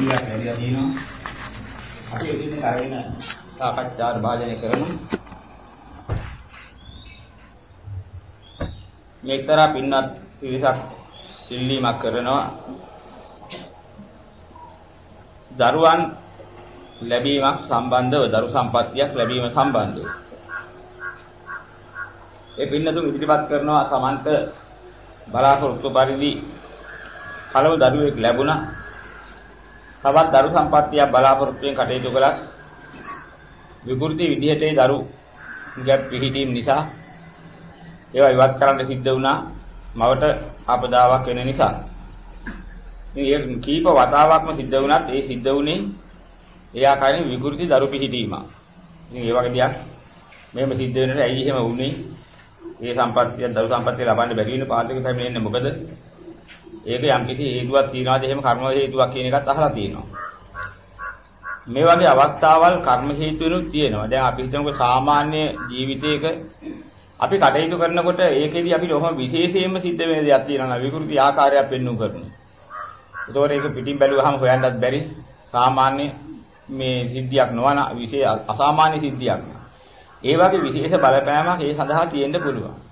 කීයක් ලැබිලා තියෙනවා. අපි එකින් කරගෙන සාකච්ඡා භාජනය කරමු. මේ එක්තරා පින්වත් පිරිසක් ඉල්ලීමක් කරනවා. දරුවන් ලැබීමක් සම්බන්ධව දරු සම්පත්තියක් ලැබීම සම්බන්ධව. ඒ පින්නතුන් ඉදිරිපත් කරනවා සමන්ත බලාපොරොත්තු පරිදි කලව දරුවෙක් ලැබුණා. තවත් දරු සම්පත්තියක් බලාපොරොත්තුෙන් කටයුතු කළා. විකෘති විදිහට ඒ දරු ගැප් පිහිටීම් නිසා ඒවා ඉවත් කරන්න සිද්ධ වුණා. මවට අපදාවක් වෙන නිසා. ඉතින් ඒ කීප වතාවක්ම සිද්ධ වුණත් ඒ සිද්ධ වුණේ ඒ ආකාරයෙන් විකෘති දරු පිහිටීම. ඉතින් ඒ වගේ දෙයක් මෙහෙම සිද්ධ වෙනකොට ඇයි එහෙම වුනේ? ඒ සම්පත්තිය දරු සම්පත්තිය ලබන්න බැරි වෙන පාදක පැමිණෙන්නේ මොකද? ඒක යම් කිසි හේතුවක් තියනවාද එහෙම කර්ම හේතුවක් කියන එකත් අහලා තියෙනවා. මේ වගේ අවස්ථාවල් කර්ම හේතුවෙනුත් තියෙනවා. දැන් අපි හිතමුකෝ සාමාන්‍ය ජීවිතයක අපි කටයුතු කරනකොට ඒකෙදි අපිට ඔහොම විශේෂයෙන්ම සිද්ධ වෙන දෙයක් තියෙනවා විකෘති ආකාරයක් පෙන්වු කරනවා. ඒතකොට ඒක පිටින් බැලුවහම හොයන්නත් බැරි සාමාන්‍ය මේ සිද්ධියක් නොවන විශේෂ අසාමාන්‍ය සිද්ධියක්. ඒ වගේ විශේෂ බලපෑමක් ඒ සඳහා තියෙන්න පුළුවන්.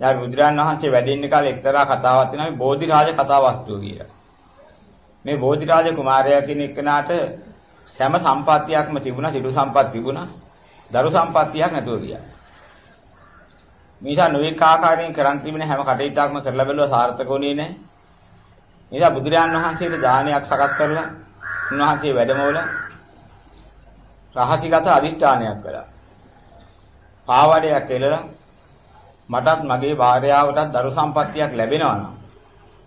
දැන් බුදුරන් වහන්සේ වැඩින්න කාලේ එක්තරා කතාවක් තියෙනවා මේ බෝධිරාජ කතාවස්තුව කියලා. මේ බෝධිරාජ කුමාරයා කියන එකනාට හැම සම්පත්තියක්ම තිබුණා, සිටු සම්පත් තිබුණා. දරු සම්පත්තියක් නැතුව ගියා. මේසා නොඑක ආකාරයෙන් කරන් තිබෙන හැම කටයුත්තක්ම කරලා බැලුවා සාර්ථක වුණේ නැහැ. නිසා බුදුරජාණන් වහන්සේට දානයක් සකස් කරලා උන්වහන්සේ වැඩමවලා රහසිගත අදිෂ්ඨානයක් කළා. පාවඩයක් කෙලලා මටත් මගේ භාර්යාවටත් දරු සම්පත්තියක් ලැබෙනවා නම්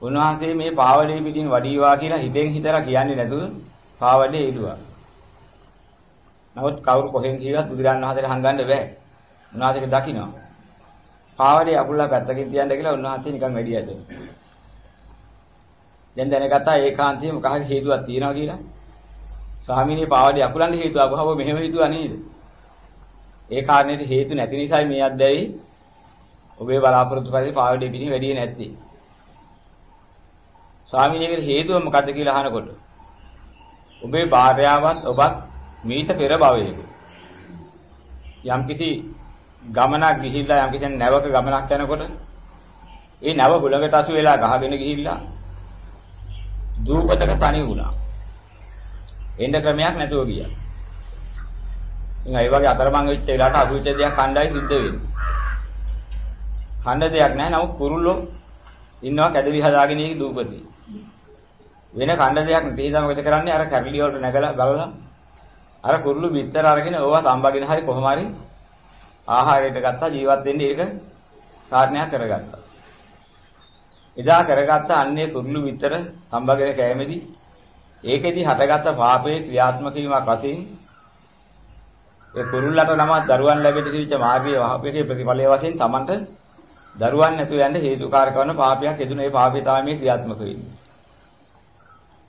උන්වහන්සේ මේ පාවඩේ පිටින් වඩීවා කියලා හිතෙන් හිතලා කියන්නේ නැතුව පාවඩේ ඉදුවා. නමුත් කවුරු කොහෙන් කිව්වත් බුදුරන් වහන්සේට හංගන්න බෑ. උන්වහන්සේට දකින්න. පාවඩේ අකුල්ලා පැත්තකින් තියන්න කියලා උන්වහන්සේ නිකන් වැඩි ඇද. දැන් දැනගත්තා ඒකාන්තයෙන් මොකක් හරි හේතුවක් තියෙනවා කියලා. ස්වාමීනි පාවඩේ අකුලන්න හේතුව අබහව මෙහෙම හිතුවා නේද? ඒ කාරණේට හේතු නැති නිසායි මේ අද්දැයි ඔබේ බලාපොරොත්තු පරිදි පාවඩේ පිටින් වැඩි නැත්තේ. ස්වාමීනියගේ හේතුව මොකද්ද කියලා අහනකොට ඔබේ භාර්යාවත් ඔබත් මීට පෙර භවයක යම්කිසි ගමනක් ගිහිල්ලා යම්කිසි නැවක ගමනක් යනකොට ඒ නැව හුලඟට අසු වෙලා ගහගෙන ගිහිල්ලා දූපතක තනි වුණා. එන්න ක්‍රමයක් නැතුව ගියා. ඉතින් ඒ වගේ අතරමං වෙච්ච වෙලාවට අසුච දෙයක් කණ්ඩායි සිද්ධ වෙන්නේ. කණ්ඩ දෙයක් නැහැ නමුත් කුරුල්ලෝ ඉන්නවා කැදවි හදාගෙන ඉන්නේ දූපතේ. වෙන කණ්ඩ දෙයක් නැති නිසා මොකද කරන්නේ අර කැවිලි වලට නැගලා බලලා අර කුරුළු බිත්තර අරගෙන ඕවා සම්බගෙන හරි කොහොම හරි ආහාරයට ගත්තා ජීවත් වෙන්න ඒක කාරණයක් කරගත්තා. එදා කරගත්ත අන්නේ කුරුළු බිත්තර සම්බගෙන කෑමේදී ඒකෙදි හටගත්ත පාපයේ ක්‍රියාත්මක වීමක් වශයෙන් ඒ කුරුල්ලට නම දරුවන් ලැබෙට තිබිච්ච මාර්ගයේ වහපේකේ ප්‍රතිඵලය වශයෙන් Tamanට දරුවන් නැතුව යන්න හේතුකාරක වන පාපයක් එදුන ඒ පාපය තමයි මේ ක්‍රියාත්මක වෙන්නේ.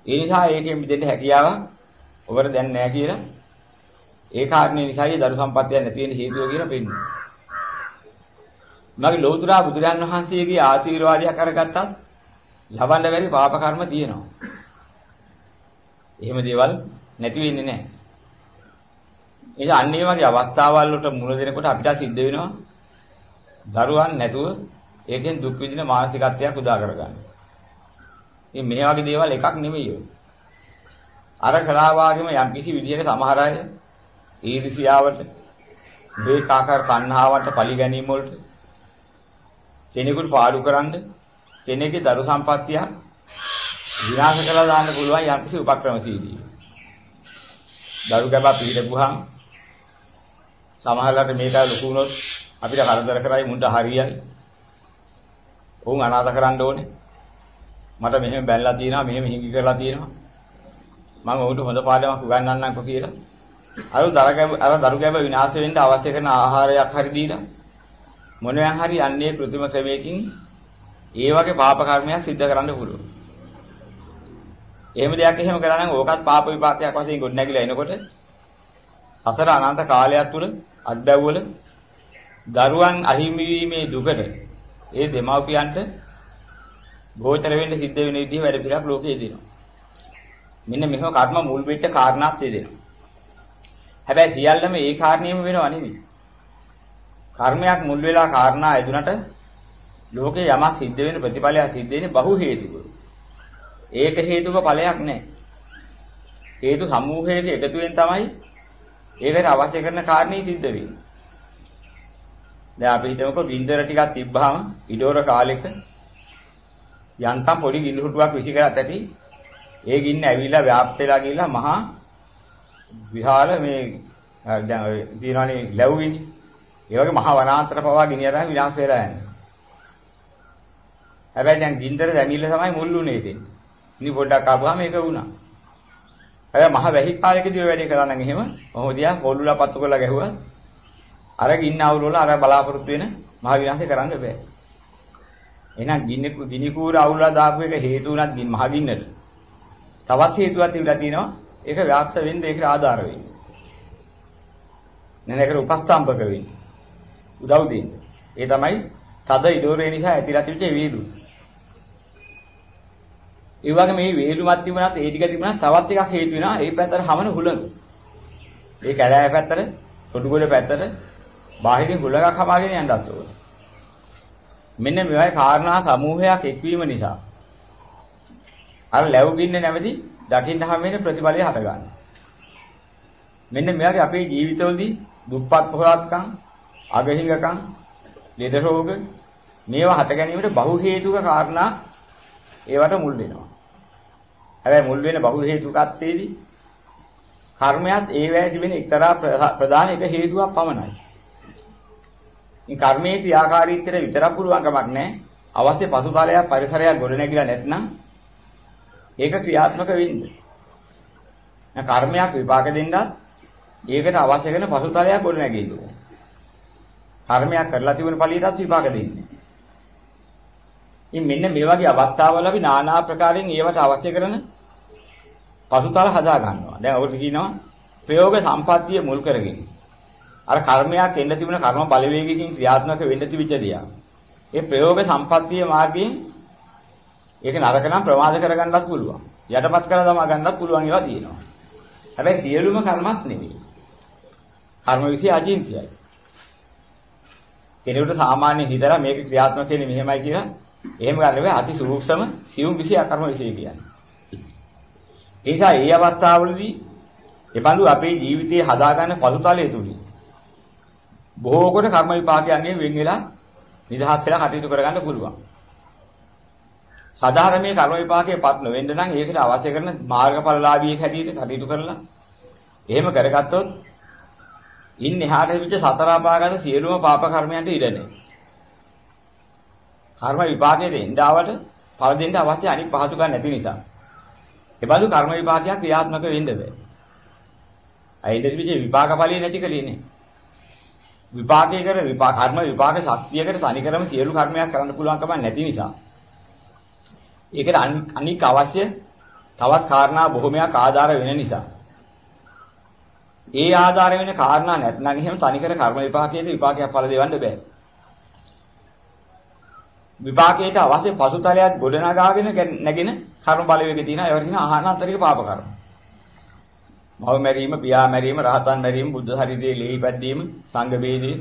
ඒ නිසා ඒකෙන් මිදෙන්න හැකියාව ඔබට දැන් නැහැ කියලා ඒ කාරණේ නිසායි දරු සම්පත්තිය නැති වෙන්න හේතුව කියලා පෙන්නේ. මගේ ලෞතුරා බුදුරන් වහන්සේගේ ආශිර්වාදයක් අරගත්තත් ලබන්න බැරි පාප කර්ම තියෙනවා. එහෙම දේවල් නැති වෙන්නේ නැහැ. ඒ අන්නේ වගේ අවස්ථාවල් වලට මුණ දෙනකොට අපිට සිද්ධ වෙනවා දරුවන් නැතුව ඒකෙන් දුක් විඳින මානසිකත්වයක් උදා කරගන්න. ඉතින් මේ වගේ දේවල් එකක් නෙමෙයි ඔය. අර කලා වාගේම යම් කිසි විදිහක සමහර අය ඊර්ෂියාවට මේකාකාර තණ්හාවට පලි ගැනීම වලට කෙනෙකුට පාඩු කරන්න කෙනෙක්ගේ දරු සම්පත්තිය විනාශ කළා දාන්න පුළුවන් යම් කිසි උපක්‍රමශීලී. දරු ගැබ පිළිදෙපුවාම සමහරවිට මේක ලොකු වුණොත් අපිට කරදර කරයි මුන්ට හරියයි. උන් අනාථ කරන්න ඕනේ. මට මෙහෙම බැලලා තියෙනවා මෙහෙම හිඟි කරලා තියෙනවා. මම උන්ට හොඳ පාඩමක් උගන්වන්නම්කො කියලා. අර දරගැබ අර දරු ගැබ විනාශ වෙන්න අවශ්‍ය කරන ආහාරයක් හරි දීලා මොනවා හරි අන්නේ કૃත්‍රිම ක්‍රමයකින් ඒ වගේ පාප කර්මයක් සිද්ධ කරන්න පුළුවන්. එහෙම දෙයක් එහෙම කරා නම් ඕකත් පාප විපාකයක් වශයෙන් ගොඩ නැගිලා එනකොට අසර අනන්ත කාලයක් තුල අත්බැව්වල දරුවන් අහිමි වීමේ දුකට ඒ දෙමව්පියන්ට ගෝචර වෙන්න සිද්ධ වෙන විදිහ වැඩ පිළිවෙලක් ලෝකයේ දෙනවා. මෙන්න මෙහෙම කර්ම මුල් වෙච්ච කාරණාත් දෙදෙනවා. හැබැයි සියල්ලම ඒ කාරණේම වෙනව නෙවෙයි. කර්මයක් මුල් වෙලා කාරණා ඇදුනට ලෝකේ යමක් සිද්ධ වෙන ප්‍රතිඵලයක් සිද්ධ වෙන්නේ බහු හේතුකෝ. ඒක හේතුක ඵලයක් නැහැ. හේතු සමූහයක එකතුවෙන් තමයි ඒකට අවශ්‍ය කරන කාරණේ සිද්ධ වෙන්නේ. දැන් අපි හිතමුකෝ බින්දර ටිකක් තිබ්බහම ඉඩෝර කාලෙක යන්තම් පොඩි ගිනිහුටුවක් විසි කරත් ඇති ඒ ගින්න ඇවිල්ලා ව්‍යාප්ත වෙලා ගිහිල්ලා මහා විශාල මේ දැන් ඔය තියෙනවනේ ලැබු ගිනි. ඒ වගේ මහා වනාන්තර පවා ගිනි අරන් විනාශ වෙලා යනවා. හැබැයි දැන් ගින්දර දැමිල්ල තමයි මුල් උනේ ඉතින්. ඉනි පොඩ්ඩක් ආපුවාම මේක වුණා. හැබැයි මහ වැහි කාලෙකදී ඔය වැඩේ කරා නම් එහෙම මොහොම දිහා කොල්ලුලා පත්තු කරලා ගැහුවා. අර ගින්න අවුල් අර බලාපොරොත්තු වෙන මහ විනාශය කරන්න බෑ. එහෙනම් ගින්න ගිනි කූර අවුල්ලා දාපු එක හේතු උනත් මහ ගින්නට. තවත් හේතුවක් තිබිලා තියෙනවා. ඒක ව්‍යාප්ත වෙන්න ඒකට ආධාර වෙන්නේ. නැනකට උපස්තම්භක වෙන්නේ. උදව් දෙන්නේ. ඒ තමයි තද ඉදෝරේ නිසා ඇතිලා තිබිච්ච වේලු. ඒ වගේ මේ වේලුමක් තිබුණාත් ඒ ටික තිබුණාත් තවත් එකක් හේතු වෙනවා. ඒ පැත්තට හමන හුලඟ. ඒ කැලෑ පැත්තට, තොටුගොඩ පැත්තට බාහිරින් හුලඟක් හමාගෙන යන්නත් ඕන. මෙන්න මේවයි කාරණා සමූහයක් එක්වීම නිසා අර ලැබුගින්න නැමැති දකින්න හැම වෙන ප්‍රතිඵලය හට ගන්නවා. මෙන්න මෙයාගේ අපේ ජීවිතවලදී දුප්පත් පොහොරත්කම්, අගහිඟකම්, ලෙඩ රෝග මේවා හට ගැනීමට බහු හේතුක කාරණා ඒවට මුල් වෙනවා. හැබැයි මුල් වෙන බහු හේතුකත්වයේදී කර්මයක් ඒ වැය තිබෙන එක්තරා ප්‍රධාන එක හේතුවක් පමණයි. මේ කර්මයේ ක්‍රියාකාරීත්වයට විතරක් පුළුවන් කමක් නැහැ. අවශ්‍ය පසුබලයක් පරිසරයක් ගොඩනැගිලා නැත්නම් ඒක ක්‍රියාත්මක වෙන්න. දැන් කර්මයක් විපාක දෙන්නත් ඒකට අවශ්‍ය කරන පසුතලයක් ගොඩනැගෙන්න ඕනේ. කර්මයක් කරලා තිබුණ ඵලියටත් විපාක දෙන්නේ. ඉතින් මෙන්න මේ වගේ අවස්ථාවල අපි নানা ආකාරයෙන් ඒවට අවශ්‍ය කරන පසුතල හදා ගන්නවා. දැන් ඔකට කියනවා ප්‍රයෝග සම්පත්තිය මුල් කරගෙන. අර කර්මයක් එන්න තිබුණ කර්ම බලවේගකින් ක්‍රියාත්මක වෙන්න තිබිච්ච දියා. ඒ ප්‍රයෝග සම්පත්තිය මාර්ගයෙන් ඒක නරක නම් ප්‍රමාද කරගන්නත් පුළුවන්. යටපත් කරලා දමා ගන්නත් පුළුවන් ඒවා තියෙනවා. හැබැයි සියලුම කර්මස් නෙමෙයි. කර්ම විශ්ය අචින්තියයි. කෙනෙකුට සාමාන්‍ය හිතලා මේක ක්‍රියාත්මක වෙන්නේ මෙහෙමයි කියලා එහෙම ගන්න බෑ අති සූක්ෂම සියුම් විශ්ය කර්ම විශ්ය කියන්නේ. ඒ නිසා මේ අවස්ථාවවලදී එබඳු අපේ ජීවිතයේ හදාගන්න පසුතලයේ තුලින් බොහෝ කොට කර්ම විපාකයන්ගෙන් වෙන් වෙලා නිදහස් වෙලා කටයුතු කරගන්න පුළුවන්. සාධාරණ මේ කර්ම විපාකයේපත් නොවෙන්න නම් ඒකට අවශ්‍ය කරන මාර්ගඵලලාභියෙක් හැටියට කටයුතු කරලා එහෙම කරගත්තොත් ඉන් එහාට විච සතර අපාගත සියලුම පාප කර්මයන්ට ඉඩ නැහැ. කර්ම විපාකයේ දෙන්න ආවට ඵල දෙන්න අවශ්‍ය අනිත් පහසු ගන්න නැති නිසා. ඒ බඳු කර්ම විපාකයක් ක්‍රියාත්මක වෙන්න බෑ. අයිද විච විපාක ඵලිය නැති කලේ නේ. විපාකයකට විපාක කර්ම විපාක ශක්තියකට තනිකරම සියලු කර්මයක් කරන්න පුළුවන් කම නැති නිසා ඒකට අනික් අවශ්‍ය තවත් කාරණා බොහොමයක් ආධාර වෙන නිසා. ඒ ආධාර වෙන කාරණා නැත්නම් එහෙම තනිකර කර්ම විපාකයේ විපාකයක් ඵල දෙවන්න බෑ. විපාකයට අවශ්‍ය පසුතලයක් ගොඩනගාගෙන නැගෙන කර්ම බලවේග තියෙනවා. ඒවට කියන ආහානාන්තරික පාප කර්ම. භව මැරීම, පියා මැරීම, රහතන් මැරීම, බුද්ධ ශරීරයේ ලේහි පැද්දීම, සංඝ වේදී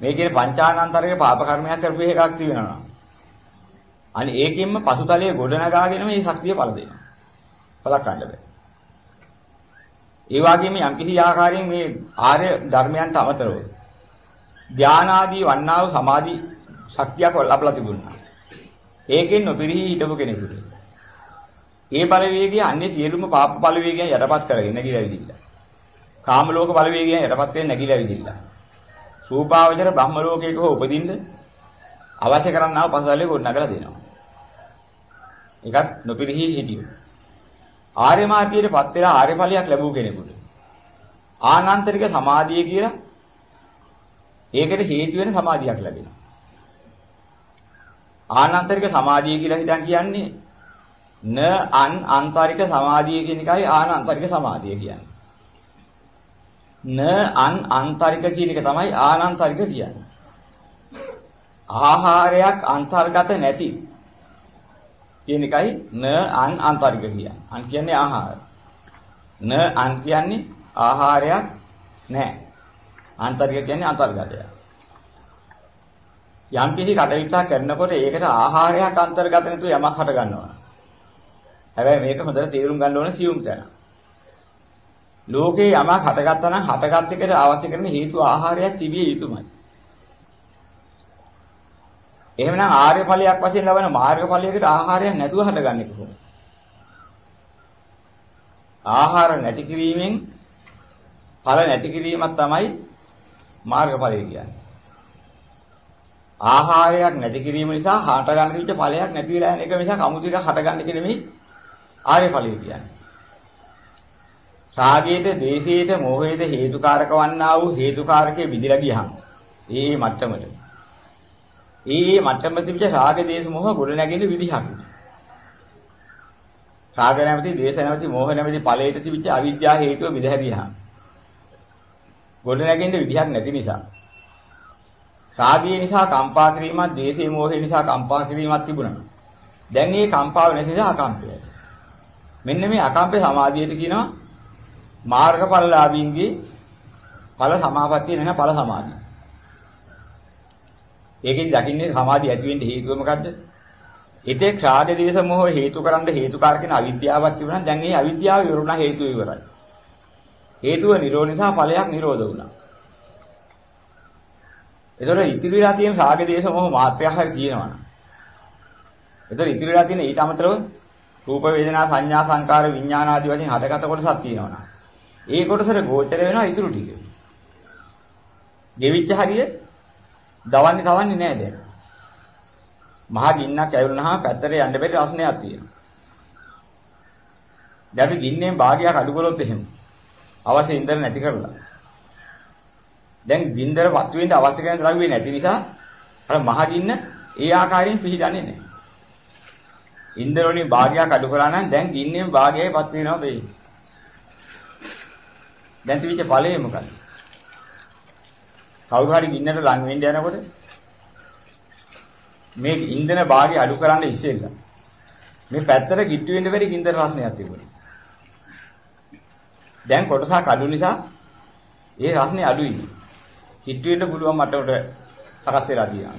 මේ කියන පංචානන්තරික පාප කර්මයක් කරපු එකක් තියෙනවා. අනේ ඒකෙන්ම පසුතලයේ ගොඩනගාගෙන මේ ශක්තිය පළ දෙනවා. පළක් ගන්න බෑ. ඒ වගේම යම්කිසි ආකාරයෙන් මේ ආර්ය ධර්මයන්ට අමතරව ධානාදී වන්නා වූ සමාධි ශක්තියක් ලැබලා තිබුණා. ඒකෙන් නොපිරිහි හිටපු කෙනෙකුට. ඒ බලවේගය අන්නේ සියලුම පාප බලවේගයන් යටපත් කරගෙන නැගිලා විදිහට. කාම ලෝක බලවේගයන් යටපත් වෙන්නේ නැගිලා විදිහට. රූපාවචර බ්‍රහ්ම ලෝකයක හෝ උපදින්න අවශ්‍ය කරන්නා වූ පසුතලයේ ගොඩනගලා දෙනවා. ඒකත් නොපිරිහි හිටියෝ. ආර්ය මාර්ගයටපත් වෙලා ආර්ය ඵලයක් ලැබුව කෙනෙකුට ආනන්තරික සමාධිය කියලා ඒකට හේතු වෙන සමාධියක් ලැබෙනවා. ආනන්තරික සමාධිය කියලා හිතන් කියන්නේ න අන් අන්තරික සමාධිය කියන එකයි ආනන්තරික සමාධිය කියන්නේ. න අන් අන්තරික කියන එක තමයි ආනන්තරික කියන්නේ. ආහාරයක් අන්තර්ගත නැති කියන එකයි න අන් ආන්තරික කියන්නේ. අන් කියන්නේ ආහාර. න අන් කියන්නේ ආහාරයක් නැහැ. ආන්තරික කියන්නේ අන්තර්ගතය. යම් කිසි කටයුත්තක් කරනකොට ඒකට ආහාරයක් අන්තර්ගත නැතුව යමක් හට ගන්නවා. හැබැයි මේක හොඳට තේරුම් ගන්න ඕනේ සියුම් තැන. ලෝකේ යමක් හටගත්තා නම් හටගත් එකට අවශ්‍ය කරන හේතු ආහාරයක් තිබිය යුතුමයි. එහෙමනම් ආර්ය ඵලයක් වශයෙන් ලබන මාර්ග ඵලයකට ආහාරයක් නැතුව හටගන්නේ කොහොමද? ආහාර නැති කිරීමෙන් ඵල නැති කිරීමක් තමයි මාර්ග ඵලය කියන්නේ. ආහාරයක් නැති කිරීම නිසා හට ගන්න විදිහට ඵලයක් නැති වෙලා යන එක මිසක් 아무තු එකක් හට ගන්න එක නෙමෙයි ආර්ය ඵලය කියන්නේ. රාගයට, ද්වේෂයට, මෝහයට හේතුකාරක වන්නා වූ හේතුකාරකයේ විදිලා ගියහම ඒ මට්ටමට ඒ මට්ටම තිබිච්ච රාග දේශ මොහ ගොඩ නැගෙන විදිහක්. රාග නැමැති, දේශ නැමැති, මෝහ නැමැති ඵලයට තිබිච්ච අවිද්‍යාව හේතුව විදහැරියා. ගොඩ නැගෙන්න විදිහක් නැති නිසා. රාගය නිසා කම්පා කිරීමක්, ද්වේෂය, මෝහය නිසා කම්පා කිරීමක් තිබුණා. දැන් මේ කම්පාව නැති නිසා අකම්පයයි. මෙන්න මේ අකම්පේ සමාධියට කියනවා මාර්ගඵලලාභීන්ගේ ඵල සමාපත්තිය නැහ ඵල සමාධිය. ඒකෙන් දකින්නේ සමාධිය ඇති වෙන්න හේතුව මොකද්ද? හිතේ ක්‍රාද දේශ මොහ හේතු කරන්න හේතුකාරකන අවිද්‍යාවක් තිබුණා. දැන් මේ අවිද්‍යාව ඉවරුණා හේතුව ඉවරයි. හේතුව නිරෝධ නිසා ඵලයක් නිරෝධ වුණා. ඒතර ඉතිරි වෙලා තියෙන රාග දේශ මොහ මාත්‍රයක් හරි කියනවනම්. ඒතර ඉතිරි වෙලා තියෙන ඊට අමතරව රූප වේදනා සංඥා සංකාර විඥාන ආදී වශයෙන් හටගත කොටසක් තියෙනවනම්. ඒ කොටසට ගෝචර වෙනවා ඉතුරු ටික. ගෙවිච්ච හරිය දවන්නේ තවන්නේ නැහැ දැන්. මහා ගින්නක් ඇවිල්ුණාම පැත්තට යන්න බැරි රස්නයක් තියෙනවා. දැන් අපි ගින්නෙන් භාගයක් අඩු කළොත් එහෙම අවශ්‍ය ඉන්ධන නැති කරලා. දැන් ගින්දර වත් වෙන්න අවශ්‍ය කරන ද්‍රව්‍ය නැති නිසා අර මහා ගින්න ඒ ආකාරයෙන් පිළිදන්නේ නැහැ. ඉන්ධන වලින් භාගයක් අඩු කළා නම් දැන් ගින්නෙන් භාගයයි පත් වෙනවා වෙයි. දැන් තිබිච්ච ඵලය මොකක්ද? කවුරු හරි ගින්නට ලං වෙන්න යනකොට මේ ඉන්ධන භාගය අඩු කරන්න ඉස්සෙල්ලා මේ පැත්තට ගිට්ටු වෙන්න බැරි ගින්දර රසණයක් තිබුණා. දැන් කොටසක් අඩු නිසා ඒ රසණය අඩුයි. ගිට්ටු වෙන්න පුළුවන් මට්ටමට සකස් වෙලා තියෙනවා.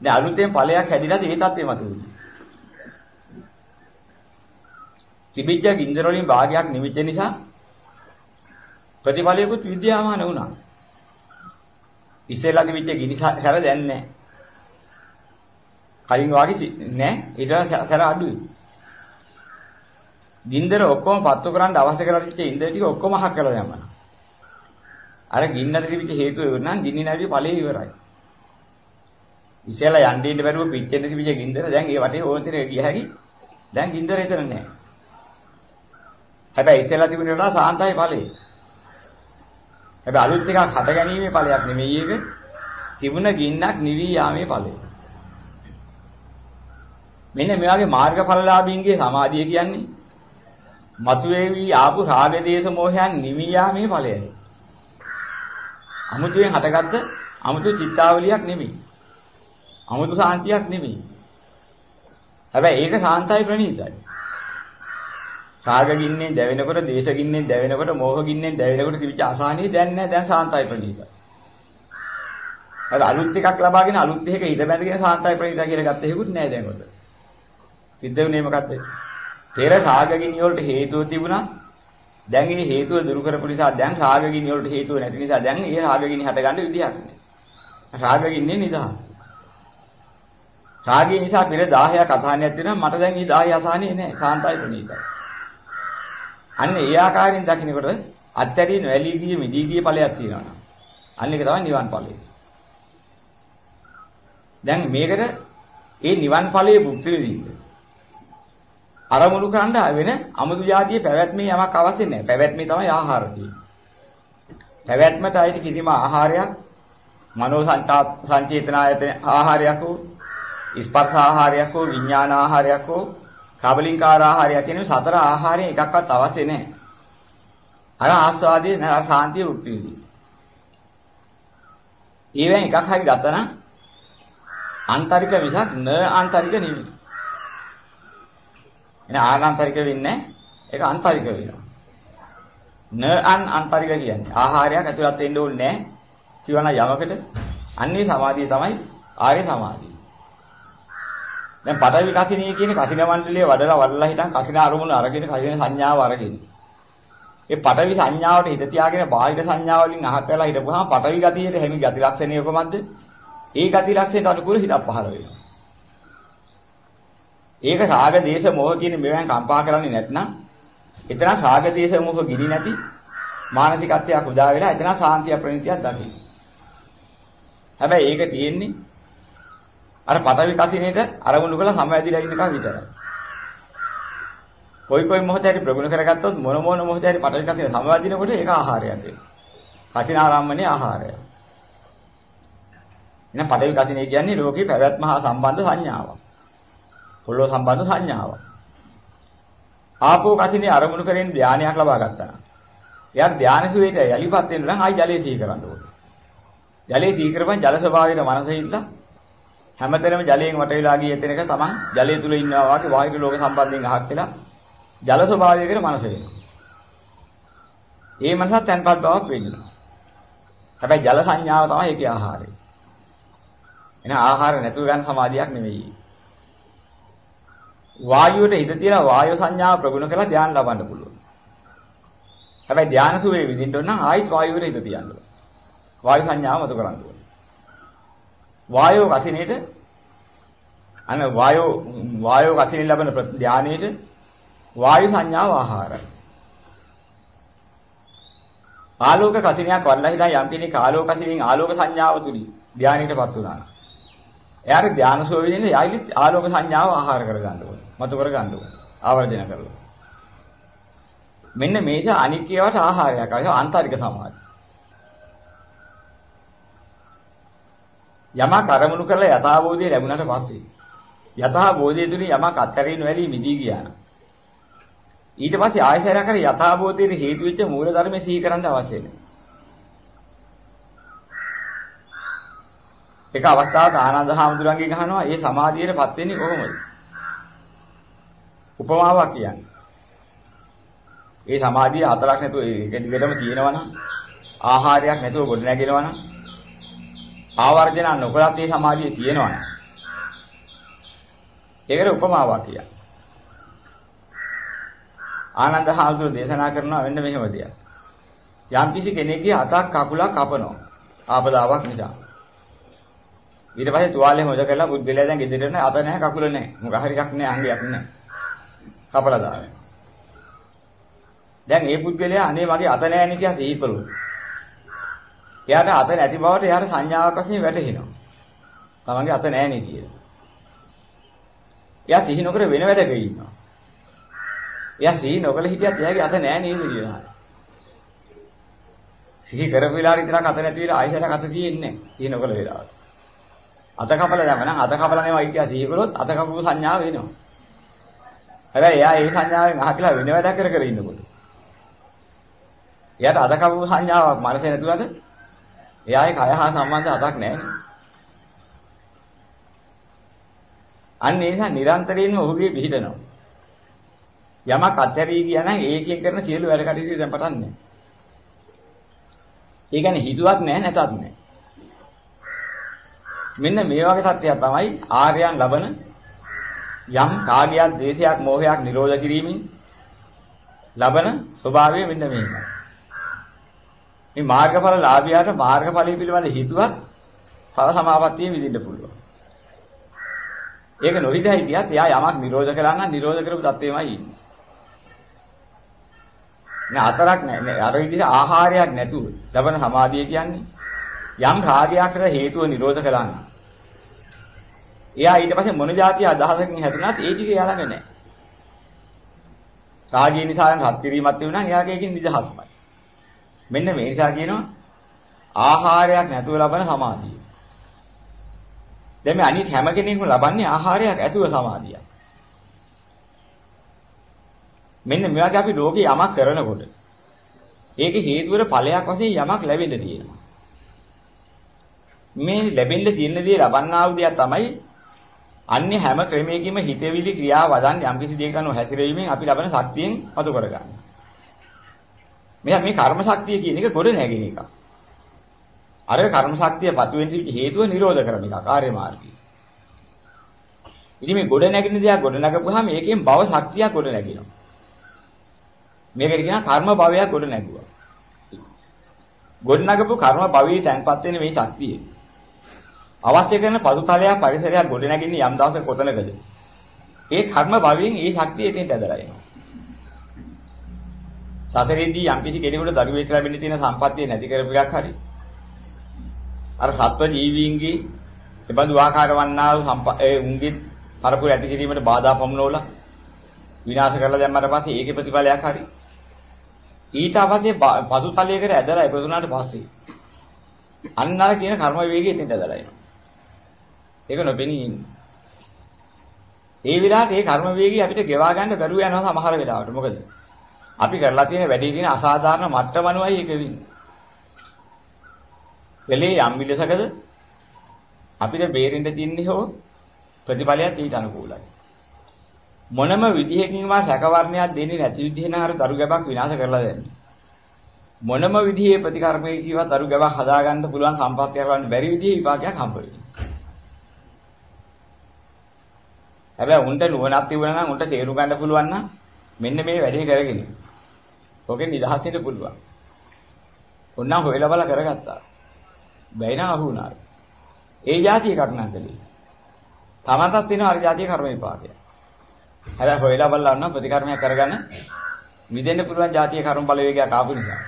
දැන් අලුතෙන් ඵලයක් හැදිලා ඒ තත්ත්වෙම තුනේ. තිබිච්ච ගින්දර වලින් භාගයක් නිවිච්ච නිසා ප්‍රතිඵලයකුත් විද්‍යාමාන වුණා. ඉස්සෙල්ලා තිබිච්ච ගිනි සැර දැන් නැහැ. කලින් වාගේ නැහැ. ඊට සැර අඩුයි. ගින්දර ඔක්කොම පත්තු කරන්න අවශ්‍ය කරලා තිබිච්ච ඉන්දර ටික ඔක්කොම අහක් කරලා දැම්මා. අර ගින්නට තිබිච්ච හේතුව ඉවර නම් ගින්නි නැවි ඵලයේ ඉවරයි. ඉස්සෙල්ලා යන්න ඉන්න බැරුව පිච්චෙන්න තිබිච්ච ගින්දර දැන් ඒ වටේ ඕනතරේ ගිය හැකි. දැන් ගින්දර එතන නැහැ. හැබැයි ඉස්සෙල්ලා තිබුණේ වඩා සාන්තයි ඵලයේ. හැබැයි අලුත් එකක් හට ගැනීමේ ඵලයක් නෙමෙයි ඒක. තිබුණ ගින්නක් නිවි යාමේ ඵලය. මෙන්න මේ වගේ මාර්ගඵලලාභීන්ගේ සමාධිය කියන්නේ මතුවේවි ආපු රාග දේශ මොහයන් නිවි යාමේ ඵලයයි. අමුතුවෙන් හටගත්ත අමුතු චිත්තාවලියක් නෙමෙයි. අමුතු සාන්තියක් නෙමෙයි. හැබැයි ඒක සාන්තයි ප්‍රණීතයි. රාග ගින්නෙන් දැවෙනකොට, දේශ ගින්නෙන් දැවෙනකොට, මෝහ ගින්නෙන් දැවෙනකොට තිබිච්ච අසහනිය දැන් නැහැ. දැන් සාන්තයි ප්‍රණීතයි. අර අලුත් එකක් ලබාගෙන අලුත් එකක හිත බැඳගෙන සාන්තයි ප්‍රණීතයි කියලා ගත්ත හේකුත් නැහැ දැන් උත. සිද්ධ වුණේ මොකද්ද? පෙර රාග ගිනි වලට හේතුව තිබුණා. දැන් ඒ හේතුව දුරු කරපු නිසා දැන් රාග ගිනි වලට හේතුව නැති නිසා දැන් ඒ රාග ගිනි හටගන්න විදියක් නැහැ. රාග ගින්නේ නිදහස්. රාගය නිසා පෙර 10ක් අසහනයක් තියෙනවා මට දැන් මේ 10 අසහනේ නැහැ. සාන්තයි ප්‍රණීතයි. අන්න ඒ ආකාරයෙන් දකින්නකොට අත්‍යරින් වැලී ගිය මිදී ගිය ඵලයක් තියෙනවා. අන්න ඒක තමයි නිවන් ඵලය. දැන් මේකට ඒ නිවන් ඵලයේ භුක්ති විඳින්න. අරමුණු කරන්න වෙන අමුතු જાතියේ පැවැත්මේ යමක් අවශ්‍ය නැහැ. පැවැත්මේ තමයි ආහාර තියෙන්නේ. පැවැත්මට අයිති කිසිම ආහාරයක් මනෝ සංචේතන ආයතන ආහාරයක් හෝ ස්පර්ශ ආහාරයක් හෝ විඥාන ආහාරයක් හෝ කබලින්කාර ආහාරය කියන සතර ආහාරයෙන් එකක්වත් අවශ්‍ය නැහැ. අර ආස්වාදයේ නර සාන්තිය භුක්ති විඳින්න. ඊවෙන් එකක් හරි ගත්තා නම් ආන්තරික මිසක් න ආන්තරික නෙමෙයි. එන ආනන්තරික වෙන්නේ ඒක අන්තරික වෙනවා. න අන් අන්තරික කියන්නේ ආහාරයක් ඇතුළත් වෙන්න ඕනේ නැහැ. කියවන යමකට අන්නේ සමාධිය තමයි ආර්ය සමාධිය. දැන් පඨවි කසිනිය කියන කසින මණ්ඩලයේ වඩලා වඩලා හිටන් කසින අරමුණ අරගෙන කසින සංඥාව අරගෙන. ඒ පඨවි සංඥාවට හිත තියාගෙන බාහිර සංඥා වලින් අහක් වෙලා හිටපුවාම පඨවි ගතියේ හැමි ගති ලක්ෂණය කොහොමද? ඒ ගති ලක්ෂණයට අනුකූල හිතක් පහළ වෙනවා. ඒක රාග දේශ මොහ කියන මේවෙන් කම්පා කරන්නේ නැත්නම් එතන රාග දේශ මොහ ගිනි නැති මානසිකත්වයක් උදා වෙලා එතන සාන්තිය ප්‍රණීතියක් දකින්න. හැබැයි ඒක තියෙන්නේ අර පටවි කසිනේට අරමුණු කරලා සමවැදිලා ඉන්නකම් විතරයි. කොයි කොයි මොහොතේ හරි ප්‍රගුණ කරගත්තොත් මොන මොන මොහොතේ හරි පටවි කසින සමවැදිනකොට ඒක ආහාරයක් වෙනවා. කසිනාරම්මනේ ආහාරය. එහෙනම් පටවි කසිනේ කියන්නේ ලෝකේ පැවැත්ම හා සම්බන්ධ සංඥාවක්. පොළොව සම්බන්ධ සංඥාවක්. ආපෝ කසිනේ අරමුණු කරගෙන ධානයක් ලබා ගත්තා. එයාට ධානය සුවේට යලිපත් වෙන්න නම් ආයි ජලයේ සී කරන්න ඕනේ. ජලයේ සී කරපන් ජල ස්වභාවයේ මනසේ ඉන්න හැමතැනම ජලයෙන් වට වෙලා ගිය එතනක තමන් ජලය තුල ඉන්නවා වගේ වායු ලෝක සම්බන්ධයෙන් අහක් වෙලා ජල ස්වභාවයකට මනස වෙනවා. ඒ මනසත් තැන්පත් බවක් වෙන්නවා. හැබැයි ජල සංඥාව තමයි ඒකේ ආහාරය. එන ආහාර නැතුව ගන්න සමාධියක් නෙවෙයි. වායුවට හිත තියලා වායු සංඥාව ප්‍රගුණ කරලා ධ්‍යාන ලබන්න පුළුවන්. හැබැයි ධ්‍යාන සුවේ විදින්න නම් ආයිත් වායුවට හිත තියන්න ඕන. වායු සංඥාව මතු කරන්න ඕන. වායෝ කසිනේට අන වායෝ වායෝ කසිනේ ලැබෙන ධානයේට වායු සංඥාව ආහාරයි. ආලෝක කසිනියක් වඩලා හිටා යම් කෙනෙක් ආලෝක කසිනින් ආලෝක සංඥාව තුලින් ධානයටපත් වුණා. එයාට ධාන සුව වෙන්නේ යයිලිත් ආලෝක සංඥාව ආහාර කරගන්න ඕනේ. මතු කරගන්න ඕනේ. ආවර්ජන කරලා. මෙන්න මේක අනික්කේවට ආහාරයක්. ඒක ආන්තරික සමාධිය. යමක් අරමුණු කරලා යථාබෝධය ලැබුණාට පස්සේ යථාබෝධය තුලින් යමක් අත්හැරීම වැඩි මිදී ගියා. ඊට පස්සේ ආයශරය කර යථාබෝධයේ හේතු වෙච්ච මූල ධර්මයේ සිහි කරන්න අවශ්‍ය නැහැ. එක අවස්ථාවක ආනන්ද හාමුදුරන්ගෙන් අහනවා මේ සමාධියටපත් වෙන්නේ කොහොමද? උපමාවක් කියන්නේ. ඒ සමාධිය හතරක් නැතුව ඒක දිගටම තියෙනවනම් ආහාරයක් නැතුව ගොඩ නැගෙනවනම් ආවර්ජන නොකලත් මේ සමාධිය තියෙනවනේ. ඒකට උපමාවක් කිය. ආනන්ද හාමුදුරුවෝ දේශනා කරනවා වෙන්න මෙහෙම දෙයක්. යම් කිසි කෙනෙක්ගේ අතක් කකුලක් කපනවා. ආපදාවක් නිසා. ඊට පස්සේ තුවාලේ හොද කරලා බුද්ධලයා දැන් ගෙදරට නෑ අත නෑ කකුල නෑ. මොකක් හරි එකක් නෑ අංගයක් නෑ. කපලා දානවා. දැන් මේ පුද්ගලයා අනේ මගේ අත නෑනේ කියලා සිහිපලුවා. එයාට අත නැති බවට එයාට සංඥාවක් වශයෙන් වැටහෙනවා. තමන්ගේ අත නැහැ නේ කියලා. එයා සිහි නොකර වෙන වැඩක ඉන්නවා. එයා සිහි නොකල හිටියත් එයාගේ අත නැහැ නේද කියලා. සිහි කරපු වෙලාවට විතරක් අත නැති වෙලා ආයෙත් අත තියෙන්නේ නැහැ. සිහි නොකල වෙලාවට. අත කපලා දැම්ම නම් අත කපලා නෙවෙයි කියලා සිහි කළොත් අත කපපු සංඥාව වෙනවා. හැබැයි එයා ඒ සංඥාවෙන් අහකලා වෙන වැඩක් කර කර ඉන්නකොට. එයාට අත කපපු සංඥාවක් මනසේ නැතුවද එයාගේ කය හා සම්බන්ධ අතක් නැහැ අන්න ඒ නිසා නිරන්තරයෙන්ම ඔහුගේ පිහිටනවා. යමක් අත්හැරී ගියා නම් ඒකෙන් කරන සියලු වැඩ කටයුතු දැන් පටන් නැහැ. ඒ කියන්නේ හිතුවක් නැහැ නැතත් නැහැ. මෙන්න මේ වගේ සත්‍යයක් තමයි ආර්යයන් ලබන යම් කාගයක්, ද්වේෂයක්, මෝහයක් නිරෝධ කිරීමෙන් ලබන ස්වභාවය මෙන්න මේකයි. මේ මාර්ගඵල ලාභියාට මාර්ගඵලයේ පිළිබඳ හිතුවත් ඵල සමාපත්තිය විඳින්න පුළුවන්. ඒක නොහිතයි කියත් එයා යමක් නිරෝධ කරා නම් නිරෝධ කරපු තත්ත්වෙමයි ඉන්නේ. නෑ අතරක් නෑ අර විදිහට ආහාරයක් නැතුව ලබන සමාධිය කියන්නේ යම් රාගයකට හේතුව නිරෝධ කළා නම් එයා ඊට පස්සේ මොන જાතිය අදහසකින් හැදුනත් ඒ ටික එයා ළඟ නෑ. රාගය නිසා නම් හත් කිරීමක් තිබුණා නම් එයාගේ එකකින් නිදහස්මයි. මෙන්න මේ නිසා කියනවා ආහාරයක් නැතුව ලබන සමාධිය. දැන් මේ අනිත් හැම කෙනෙක්ම ලබන්නේ ආහාරයක් ඇතුව සමාධියක්. මෙන්න මේ වගේ අපි ලෝකේ යමක් කරනකොට ඒකේ හේතුවර ඵලයක් වශයෙන් යමක් ලැබෙන්න තියෙනවා. මේ ලැබෙන්න තියෙන දේ ලබන්නා වූ දෙයක් තමයි අන්නේ හැම ක්‍රමයකින්ම හිතවිලි ක්‍රියා වදන් යම් කිසි දෙයක අනුව හැසිරීමෙන් අපි ලබන ශක්තියෙන් අතු කරගන්න. මෙයා මේ කර්ම ශක්තිය කියන එක ගොඩ නැගෙන එක. අර කර්ම ශක්තිය පතුවෙන් තිබිච්ච හේතුව නිරෝධ කරන එක කාර්ය මාර්ගය. ඉතින් මේ ගොඩ නැගින දේක් ගොඩ නැගපුවාම ඒකෙන් භව ශක්තියක් ගොඩ නැගිනවා. මේකට කියනවා කර්ම භවයක් ගොඩ නැගුවා. ගොඩ නැගපු කර්ම භවයේ තැන්පත් වෙන මේ ශක්තිය. අවශ්‍ය කරන පසුතලයක් පරිසරයක් ගොඩ නැගින්නේ යම් දවසක කොතනකද? ඒ කර්ම භවයෙන් ඒ ශක්තිය එතෙන්ට ඇදලා එනවා. සසරේදී යම් කිසි කෙනෙකුට දරුවෙක් ලැබෙන්න තියෙන සම්පත්තිය නැති කරපු එකක් හරි. අර සත්ව ජීවීන්ගේ එබඳු ආකාර වන්නා වූ ඒ උන්ගේ පරපුර ඇති කිරීමට බාධා පමුණවලා විනාශ කරලා දැම්මට පස්සේ ඒකේ ප්‍රතිඵලයක් හරි ඊට අවශ්‍ය පසුතලයකට ඇදලා ඉපදුනාට පස්සේ අන්න අර කියන කර්ම වේගය එතෙන්ට ඇදලා එනවා. ඒක නොපෙනී ඉන්නේ. ඒ විලාට ඒ කර්ම වේගය අපිට ගෙවා ගන්න බැරුව යනවා සමහර වෙලාවට. මොකද අපි කරලා තියෙන වැඩේ තියෙන අසාධාරණ මට්ටම අනුවයි ඒක වෙන්නේ. වෙලේ යම් විලසකද අපිට බේරෙන්න තියන්නේ හෝ ප්‍රතිඵලයක් ඊට අනුකූලයි. මොනම විදිහකින්වත් සැකවර්ණයක් දෙන්නේ නැති විදිහන අර දරු ගැබක් විනාශ කරලා දෙන්නේ. මොනම විදිහේ ප්‍රතිකර්මයක කිව්වත් දරු ගැබක් හදාගන්න පුළුවන් සම්පත්තියක් ගන්න බැරි විදිහේ විපාකයක් හම්බ වෙනවා. හැබැයි උන්ට නුවණක් තිබුණා නම් උන්ට තේරුම් ගන්න පුළුවන් නම් මෙන්න මේ වැඩේ කරගෙන. ඔකෙන් නිදහස් වෙන්න පුළුවන්. ඔන්නම් හොයලා බල කරගත්තා. බැයින අහු වුණා. ඒ જાතිය කර්ණන්දලේ. තමන්ටත් වෙන අර જાතිය කර්ම විපාකය. හැබැයි හොයලා බලන්න ප්‍රතිකර්මයක් කරගන්න මිදෙන්න පුළුවන් જાතිය කර්ම බලවේගයක් ආපු නිසා.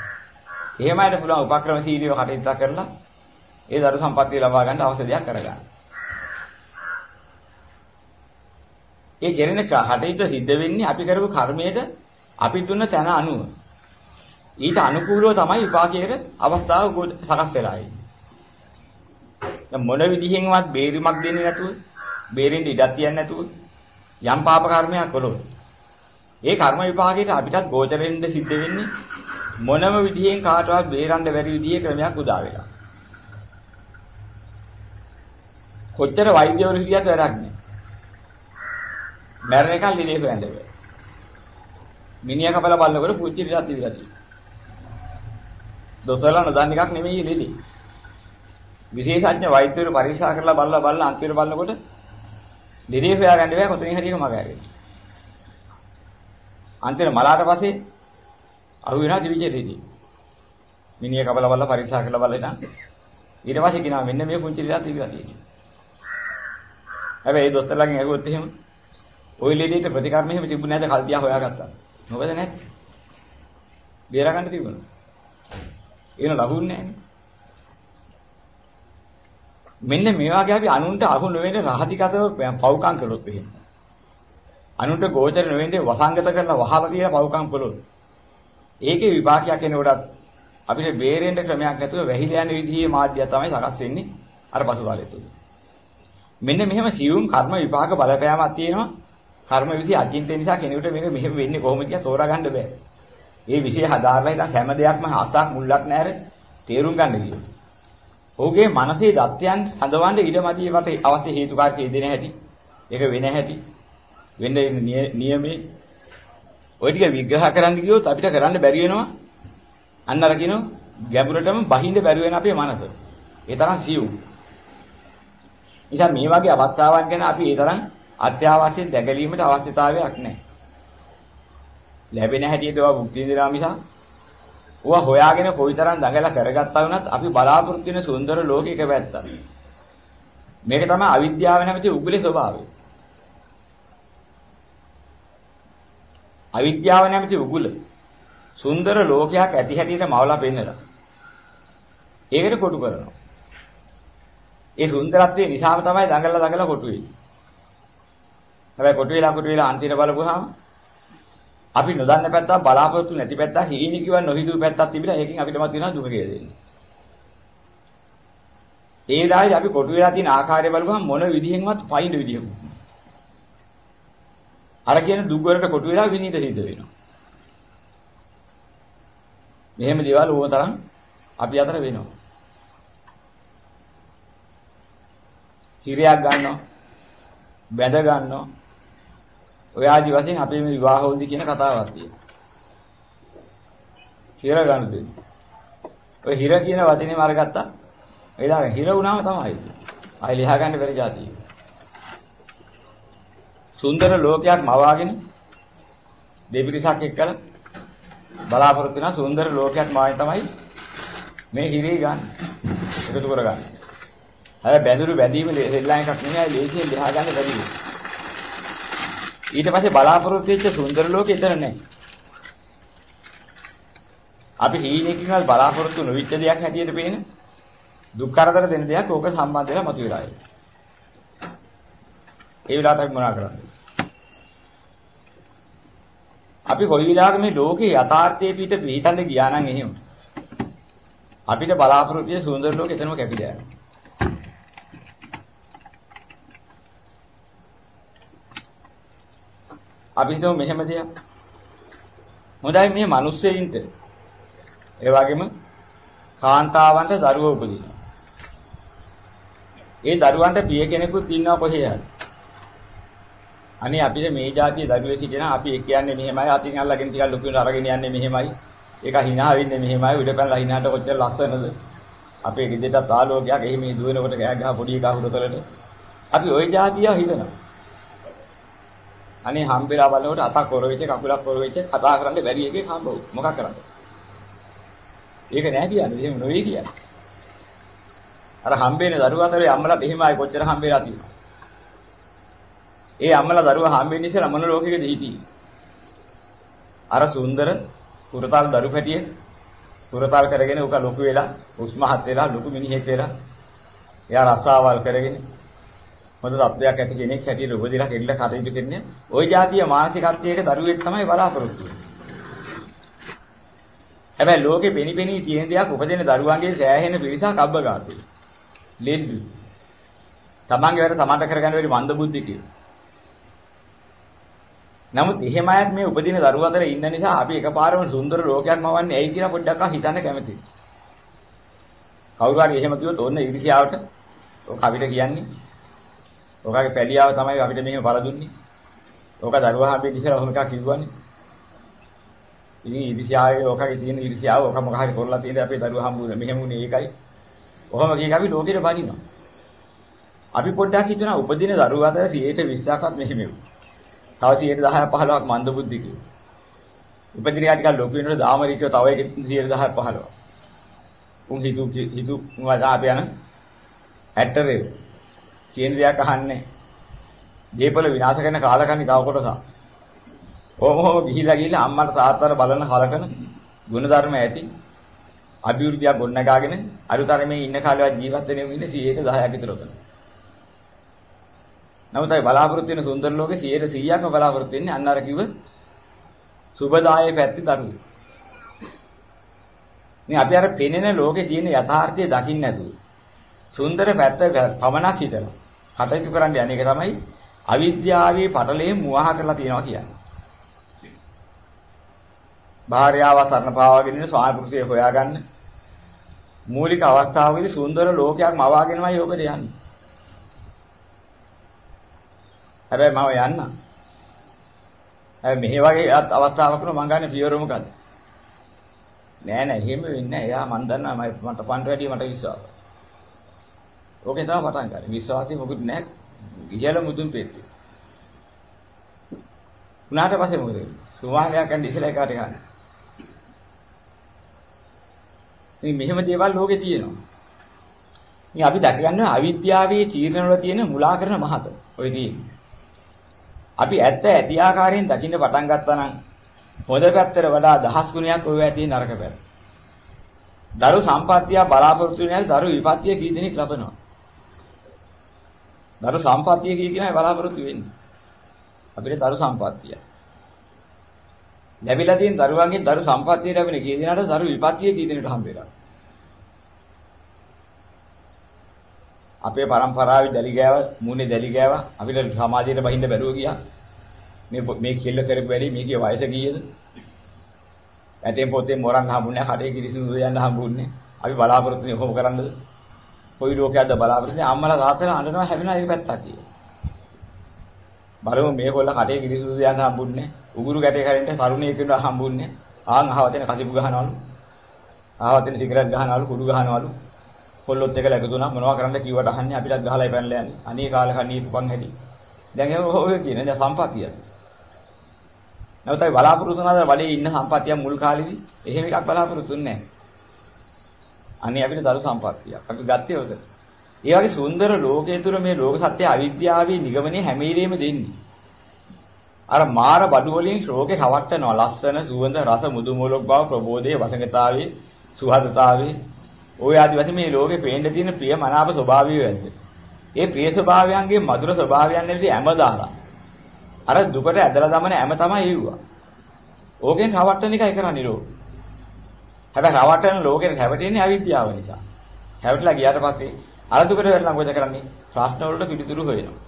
එහෙම හිට පුළුවන් උපක්‍රමශීලීව කටයුතු කරලා ඒ දරු සම්පත්තිය ලබා ගන්න අවශ්‍යදයක් කරගන්න. ඒ ජීරණ කටයුතු සිද්ධ වෙන්නේ අපි කරපු කර්මයට අපි දුන්න තැන අනුව. ඊට අනුකූලව තමයි විපාකයක අවස්ථාව සකස් වෙලා ඉන්නේ. දැන් මොන විදිහෙන්වත් බේරීමක් දෙන්නේ නැතුව, බේරෙන්න ඉඩක් තියන්නේ නැතුව යම් පාප කර්මයක් කළොත් ඒ කර්ම විපාකයට අපිටත් ගෝචරෙන්ද සිද්ධ වෙන්නේ මොනම විදිහෙන් කාටවත් බේරන්න බැරි විදිහේ ක්‍රමයක් උදා වෙලා. කොච්චර වෛද්‍යවරු හිටියත් වැඩක් නෑ. මැරෙන එක ලිලේ හොයන්න බෑ. මිනිහා කපලා බලනකොට පුංචි ලිලක් තිබිලා තියෙනවා. දොසලා නොදන්න එකක් නෙමෙයි ලිලි. විශේෂඥ වෛද්‍යවරු පරීක්ෂා කරලා බලලා බලලා අන්තිමට බලනකොට ලිලේ හොයාගන්න බෑ කොතනින් හරි එක මග ඇරෙන්නේ. අන්තිමට මලාට පස්සේ අහු වෙනවා තිබිච්ච ලිලි. මිනිහා කපලා බලලා පරීක්ෂා කරලා බලලා ඊට පස්සේ කියනවා මෙන්න මේ පුංචි ලිලක් තිබිලා තියෙනවා. හැබැයි ඒ දොස්තරලාගෙන් ඇහුවොත් එහෙම ওই ලෙඩේට ප්‍රතිකර්ම එහෙම තිබුණේ නැද්ද කල්දියා හොයාගත්තා. මොකද නැත්නම්? බේර ගන්න තිබුණා. ඒන ලහුන්නේ නැහැ. මෙන්න මේ වගේ අපි අනුන්ට අහු නොවෙන රහතිගතව පව්කම් කළොත් එහෙම. අනුන්ට ගෝචර නොවෙන්නේ වසංගත කරලා වහලා තියලා පව්කම් කළොත්. ඒකේ විපාකයක් එනකොටත් අපිට බේරෙන්න ක්‍රමයක් නැතුව වැහිලා යන විදිහේ මාධ්‍ය තමයි සකස් වෙන්නේ අර පසුකාලය තුල. මෙන්න මෙහෙම සියුම් කර්ම විපාක බලපෑමක් තියෙනවා. කර්ම විසි අචින්තය නිසා කෙනෙකුට මේක මෙහෙම වෙන්නේ කොහොමද කියලා තෝරා ගන්න බෑ. ඒ විශේෂ හදාarලා ඉතින් හැම දෙයක්ම අසක් මුල්ලක් නැහැර තේරුම් ගන්න කියනවා. ඔහුගේ මනසේ දත්යන් හඳවන්න ඉඩමදී වට අවශ්‍ය හේතුකාරක යෙදෙන හැටි. ඒක වෙන හැටි. වෙන්න නියමේ ඔය ටික විග්‍රහ කරන්න ගියොත් අපිට කරන්න බැරි වෙනවා. අන්න අර කියනවා ගැඹුරටම බහිඳ බැරි වෙන අපේ මනස. ඒ තරම් සියුම්. නිසා මේ වගේ අවස්ථාවන් ගැන අපි ඒ තරම් අත්‍යවශ්‍ය දැකලීමට අවශ්‍යතාවයක් නැහැ. ලැබෙන හැටියට ඒවා භුක්ති විඳිනවා මිස ඕවා හොයාගෙන කොයිතරම් දඟලා කරගත්තා වුණත් අපි බලාපොරොත්තු වෙන සුන්දර ලෝකයක පැත්තක්. මේක තමයි අවිද්‍යාව නැමැති උගුලේ ස්වභාවය. අවිද්‍යාව නැමැති උගුල සුන්දර ලෝකයක් ඇති හැටියට මවලා පෙන්නලා. ඒකට කොටු කරනවා. ඒ සුන්දරත්වයේ නිසාම තමයි දඟලලා දඟලලා කොටු වෙන්නේ. හැබැයි කොට වෙලා කොට වෙලා අන්තිමට බලපුවාම අපි නොදන්න පැත්තක් බලාපොරොත්තු නැති පැත්තක් හීනි කිව්ව නොහිතුව පැත්තක් තිබිලා ඒකෙන් අපිටමත් වෙනවා දුක කියලා දෙන්නේ. ඒ වෙලාවේ අපි කොට වෙලා තියෙන ආකාරය බලපුවම මොන විදිහෙන්වත් පයින් විදිහකුත් අර කියන දුක් වලට කොට වෙලා විනීත සිද්ධ වෙනවා. මෙහෙම දේවල් ඕන තරම් අපි අතර වෙනවා. හිරයක් ගන්නවා බැඳ ගන්නවා. ඔය ආදි වශයෙන් අපේ මේ විවාහෝදි කියන කතාවක් තියෙනවා. හිර ගන්න දෙන්නේ. ඔය හිර කියන වචනේම අරගත්තා. ඒ දාගෙන හිර වුණාම තමයි. ආයි ලියා ගන්න බැරි જાතියි. සුන්දර ලෝකයක් මවාගෙන දෙපිරිසක් එක්කලා බලාපොරොත්තු වෙන සුන්දර ලෝකයක් මායි තමයි මේ හිරේ ගන්න. එකතු කර ගන්න. හැබැයි බැඳුරු බැඳීම දෙල්ලන් එකක් නෙමෙයි ලේසියෙන් ලියා ගන්න බැරි. ඊට පස්සේ බලාපොරොත්තු වෙච්ච සුන්දර ලෝකෙ ඉතර නැහැ. අපි හීනකින් වල බලාපොරොත්තු නොවිච්ච දෙයක් හැටියට පේන දුක් කරදර දෙන දෙයක් ඕක සම්බන්ධ වෙලා මතුවලා එයි. ඒ වෙලාවට අපි මොනා කරන්නේ? අපි කොයි විලාක මේ ලෝකේ යථාර්ථයේ පිට පිටන්න ගියා නම් එහෙම. අපිට බලාපොරොත්තු වෙන සුන්දර ලෝකෙ එතනම කැපිලා යනවා. අපි හිතමු මෙහෙම දෙයක්. හොඳයි මේ මිනිස්සෙයින්ට ඒ වගේම කාන්තාවන්ට දරුවෝ උපදිනවා. ඒ දරුවන්ට පිය කෙනෙකුත් ඉන්නවා කොහේ හරි. අනේ අපිට මේ જાතිය දරුවෙක් හිටියනම් අපි ඒ කියන්නේ මෙහෙමයි අතින් අල්ලගෙන ටිකක් ලොකු වෙන අරගෙන යන්නේ මෙහෙමයි. ඒක hina වෙන්නේ මෙහෙමයි උඩපැනලා hinaට කොච්චර ලස්සනද. අපේ ගෙදරට ආලෝකයක් එහි මේ දුවනකොට ගෑ ගහ පොඩි එකා හුරතලට. අපි ওই જાතිය හිතනවා. අනේ හම්බෙලා බලනකොට අතක් කොර වෙච්ච කකුලක් කොර වෙච්ච කතා කරන්න බැරි එකෙක් හම්බ වුණා. මොකක් කරන්නේ? ඒක නෑ කියන්නේ. එහෙම නොවේ කියන්නේ. අර හම්බෙන්නේ දරුවා අතරේ අම්මලාට එහෙමයි කොච්චර හම්බෙලා තියෙනවා. ඒ අම්මලා දරුවා හම්බෙන්නේ ඉස්සෙල්ලා මොන ලෝකෙකද හිටියේ? අර සුන්දර කුරතල් දරු පැටියෙ කුරතල් කරගෙන උක ලොකු වෙලා උස්මහත් වෙලා ලොකු මිනිහෙක් වෙලා එයා රස්සාවල් කරගෙන හොඳ තත්වයක් ඇති කෙනෙක් හැටියට උපදිලා කෙරිලා කටයුතු කරන්නේ ওই જાතිය මානසිකත්වයේ දරුවෙක් තමයි බලාපොරොත්තු හැබැයි ලෝකෙ පෙනිපෙනී තියෙන දෙයක් උපදින දරුවන්ගේ සෑහෙන පිරිසක් අබ්බගාතේ. ලෙන්දු. තමන්ගේ වැඩ තමන්ට කරගන්න වෙලේ මන්දබුද්ධි කියලා. නමුත් එහෙම අයත් මේ උපදින දරුවා අතර ඉන්න නිසා අපි එකපාරම සුන්දර ලෝකයක් මවන්නේ ඇයි කියලා පොඩ්ඩක් හිතන්න කැමතියි. කවුරු හරි එහෙම කිව්වොත් ඕන්න ඉරිසියාවට ඔය කවිට කියන්නේ ඔකගේ පැලියාව තමයි අපිට මෙහෙම බල දුන්නේ. ඔක දරුවා හැබැයි ඉතින් ඔහොම එකක් කිව්වනේ. ඉතින් ඊර්ෂ්‍යාවේ ඔකගේ තියෙන ඊර්ෂ්‍යාව ඔක මොකක් හරි කරලා තියෙන අපේ දරුවා හම්බුනේ මෙහෙම උනේ ඒකයි. ඔහොම කියක අපි ලෝකෙට බනිනවා. අපි පොඩ්ඩක් හිතනවා උපදින දරුවා අතර 120ක්වත් මෙහෙම. තව 10 15ක් මන්ද බුද්ධිකයෝ. උපදිනියා ටිකක් ලොකු වෙනකොට දාමරිකයෝ තව එක 10 15. උන් හිතු හිතු මොකද අපි යන ඇටරේ කියන දෙයක් අහන්නේ. දීපල විනාශ කරන කාලකන්ණි තව කොටසක්. ඕමෝ ගිහිලා ගිහිලා අම්මට තාත්තට බලන කලකන ගුණධර්ම ඇති අභිවෘද්ධියක් ගොඩනගාගෙන අලුතරමේ ඉන්න කාලේවත් ජීවත් වෙන ඉන්නේ 110ක් විතර උතන. නමුත් අය බලාපොරොත්තු වෙන සුන්දර ලෝකේ 100%ක්ම බලාපොරොත්තු වෙන්නේ අන්න අර කිව්ව සුබදායේ පැත්තේ දරුවෝ. මේ අපි අර පෙනෙන ලෝකේ තියෙන යථාර්ථය දකින්න නැතුව සුන්දර පැත්ත පමණක් හිතනවා. කටයුතු කරන්න යන්නේ ඒක තමයි අවිද්‍යාවේ පටලේ මුවහ කරලා තියනවා කියන්නේ. භාර්යාව සරණ පාවාගෙන ඉන්න ස්වාමි පුරුෂය හොයාගන්න මූලික අවස්ථාවකදී සුන්දර ලෝකයක් මවාගෙනමයි යෝගද යන්නේ. හැබැයි මම යන්න. හැබැයි මෙහි වගේ අවස්ථාවක් වුණා මං ගන්න පියවර මොකද්ද? නෑ නෑ එහෙම වෙන්නේ නෑ. එයා මං දන්නවා මට පන්ට වැඩි මට විශ්වාසයි. ඕකේ තමයි පටන් ගන්න. විශ්වාසය මොකුත් නෑ. ඉහළ මුදුන් පෙට්ටි. උනාට පස්සේ මොකද වෙන්නේ? සුවාලයක් ගන්න ඉස්සලා එකට ගන්න. මේ මෙහෙම දේවල් ලෝකේ තියෙනවා. මේ අපි දැක ගන්න අවිද්‍යාවේ තීරණ වල තියෙන මුලා කරන මහත. ඔය තියෙන්නේ. අපි ඇත්ත ඇති ආකාරයෙන් දකින්න පටන් ගත්තා නම් හොඳ පැත්තට වඩා දහස් ගුණයක් ඔය ඇති නරක පැත්ත. දරු සම්පත්තිය බලාපොරොත්තු වෙන දරු විපත්තිය කී දෙනෙක් ලබනවා. දරු සම්පත්තිය කී කෙනා බලාපොරොත්තු වෙන්නේ. අපිට දරු සම්පත්තිය. ලැබිලා තියෙන දරුවන්ගෙන් දරු සම්පත්තිය ලැබෙන කී දෙනාට දරු විපත්තිය කී දෙනෙකුට හම්බ වෙලා. අපේ પરම්පරාවේ දැලි ගෑව, මූණේ දැලි ගෑව, අපිට සමාජයට බහින්න බැරුව ගියා. මේ මේ කෙල්ල කරපු වැඩි මේකේ වයස කීයද? ඇටෙන් පොතේ මොරන් හම්බුනේ, කඩේ කිරිසුදු යන්න හම්බුනේ. අපි බලාපොරොත්තු වෙන්නේ කොහොම කරන්නද? කොයි ලෝකයක්ද බලාපොරොත්තු වෙන්නේ? අම්මලා තාත්තලා අඬනවා හැවෙනවා ඒක පැත්තක් කියලා. බලමු මේ කොල්ල කටේ කිරිසුදු යන හම්බුන්නේ. උගුරු ගැටේ කරින්ට තරුණිය කෙනා හම්බුන්නේ. ආන් අහවතෙන කසිපු ගහනවලු. අහවතෙන සිගරට් ගහනවලු, කුඩු ගහනවලු. කොල්ලොත් එක läග දුනා මොනවා කරන්නද කිව්වට අහන්නේ අපිටත් ගහලා පැනලා යන්නේ. අනේ කාලේ කණී පුපන් හැටි. දැන් ඒක ඔය කියන දැන් සම්පතිය. නැවතයි බලාපොරොත්තු වෙනාද වලේ ඉන්න සම්පතිය මුල් කාලේදී එහෙම එකක් බලාපොරොත්තු වෙන්නේ නැහැ. අනේ අපිට දරු සම්පත්තියක්. අපි ගත්තේ උදේ. ඒ වගේ සුන්දර ලෝකයේ තුර මේ ලෝක සත්‍ය අවිද්‍යාවේ නිගමනයේ හැම ඉරේම දෙන්නේ. අර මාර බඩු වලින් ශෝකේ හවට්ටනවා. ලස්සන, සුවඳ, රස, මුදු මොලොක් බව, ප්‍රබෝධයේ වසඟතාවේ, සුහදතාවේ ඔය ආදි වශයෙන් මේ ලෝකේ පේන්න තියෙන ප්‍රිය මනාප ස්වභාවය වැද්ද. ඒ ප්‍රිය ස්වභාවයන්ගේ මధుර ස්වභාවයන් නැති හැමදාලා. අර දුකට ඇදලා දමන හැම තමයි ඒවුවා. ඕකෙන් හවට්ටන එකයි කරන්නේ ලෝකේ. හැබැයි රවට්ටන ලෝකෙට හැවටෙන්නේ අවිද්‍යාව නිසා. හැවටලා ගියාට පස්සේ අරදුකට වෙලා මොකද කරන්නේ? ප්‍රශ්න වලට පිළිතුරු හොයනවා.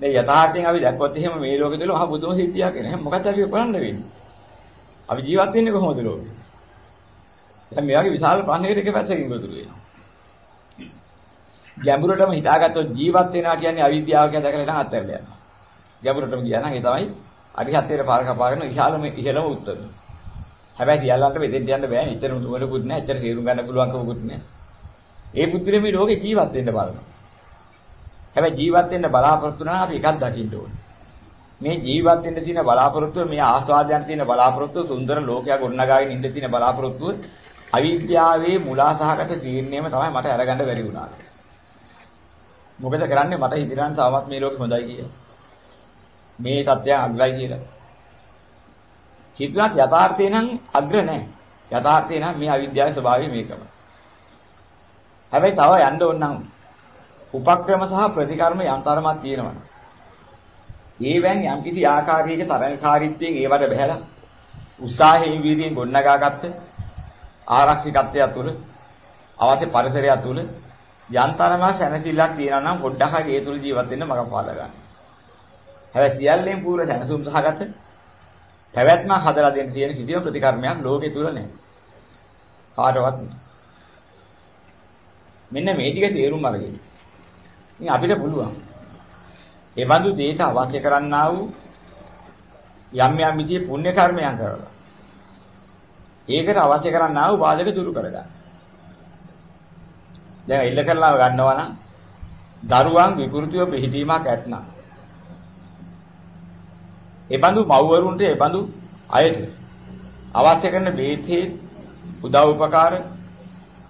දැන් යථාර්ථයෙන් අපි දැක්කොත් එහෙම මේ ලෝකෙ තුල මහ බුදුම සිද්ධියක් නේ. මොකක්ද අපි කරන්න වෙන්නේ? අපි ජීවත් වෙන්නේ කොහොමද ලෝකෙ? දැන් මේ වගේ විශාල ප්‍රශ්නයකට එක පැත්තකින් ගොදුරු වෙනවා. ගැඹුරටම හිතාගත්තොත් ජීවත් වෙනවා කියන්නේ අවිද්‍යාව කියලා දැකලා නම් අත්හැරලා යනවා. ගැඹුරටම ගියා නම් ඒ තමයි අරිහත්ත්වයට පාර කපාගෙන ඉහළම ඉහළම උත්තර. හැබැයි සියල්ලන්ට මෙතෙන්ට යන්න බෑ. නිතර නුවණකුත් නැහැ. ඇත්තට තේරුම් ගන්න පුළුවන්කමකුත් නැහැ. ඒ පුදුරේ මේ ලෝකේ ජීවත් වෙන්න බලනවා. හැබැයි ජීවත් වෙන්න බලාපොරොත්තු වෙනා අපි එකක් දකින්න ඕනේ. මේ ජීවත් වෙන්න තියෙන බලාපොරොත්තුව මේ ආස්වාදයන් තියෙන බලාපොරොත්තුව සුන්දර ලෝකයක් ගොඩනගාගෙන ඉන්න තියෙන බලාපොරොත්තුව අවිද්‍යාවේ මුලාසහගත තීරණයම තමයි මට අරගන්න බැරි වුණා. මොකද කරන්නේ මට හිතනවා තාමත් මේ ලෝකෙ හොඳයි කියලා. මේ තත්ත්වය අග්‍රයි කියලා. හිතුණත් යථාර්ථය නම් අග්‍ර නැහැ. යථාර්ථය නම් මේ අවිද්‍යාවේ ස්වභාවය මේකම. හැබැයි තව යන්න ඕන නම් උපක්‍රම සහ ප්‍රතිකර්ම යන්තරමක් තියෙනවා. ඒවෙන් යම්කිසි ආකාරයක තරංකාරීත්වයෙන් ඒවට බහැලා උත්සාහයෙන් වීර්යයෙන් ගොඩනගාගත්ත ආරක්ෂිතත්වය තුළ අවශ්‍ය පරිසරය තුළ යන්තරම සැනසෙල්ලක් තියෙනවා නම් පොඩ්ඩක් හරි ඒ තුළ ජීවත් වෙන්න මග පාදා ගන්න. හැබැයි සියල්ලෙන් පූර්ණ සැනසුම් සහගත පැවැත්ම හදලා දෙන්න තියෙන කිසිම ප්‍රතිකර්මයක් ලෝකේ තුල නැහැ. කාටවත් නෑ. මෙන්න මේ ටික තේරුම් අරගෙන. ඉතින් අපිට පුළුවන්. ඒ බඳු දෙයට අවශ්‍ය කරන්නා වූ යම් යම් විදිහේ පුණ්‍ය කර්මයන් කරලා. ඒකට අවශ්‍ය කරන්නා වූ බාධක දුරු කරගන්න. දැන් ඉල්ල කරලා ගන්නවා නම් දරුවන් විකෘතිව පිළිහිීමක් ඇත්නම් ඒ බඳු මව්වරුන්ට ඒ බඳු අයට අවශ්‍ය කරන බේතේ උදව් උපකාර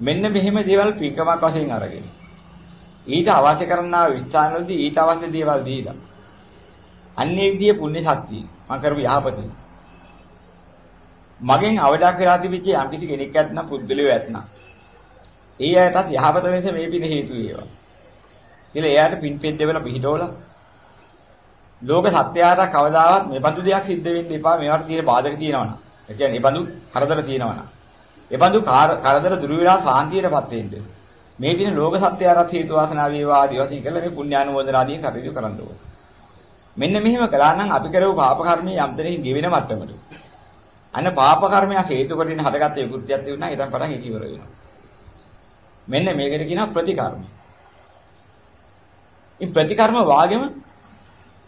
මෙන්න මෙහෙම දේවල් පින්කමක් වශයෙන් අරගෙන. ඊට අවශ්‍ය කරනා විස්ථානවලදී ඊට අවශ්‍ය දේවල් දීලා. අන්නේ විදියේ පුණ්‍ය ශක්තිය මම කරපු යහපතින් මගෙන් අවඩක් වෙලා තිබිච්ච යම් කිසි කෙනෙක් ඇත්නම් පුද්ගලයෝ ඇත්නම් ඒ අයටත් යහපත වෙනස මේ පින හේතු වේවා. කියලා එයාට පින් පෙත් දෙවලා පිහිටවලා ලෝක සත්‍යයට කවදාවත් මේ බඳු දෙයක් සිද්ධ වෙන්න එපා මේවට තියෙන බාධක තියෙනවනම්. ඒ කියන්නේ මේ බඳු කරදර තියෙනවනම්. ඒ බඳු කරදර දුරු වෙලා සාන්තියටපත් වෙන්න. මේ දින ලෝක සත්‍යයට හේතු වාසනා වේවා ආදී වශයෙන් කළා මේ පුණ්‍යානුමෝදනාදී කටයුතු කරන්න ඕන. මෙන්න මෙහෙම කළා නම් අපි කරව පාප කර්මයේ යම් දෙනකින් ගෙවෙන මට්ටමට. අන්න පාප කර්මයක් හේතු කොටින් හටගත්ත විකෘතියක් තිබුණා ඊටන් පටන් ඒක ඉවර වෙනවා. මෙන්න මේකට කියනවා ප්‍රතිකර්ම. ඉතින් ප්‍රතිකර්ම වාගෙම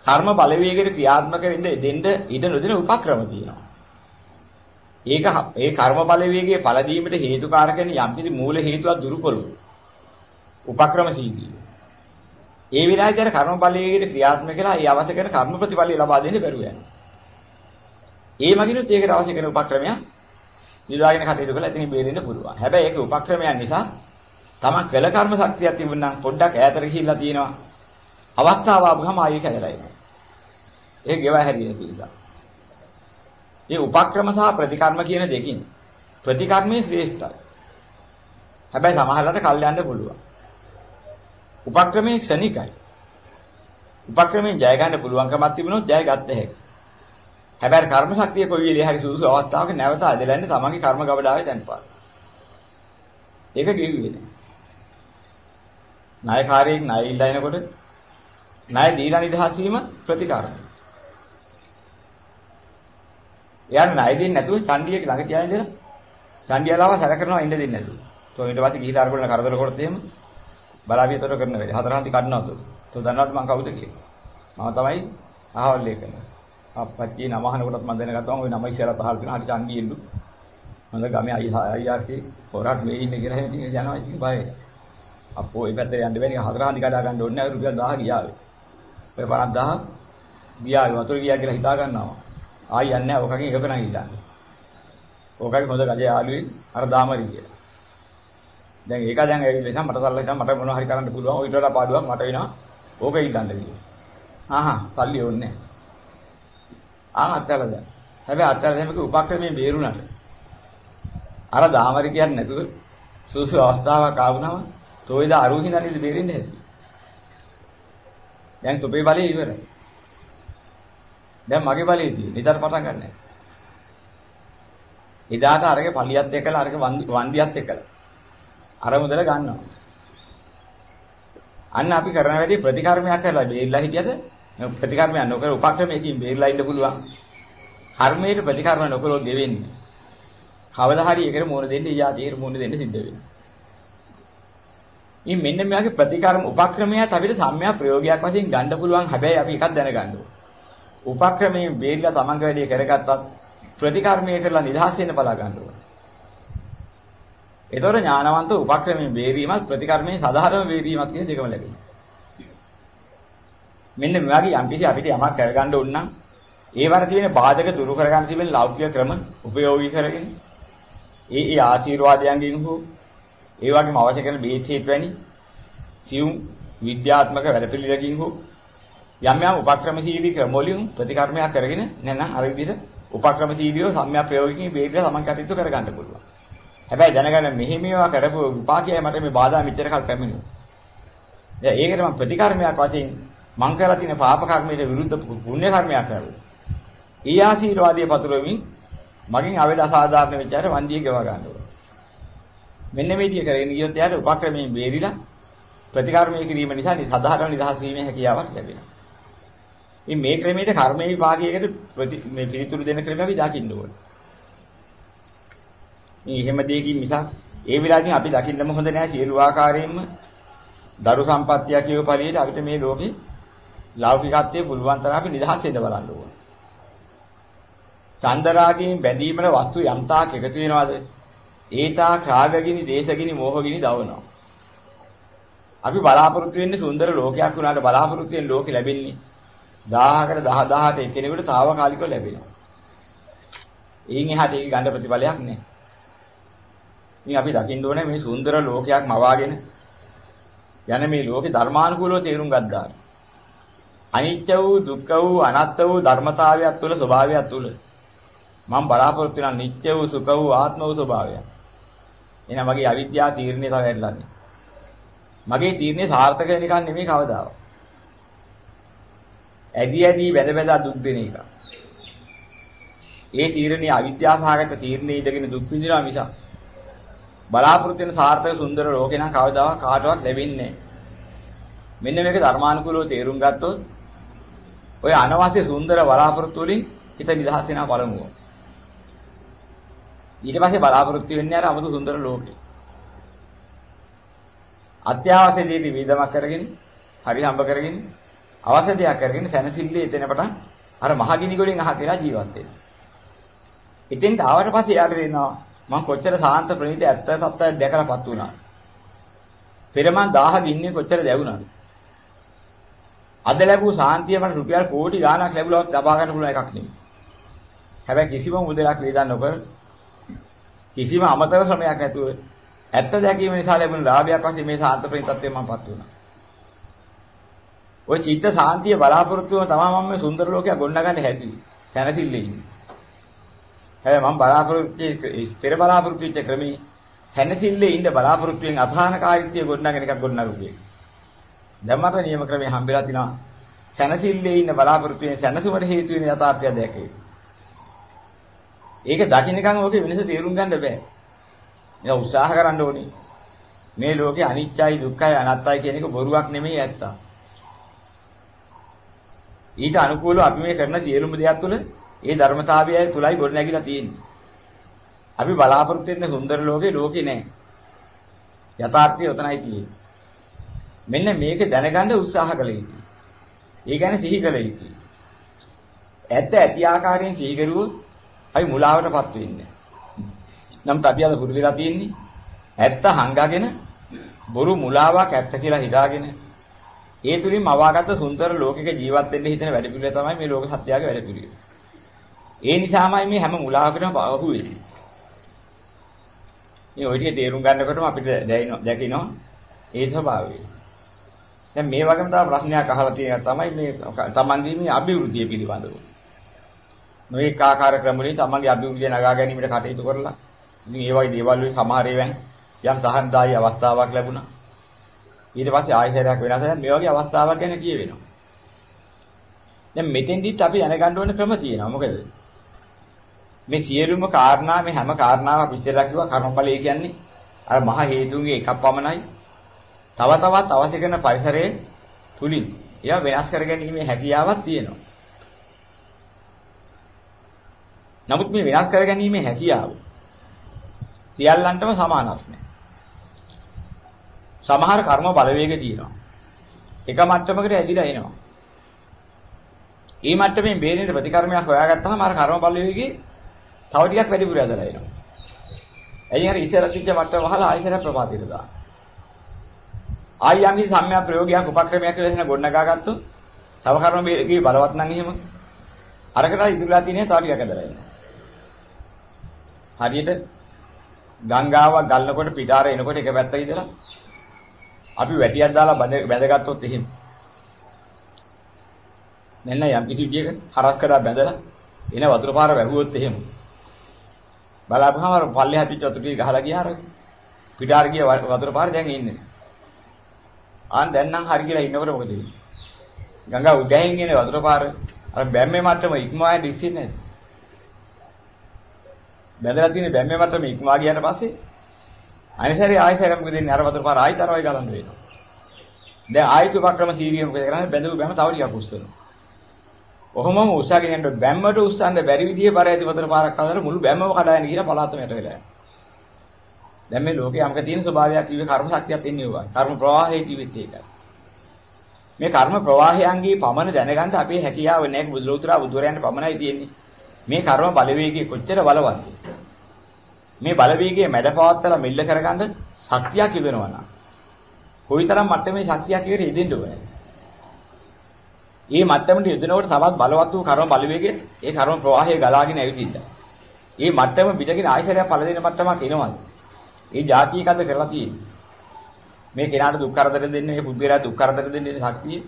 කර්ම බලවේගයට ක්‍රියාත්මක වෙන්න දෙන්න ඉඩ නොදෙන උපක්‍රම තියෙනවා. ඒක ඒ කර්ම බලවේගයේ ඵල දීමට හේතුකාරක වෙන යම්කිසි මූල හේතුවක් දුරු කළොත් උපක්‍රමශීලී. ඒ විලාසයට කර්ම බලවේගයට ක්‍රියාත්මක කළා ඒ අවශ්‍ය කරන කර්ම ප්‍රතිඵලය ලබා දෙන්න බැරුව යනවා. ඒ මගිනුත් ඒකට අවශ්‍ය කරන උපක්‍රමයක් නිරාගෙන කටයුතු කළා ඉතින් බේරෙන්න පුළුවන්. හැබැයි ඒක උපක්‍රමයක් නිසා තමන් කළ කර්ම ශක්තියක් තිබුණනම් පොඩ්ඩක් ඈතට ගිහිල්ලා තියෙනවා. අවස්ථාව ආවම ආයෙ කැදලා එනවා. ඒක ගෙවා හැරියෙන පිළිදා. මේ උපක්‍රම සහ ප්‍රතිකර්ම කියන දෙකින් ප්‍රතිකර්මයේ ශ්‍රේෂ්ඨයි. හැබැයි සමහරකට කල් යන්න පුළුවන්. උපක්‍රමයේ ක්ෂණිකයි. උපක්‍රමයෙන් ජය ගන්න පුළුවන්කමක් තිබුණොත් ජය ගත්ත හැකියි. හැබැයි කර්ම ශක්තිය කොයි වෙලේ හරි සුසු අවස්ථාවක නැවත අදලන්නේ තමන්ගේ කර්ම ගබඩාවේ තැන්පාන. ඒක ගෙව්වේ නෑ. ණයකාරයෙක් ණය ඉල්ලා එනකොට ණය දීලා නිදහස් වීම ප්‍රතිකාරයි. එයාට ණය දෙන්නේ නැතුව චණ්ඩිය ළඟ තියාගෙන ඉඳලා චණ්ඩියලාව සැර කරනවා ඉන්න දෙන්නේ නැතුව. තෝ ඊට පස්සේ ගිහිලා අරගෙන කරදර කරොත් එහෙම බලාවියතර කරන වෙලේ හතරහන්ති කඩනවා තෝ. තෝ දන්නවද මං කවුද කියලා? මම තමයි අහවල් එකන. අප්පච්චි නම අහනකොටත් මම දැනගත්තා ওই නම ඉස්සරහ පහල් වෙනවා හරි චන්දියෙලු. මම ගමේ IRC හොරක් මේ ඉන්නේ කියලා හිතින් යනවා ඉතින් බය. අපෝ ඒ පැත්තට යන්න බැරි හතරහන්දි කඩා ගන්න ඕනේ නැහැ රුපියල් 1000 ගියාවේ. ඔය 50000 ගියාවේ වතුර ගියා කියලා හිතා ගන්නවා. ආයි යන්නේ නැහැ ඔකකින් එක නම් ඉල්ලන්නේ. ඕකයි හොඳ ගජේ යාළුවේ අර දාමරි කියලා. දැන් ඒක දැන් ඇවිල්ලා මට සල්ලි මට මොනවා හරි කරන්න පුළුවන්. ඔය ඊට වඩා පාඩුවක් මට වෙනවා. ඕක ඉල්ලන්න කියලා. ආහා සල්ලි ඕනේ නැහැ. ආ අත්තල දැන්. හැබැයි අත්තල දැන් මේක උපක්‍රමයෙන් බේරුණාට. අර දාමරි කියන්නේ නැතුව සුසු අවස්ථාවක් ආවුනම තෝයිද අරුහිනනිද බේරෙන්නේ නැති. දැන් තොපේ බලය ඉවරයි. දැන් මගේ බලය තියෙන්නේ. ඊතර පටන් ගන්නෑ. එදාට අරගේ පලියත් එක්කලා අරගේ වන්දියත් එක්කලා. අර මුදල ගන්නවා. අන්න අපි කරන වැඩි ප්‍රතිකර්මයක් කරලා බේරිලා හිටියද ප්‍රතිකර්මයක් නොකර උපක්‍රමයකින් බේරිලා ඉන්න පුළුවන්. කර්මයේ ප්‍රතිකර්ම නොකරොත් දෙවෙන්නේ. කවදා හරි ඒකට මුණ දෙන්නේ යාතියට මුණ දෙන්න සිද්ධ වෙනවා. මේ මෙන්න මෙයාගේ ප්‍රතිකර්ම උපක්‍රමයක් අපිට සම්මයා ප්‍රයෝගයක් වශයෙන් ගන්න පුළුවන්. හැබැයි අපි එකක් දැනගන්න ඕනේ. උපක්‍රමයෙන් බේරිලා තමන්ගේ වැඩේ කරගත්තත් ප්‍රතිකර්මයේ කරලා නිදහස් වෙන්න බලා ගන්න ඕනේ. ඒතොර ඥානවන්ත උපක්‍රමයෙන් බේරීමත් ප්‍රතිකර්මයෙන් සාධාරණ බේරීමත් කියන දෙකම ලැබෙනවා. මෙන්න මෙයාගේ යම්කිසි අපිට යමක් කරගන්න ඕන නම් ඒ වර තියෙන බාධක දුරු කරගන්න තිබෙන ලෞකික ක්‍රම උපයෝගී කරගෙන ඒ ඒ ආශිර්වාදයන්ගෙන් හෝ ඒ වගේම අවශ්‍ය කරන බේත් හේත් වැනි සියුම් විද්‍යාත්මක වැඩපිළිවෙලකින් හෝ යම් යම් උපක්‍රමශීලී ක්‍රමවලින් ප්‍රතිකර්මයක් කරගෙන නැත්නම් අර විදිහට උපක්‍රමශීලීව සම්‍යක් ප්‍රයෝගිකින් බේරිලා සමන් කටයුතු කරගන්න පුළුවන්. හැබැයි දැනගන්න මෙහි මේවා කරපු විපාකයයි මට මේ බාධා මෙච්චර කල් පැමිණුණා. දැන් ඒකට මම ප්‍රතිකර්මයක් වශයෙන් මං කරලා තියෙන පාප කර්මයට විරුද්ධ පුණ්‍ය කර්මයක් කරලා. ඊ ආශීර්වාදයේ පතුරවමින් මගෙන් අවේද අසාධාරණ විචාර වන්දිය ගව ගන්නවා. මෙන්න මේ විදිය කරගෙන ගියොත් එයාට උපක්‍රමයෙන් බේරිලා ප්‍රතිකර්මයේ කිරීම නිසා සාධාරණ නිදහස් වීමේ හැකියාවක් ලැබෙනවා. ඉතින් මේ ක්‍රමයට කර්මයේ විභාගයකට ප්‍රති මේ පිළිතුරු දෙන ක්‍රමය අපි දකින්න ඕනේ. මේ එහෙම දෙයකින් මිසක් ඒ විලාසින් අපි දකින්නම හොඳ නෑ සියලු ආකාරයෙන්ම දරු සම්පත්තිය කියව පළියට අපිට මේ ලෝකේ ලෞකිකත්වයේ පුළුවන් තරම් අපි නිදහස් වෙන්න බලන්න ඕනේ. චන්දරාගයෙන් බැඳීමන වස්තු යම්තාක් එකතු වෙනවද? ඒතා ක්‍රාවගිනි, දේශගිනි, මෝහගිනි දවනවා. අපි බලාපොරොත්තු වෙන්නේ සුන්දර ලෝකයක් වුණාට බලාපොරොත්තු වෙන ලෝකෙ ලැබෙන්නේ 1000කට 10000ට එක්කෙනෙකුට తాවකාලිකව ලැබෙනවා. එයින් එහාට ඒක ගන්න ප්‍රතිඵලයක් නැහැ. ඉතින් අපි දකින්න ඕනේ මේ සුන්දර ලෝකයක් මවාගෙන යන මේ ලෝකේ ධර්මානුකූලව තේරුම් ගත්තා. අනිත්‍ය වූ දුක්ඛ වූ අනාත්ම වූ ධර්මතාවයක් තුළ ස්වභාවයක් තුළ මම බලාපොරොත්තු වෙන නිත්‍ය වූ සුඛ වූ ආත්ම වූ ස්වභාවයක්. එහෙනම් මගේ අවිද්‍යාව තීරණය තමයි ඇල්ලන්නේ. මගේ තීරණය සාර්ථක වෙන එකක් නෙමෙයි කවදාවත්. ඇදී ඇදී වැද වැද දුක් දෙන එක. ඒ තීරණේ අවිද්‍යාව සහගත තීරණේ ඉඳගෙන දුක් විඳිනවා මිසක් බලාපොරොත්තු වෙන සාර්ථක සුන්දර ලෝකේ නම් කවදාවත් කාටවත් ලැබෙන්නේ නැහැ. මෙන්න මේක ධර්මානුකූලව තේරුම් ගත්තොත් ඔය අනවශ්‍ය සුන්දර බලාපොරොත්තු වලින් හිත නිදහස් වෙනවා බලමුව. ඊට පස්සේ බලාපොරොත්තු වෙන්නේ අර අමුතු සුන්දර ලෝකේ. අත්‍යවශ්‍ය දේ විවිධමක් කරගෙන හරි හම්බ කරගෙන අවශ්‍ය දෙයක් කරගෙන සැනසille එතන පටන් අර මහගිනි ගොඩෙන් අහ කියලා ජීවත් වෙනවා. ඉතින් ආවට පස්සේ යාට දෙනවා මම කොච්චර සාන්ත ප්‍රණීත ඇත්ත සත්‍යයක් දැකලාපත් වුණා. පෙර මං 1000 ගින්නේ කොච්චර දැවුණාද? අද ලැබූ සාන්තිය මට රුපියල් කෝටි ගාණක් ලැබුණාත් ලබා ගන්න පුළුවන් එකක් නෙමෙයි. හැබැයි කිසිම මුදලක් වේදන් නොකර කිසිම අමතර ශ්‍රමයක් නැතුව ඇත්ත දැකීම නිසා ලැබුණු ලාභයක් වශයෙන් මේ සාන්ත ප්‍රණීතත්වයෙන් මමපත් වුණා. ওই චිත්ත සාන්තිය බලාපොරොත්තු වෙන තමයි මම මේ සුන්දර ලෝකයක් ගොඩනගන්න හැදුවේ. සැනසille ඉන්නේ. හැබැයි මම බලාපොරොත්තු පෙර බලාපොරොත්තු වෙච්ච ක්‍රමී සැනසille ඉන්න බලාපොරොත්තුෙන් අසහනකාරීත්වය ගොඩනගෙන එකක් ගොඩනගුවේ. දැන් මට නියම ක්‍රමයේ හම්බෙලා තිනවා. සැනසille ඉන්න බලාපොරොත්තුෙන් සැනසුමට හේතු වෙන යථාර්ථය දැකේ. ඒක දකින්නකන් ඕකේ වෙනස තේරුම් ගන්න බෑ. ඒක උත්සාහ කරන්න ඕනේ. මේ ලෝකේ අනිත්‍යයි දුක්ඛයි අනාත්තයි කියන එක බොරුවක් නෙමෙයි ඇත්ත. ඊට අනුකූලව අපි මේ කරන සියලුම දේවල් තුළ ඒ ධර්මතාවයයි තුලයි ගොඩ නැගිලා තියෙන්නේ. අපි බලාපොරොත්තු වෙන සුන්දර ලෝකේ ලෝකේ නෑ. යථාර්ථය උතනයි තියෙන්නේ. මෙන්න මේක දැනගන්න උත්සාහ කළ යුතුයි. ඒ කියන්නේ සිහි කළ යුතුයි. ඇත්ත ඇති ආකාරයෙන් සිහි කරුවොත් අපි මුලාවටපත් වෙන්නේ. නමුත් අපි අද පුරු වෙලා තියෙන්නේ ඇත්ත හංගගෙන බොරු මුලාවක් ඇත්ත කියලා හිතාගෙන ඒ තුලින් මවාගත්ත සුන්දර ලෝකයක ජීවත් වෙන්න හිතන වැඩ පිළිවෙල තමයි මේ ලෝක සත්‍යයේ වැඩ පිළිවෙල. ඒ නිසාමයි මේ හැම මුලාවකටම බහු වෙන්නේ. මේ ඔය ටික තේරුම් ගන්නකොටම අපිට දැකිනවා ඒ ස්වභාවය. දැන් මේ වගේම තව ප්‍රශ්නයක් අහලා තියෙනවා තමයි මේ තමන්ගේ මේ අභිවෘද්ධිය පිළිබඳව. නොඑක ආකාර ක්‍රම වලින් තමන්ගේ අභිවෘද්ධිය නගා ගැනීමට කටයුතු කරලා ඉතින් ඒ වගේ දේවල් වලින් සමහර ඒවාන් යම් සහනදායී අවස්ථාවක් ලැබුණා. ඊට පස්සේ ආයතරයක් වෙනස මේ වගේ අවස්ථාවක් ගැන කියවෙනවා. දැන් මෙතෙන්දිත් අපි දැනගන්න ඕන ක්‍රම තියෙනවා. මොකද? මේ සියලුම කාරණා මේ හැම කාරණාවක් ඉස්සෙල්ලා කිව්වා කර්මඵලය කියන්නේ අර මහ හේතුන්ගේ එකක් පමණයි. තව තවත් අවශ්‍ය කරන පරිසරයේ තුලින් ඒවා වෙනස් කරගැනීමේ හැකියාවක් තියෙනවා. නමුත් මේ වෙනස් කරගැනීමේ හැකියාව සියල්ලන්ටම සමානක් නෑ. සමහර කර්ම බලවේග තියෙනවා. එක මට්ටමකට ඇදිලා එනවා. ඒ මට්ටමින් බේරෙන්න ප්‍රතිකර්මයක් හොයාගත්තාම අර කර්ම බලවේගයේ තව ටිකක් වැඩිපුර ඇදලා එනවා. එයින් හරි ඉස්සර තිච්ච මට්ටම වහලා ආයෙසර ප්‍රපාතයට දාන. ආයි යම් කිසි සම්‍යක් ප්‍රයෝගයක් උපක්‍රමයක් කියලා දෙන ගොඩනගා ගත්තොත් තව කර්ම බේරේ බලවත් නම් එහෙම අරකට ඉදිරියලා තියෙන තව ටිකක් ඇදලා එනවා. හරියට ගංගාවක් ගලනකොට පිටාර එනකොට එක පැත්තක ඉඳලා අපි වැටියක් දාලා බැඳගත්තොත් එහෙම. මෙන්න යම් කිසි විදියක හරස් කරලා බැඳලා එන වතුර පාර වැහුවොත් එහෙම. බලාපුවම අර පල්ලේ හැදිච්ච වතුර ටික ගහලා ගියාර පිටාර ගිය වතුර පාර දැන් ඉන්නේ. ආන් දැන් නම් හරි කියලා ඉන්නකොට මොකද වෙන්නේ? ගංගා උඩින් එන වතුර පාර අර බැම්මේ මට්ටම ඉක්මවා යන්න ඉස්සින්නේ නැහැ. බැඳලා තියෙන බැම්මේ මට්ටම ඉක්මවා ගියාට පස්සේ අනිසරේ ආයෙසරම මොකද වෙන්නේ අර වතුර පාර ආයෙත් අරවයි ගලන්න වෙනවා. දැන් ආයෙත් උපක්‍රම සීරිය මොකද කරන්නේ බැඳපු බැම තව ටිකක් උස්සනවා. කොහොමම උස්සගෙන යන්න බැම්මට උස්සන්න බැරි විදිහේ බර ඇති වතුර පාරක් කවදාද මුළු බැම්මම කඩාගෙන ගිහලා පලාතම යට වෙලා යනවා. දැන් මේ ලෝකේ යමක තියෙන ස්වභාවයක් කිව්වේ කර්ම ශක්තියක් එන්නේ ඒවා. කර්ම ප්‍රවාහයේ කිව්වෙත් ඒකයි. මේ කර්ම ප්‍රවාහයන්ගේ පමණ දැනගන්න අපේ හැකියාව නැහැ බුදුලෝතුරා බුදුරයන්ට පමණයි තියෙන්නේ. මේ කර්ම බලවේගයේ කොච්චර බලවත්ද? මේ බලවේගයේ මැඩපවත්තලා මිල්ල කරගන්න ශක්තියක් ඉවෙනවා නම් කොයිතරම් මට්ටමේ ශක්තියක් ඉවර ඉදෙන්න ඕනේ. මේ මට්ටමට යොදනකොට තවත් බලවත් වූ කර්ම බලවේගයේ ඒ කර්ම ප්‍රවාහය ගලාගෙන ඇවිදින්න. මේ මට්ටම පිටකින් ආයශරයක් පළ දෙන මට්ටමක් එනවද? ඒ જાතියකද කරලා තියෙන්නේ. මේ කෙනාට දුක් කරදර දෙන්නේ මේ පුද්ගලයා දුක් කරදර දෙන්නේ ශක්තිය.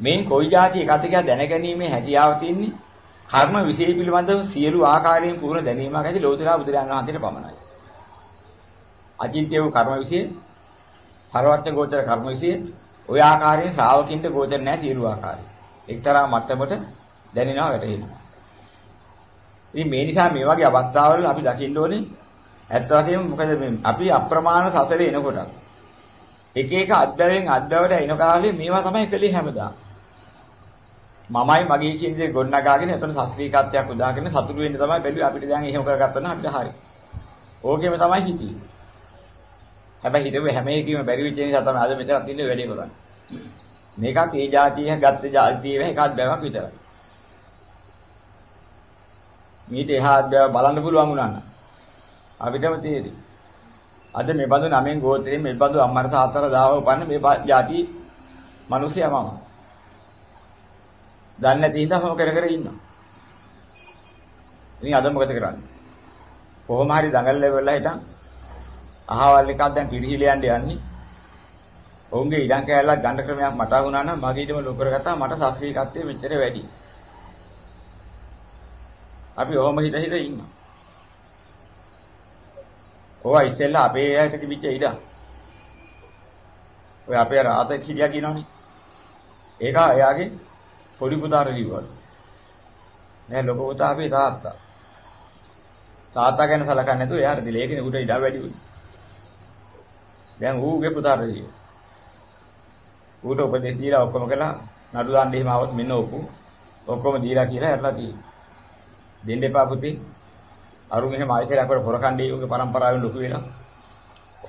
මේ කොයි જાති එකද කියලා දැනගැනීමේ හැකියාව තියෙන්නේ කර්ම විශේෂ පිළිබඳව සියලු ආකාරයෙන් පූර්ණ දැනීමක් ඇති ලෝතුරා බුදුරජාණන් වහන්සේට පමණයි. අචින්ත්‍ය වූ කර්ම විශේෂ, සර්වඥ ගෝචර කර්ම විශේෂ, ওই ආකාරයෙන් ශ්‍රාවකින්ට ගෝචර නැහැ සියලු ආකාරය. එක්තරා මට්ටමකට දැනෙනවා වැටහෙනවා. ඉතින් මේ නිසා මේ වගේ අවස්ථාවල අපි දකින්න ඕනේ ඇත්ත වශයෙන්ම මොකද මේ අපි අප්‍රමාණ සසරේ එනකොට එක එක අද්දවෙන් අද්දවට එන කාලේ මේවා තමයි කළේ හැමදාම. මමයි මගේ කියන දේ ගොඩනගාගෙන එතන සත්‍රීකත්වයක් උදාගෙන සතුටු වෙන්න තමයි බැලුවේ අපිට දැන් එහෙම කරගත්තා නම් අපිට හරි. ඕකෙම තමයි හිතියේ. හැබැයි හිතුවේ හැම එකකම බැරි වෙච්ච නිසා තමයි අද මෙතන තින්නේ වැඩේ කරන්නේ. මේකත් ඒ જાතිය ගත්ත જાතිය එකක් බෑවක් විතරයි. මීට එහා අධ්‍යය බලන්න පුළුවන් වුණා නම් අපිටම තේරෙයි. අද මේ බඳු නමෙන් ගෝත්‍රයෙන් මේ බඳු අම්මර තාත්තර දාව උපන්න මේ જાති මිනිස්සයමම. දන්නේ නැති හින්දා මොකද කර කර ඉන්නවා. ඉතින් අද මොකද කරන්නේ? කොහොම හරි දඟල් ලෙවල්ලා හිටන් අහවල් එකක් දැන් පිරිහිල යන්න යන්නේ. ඔවුන්ගේ ඉඩම් කෑල්ලක් ගන්න ක්‍රමයක් මට වුණා නම් මගේ ඊටම ලොකු කරගත්තා මට ශාස්ත්‍රීයත්වයේ මෙච්චර වැඩි. අපි ඔහොම හිත හිත ඉන්නවා. ඕවා ඉස්සෙල්ලා අපේ ඇයට තිබිච්ච ඉඩම්. ඔය අපේ රාත කිරියා කියනවනේ. ඒක එයාගේ පොඩි පුතාට කිව්වා. නෑ ලොකු පුතා අපේ තාත්තා. තාත්තා ගැන සලකන්නේ නැතුව එයාට දිලේ කෙනෙකුට ඉඩ වැඩි වුණා. දැන් ඌගේ පුතාට කිව්වා. ඌට උපදෙස් දීලා ඔක්කොම කළා. නඩු දාන්න එහෙම આવොත් මෙන්න ඕකු. ඔක්කොම දීලා කියලා හැරලා තියෙනවා. දෙන්න එපා පුතේ. අරුන් එහෙම ආයෙසරක් වල හොරකණ්ඩේ යෝගේ પરම්පරාවෙන් ලොකු වෙලා.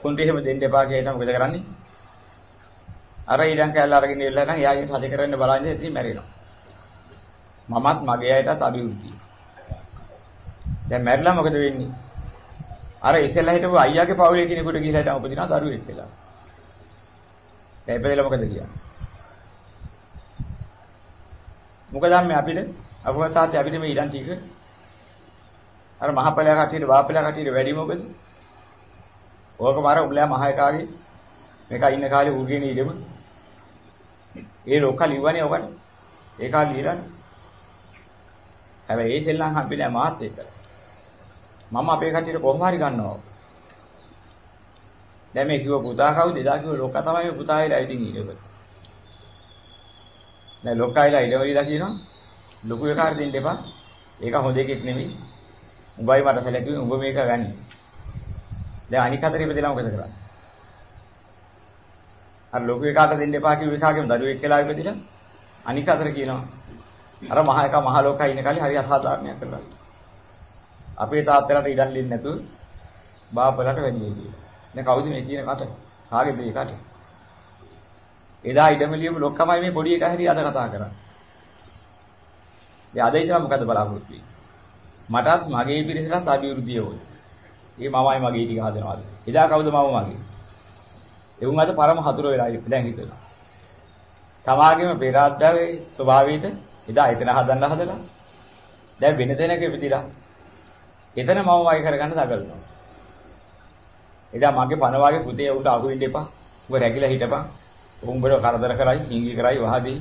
උන්ට එහෙම දෙන්න එපා කියලා මොකද කරන්නේ? අර ඊළඟ කැල්ල අරගෙන ඉල්ලන නම් එයාගේ සති කරන්න බලන්නේ ඉතින් මැරෙනවා. මමත් මගේ අයටත් අභිවෘද්ධිය. දැන් මැරිලා මොකද වෙන්නේ? අර ඉස්සෙල්ලා හිටපු අයියාගේ පවුලේ කෙනෙකුට ගිහිලා හිටම උපදිනවා දරුවෙක් කියලා. දැන් ඉපදෙලා මොකද කියන්නේ? මොකද මේ අපිට අපවතාතේ අපිට මේ ඉඩම් ටික අර මහපලයා කටියට වාපලයා කටියට වැඩි මොකද? ඕකම අර උඹලා මහ එකාගේ මේක ඉන්න කාලේ ඌගෙන ඉඩම ඒ ලෝකල් ලිව්වනේ ඔකට. ඒ කාලේ ලියලානේ. හැබැයි ඒ සෙල්ලම් හම්බෙන්නේ මාත් එක්ක. මම අපේ කටියට කොහොම හරි ගන්නවා. දැන් මේ කිව්ව පුතා කවුද? එදා කිව්ව ලෝක තමයි මේ පුතා වෙලා ඉතින් ඉන්නේ. දැන් ලෝකයිලා ඉලවලිලා කියනවා ලොකු එකාට දෙන්න එපා. ඒක හොඳ එකෙක් නෙමෙයි. උඹයි මට සැලකුවේ උඹ මේක ගන්න. දැන් අනික් අතට ඉපදෙලා මොකද කරන්නේ? අර ලොකු එකාට දෙන්න එපා කිව්ව එකාගේම දරුවෙක් කියලා ඉපදිලා අනික් අතට කියනවා අර මහ එක මහ ලෝකයි ඉන්න කාලේ හරි අසාධාරණයක් කරලා. අපේ තාත්තලාට ඉඩම් දෙන්නේ නැතුව බාපලට වැඩි වෙයි. දැන් කවුද මේ කියන කට? කාගේද මේ කට? එදා ඉඩම ලියපු ලොක්කමයි මේ පොඩි එකා හැරි අද කතා කරන්නේ. දැන් අද ඉතලා මොකද බලාපොරොත්තු වෙන්නේ? මටත් මගේ පිරිසටත් අභිවෘද්ධිය ඕනේ. ඒ මමයි මගේ ටික හදනවාද? එදා කවුද මම මගේ? එවුන් අද පරම හතුරු වෙලා දැන් හිතනවා. තමාගේම පෙරාද්දාවේ ස්වභාවයට එදා එතන හදන්න හදලා දැන් වෙන තැනක ඉපදිලා එතන මම වයි කරගන්න දඟලනවා. එදා මගේ පණ වාගේ පුතේ උන්ට අහු වෙන්න එපා. උඹ රැගිලා හිටපන්. උඹව කරදර කරයි, හිංගි කරයි, වහදී.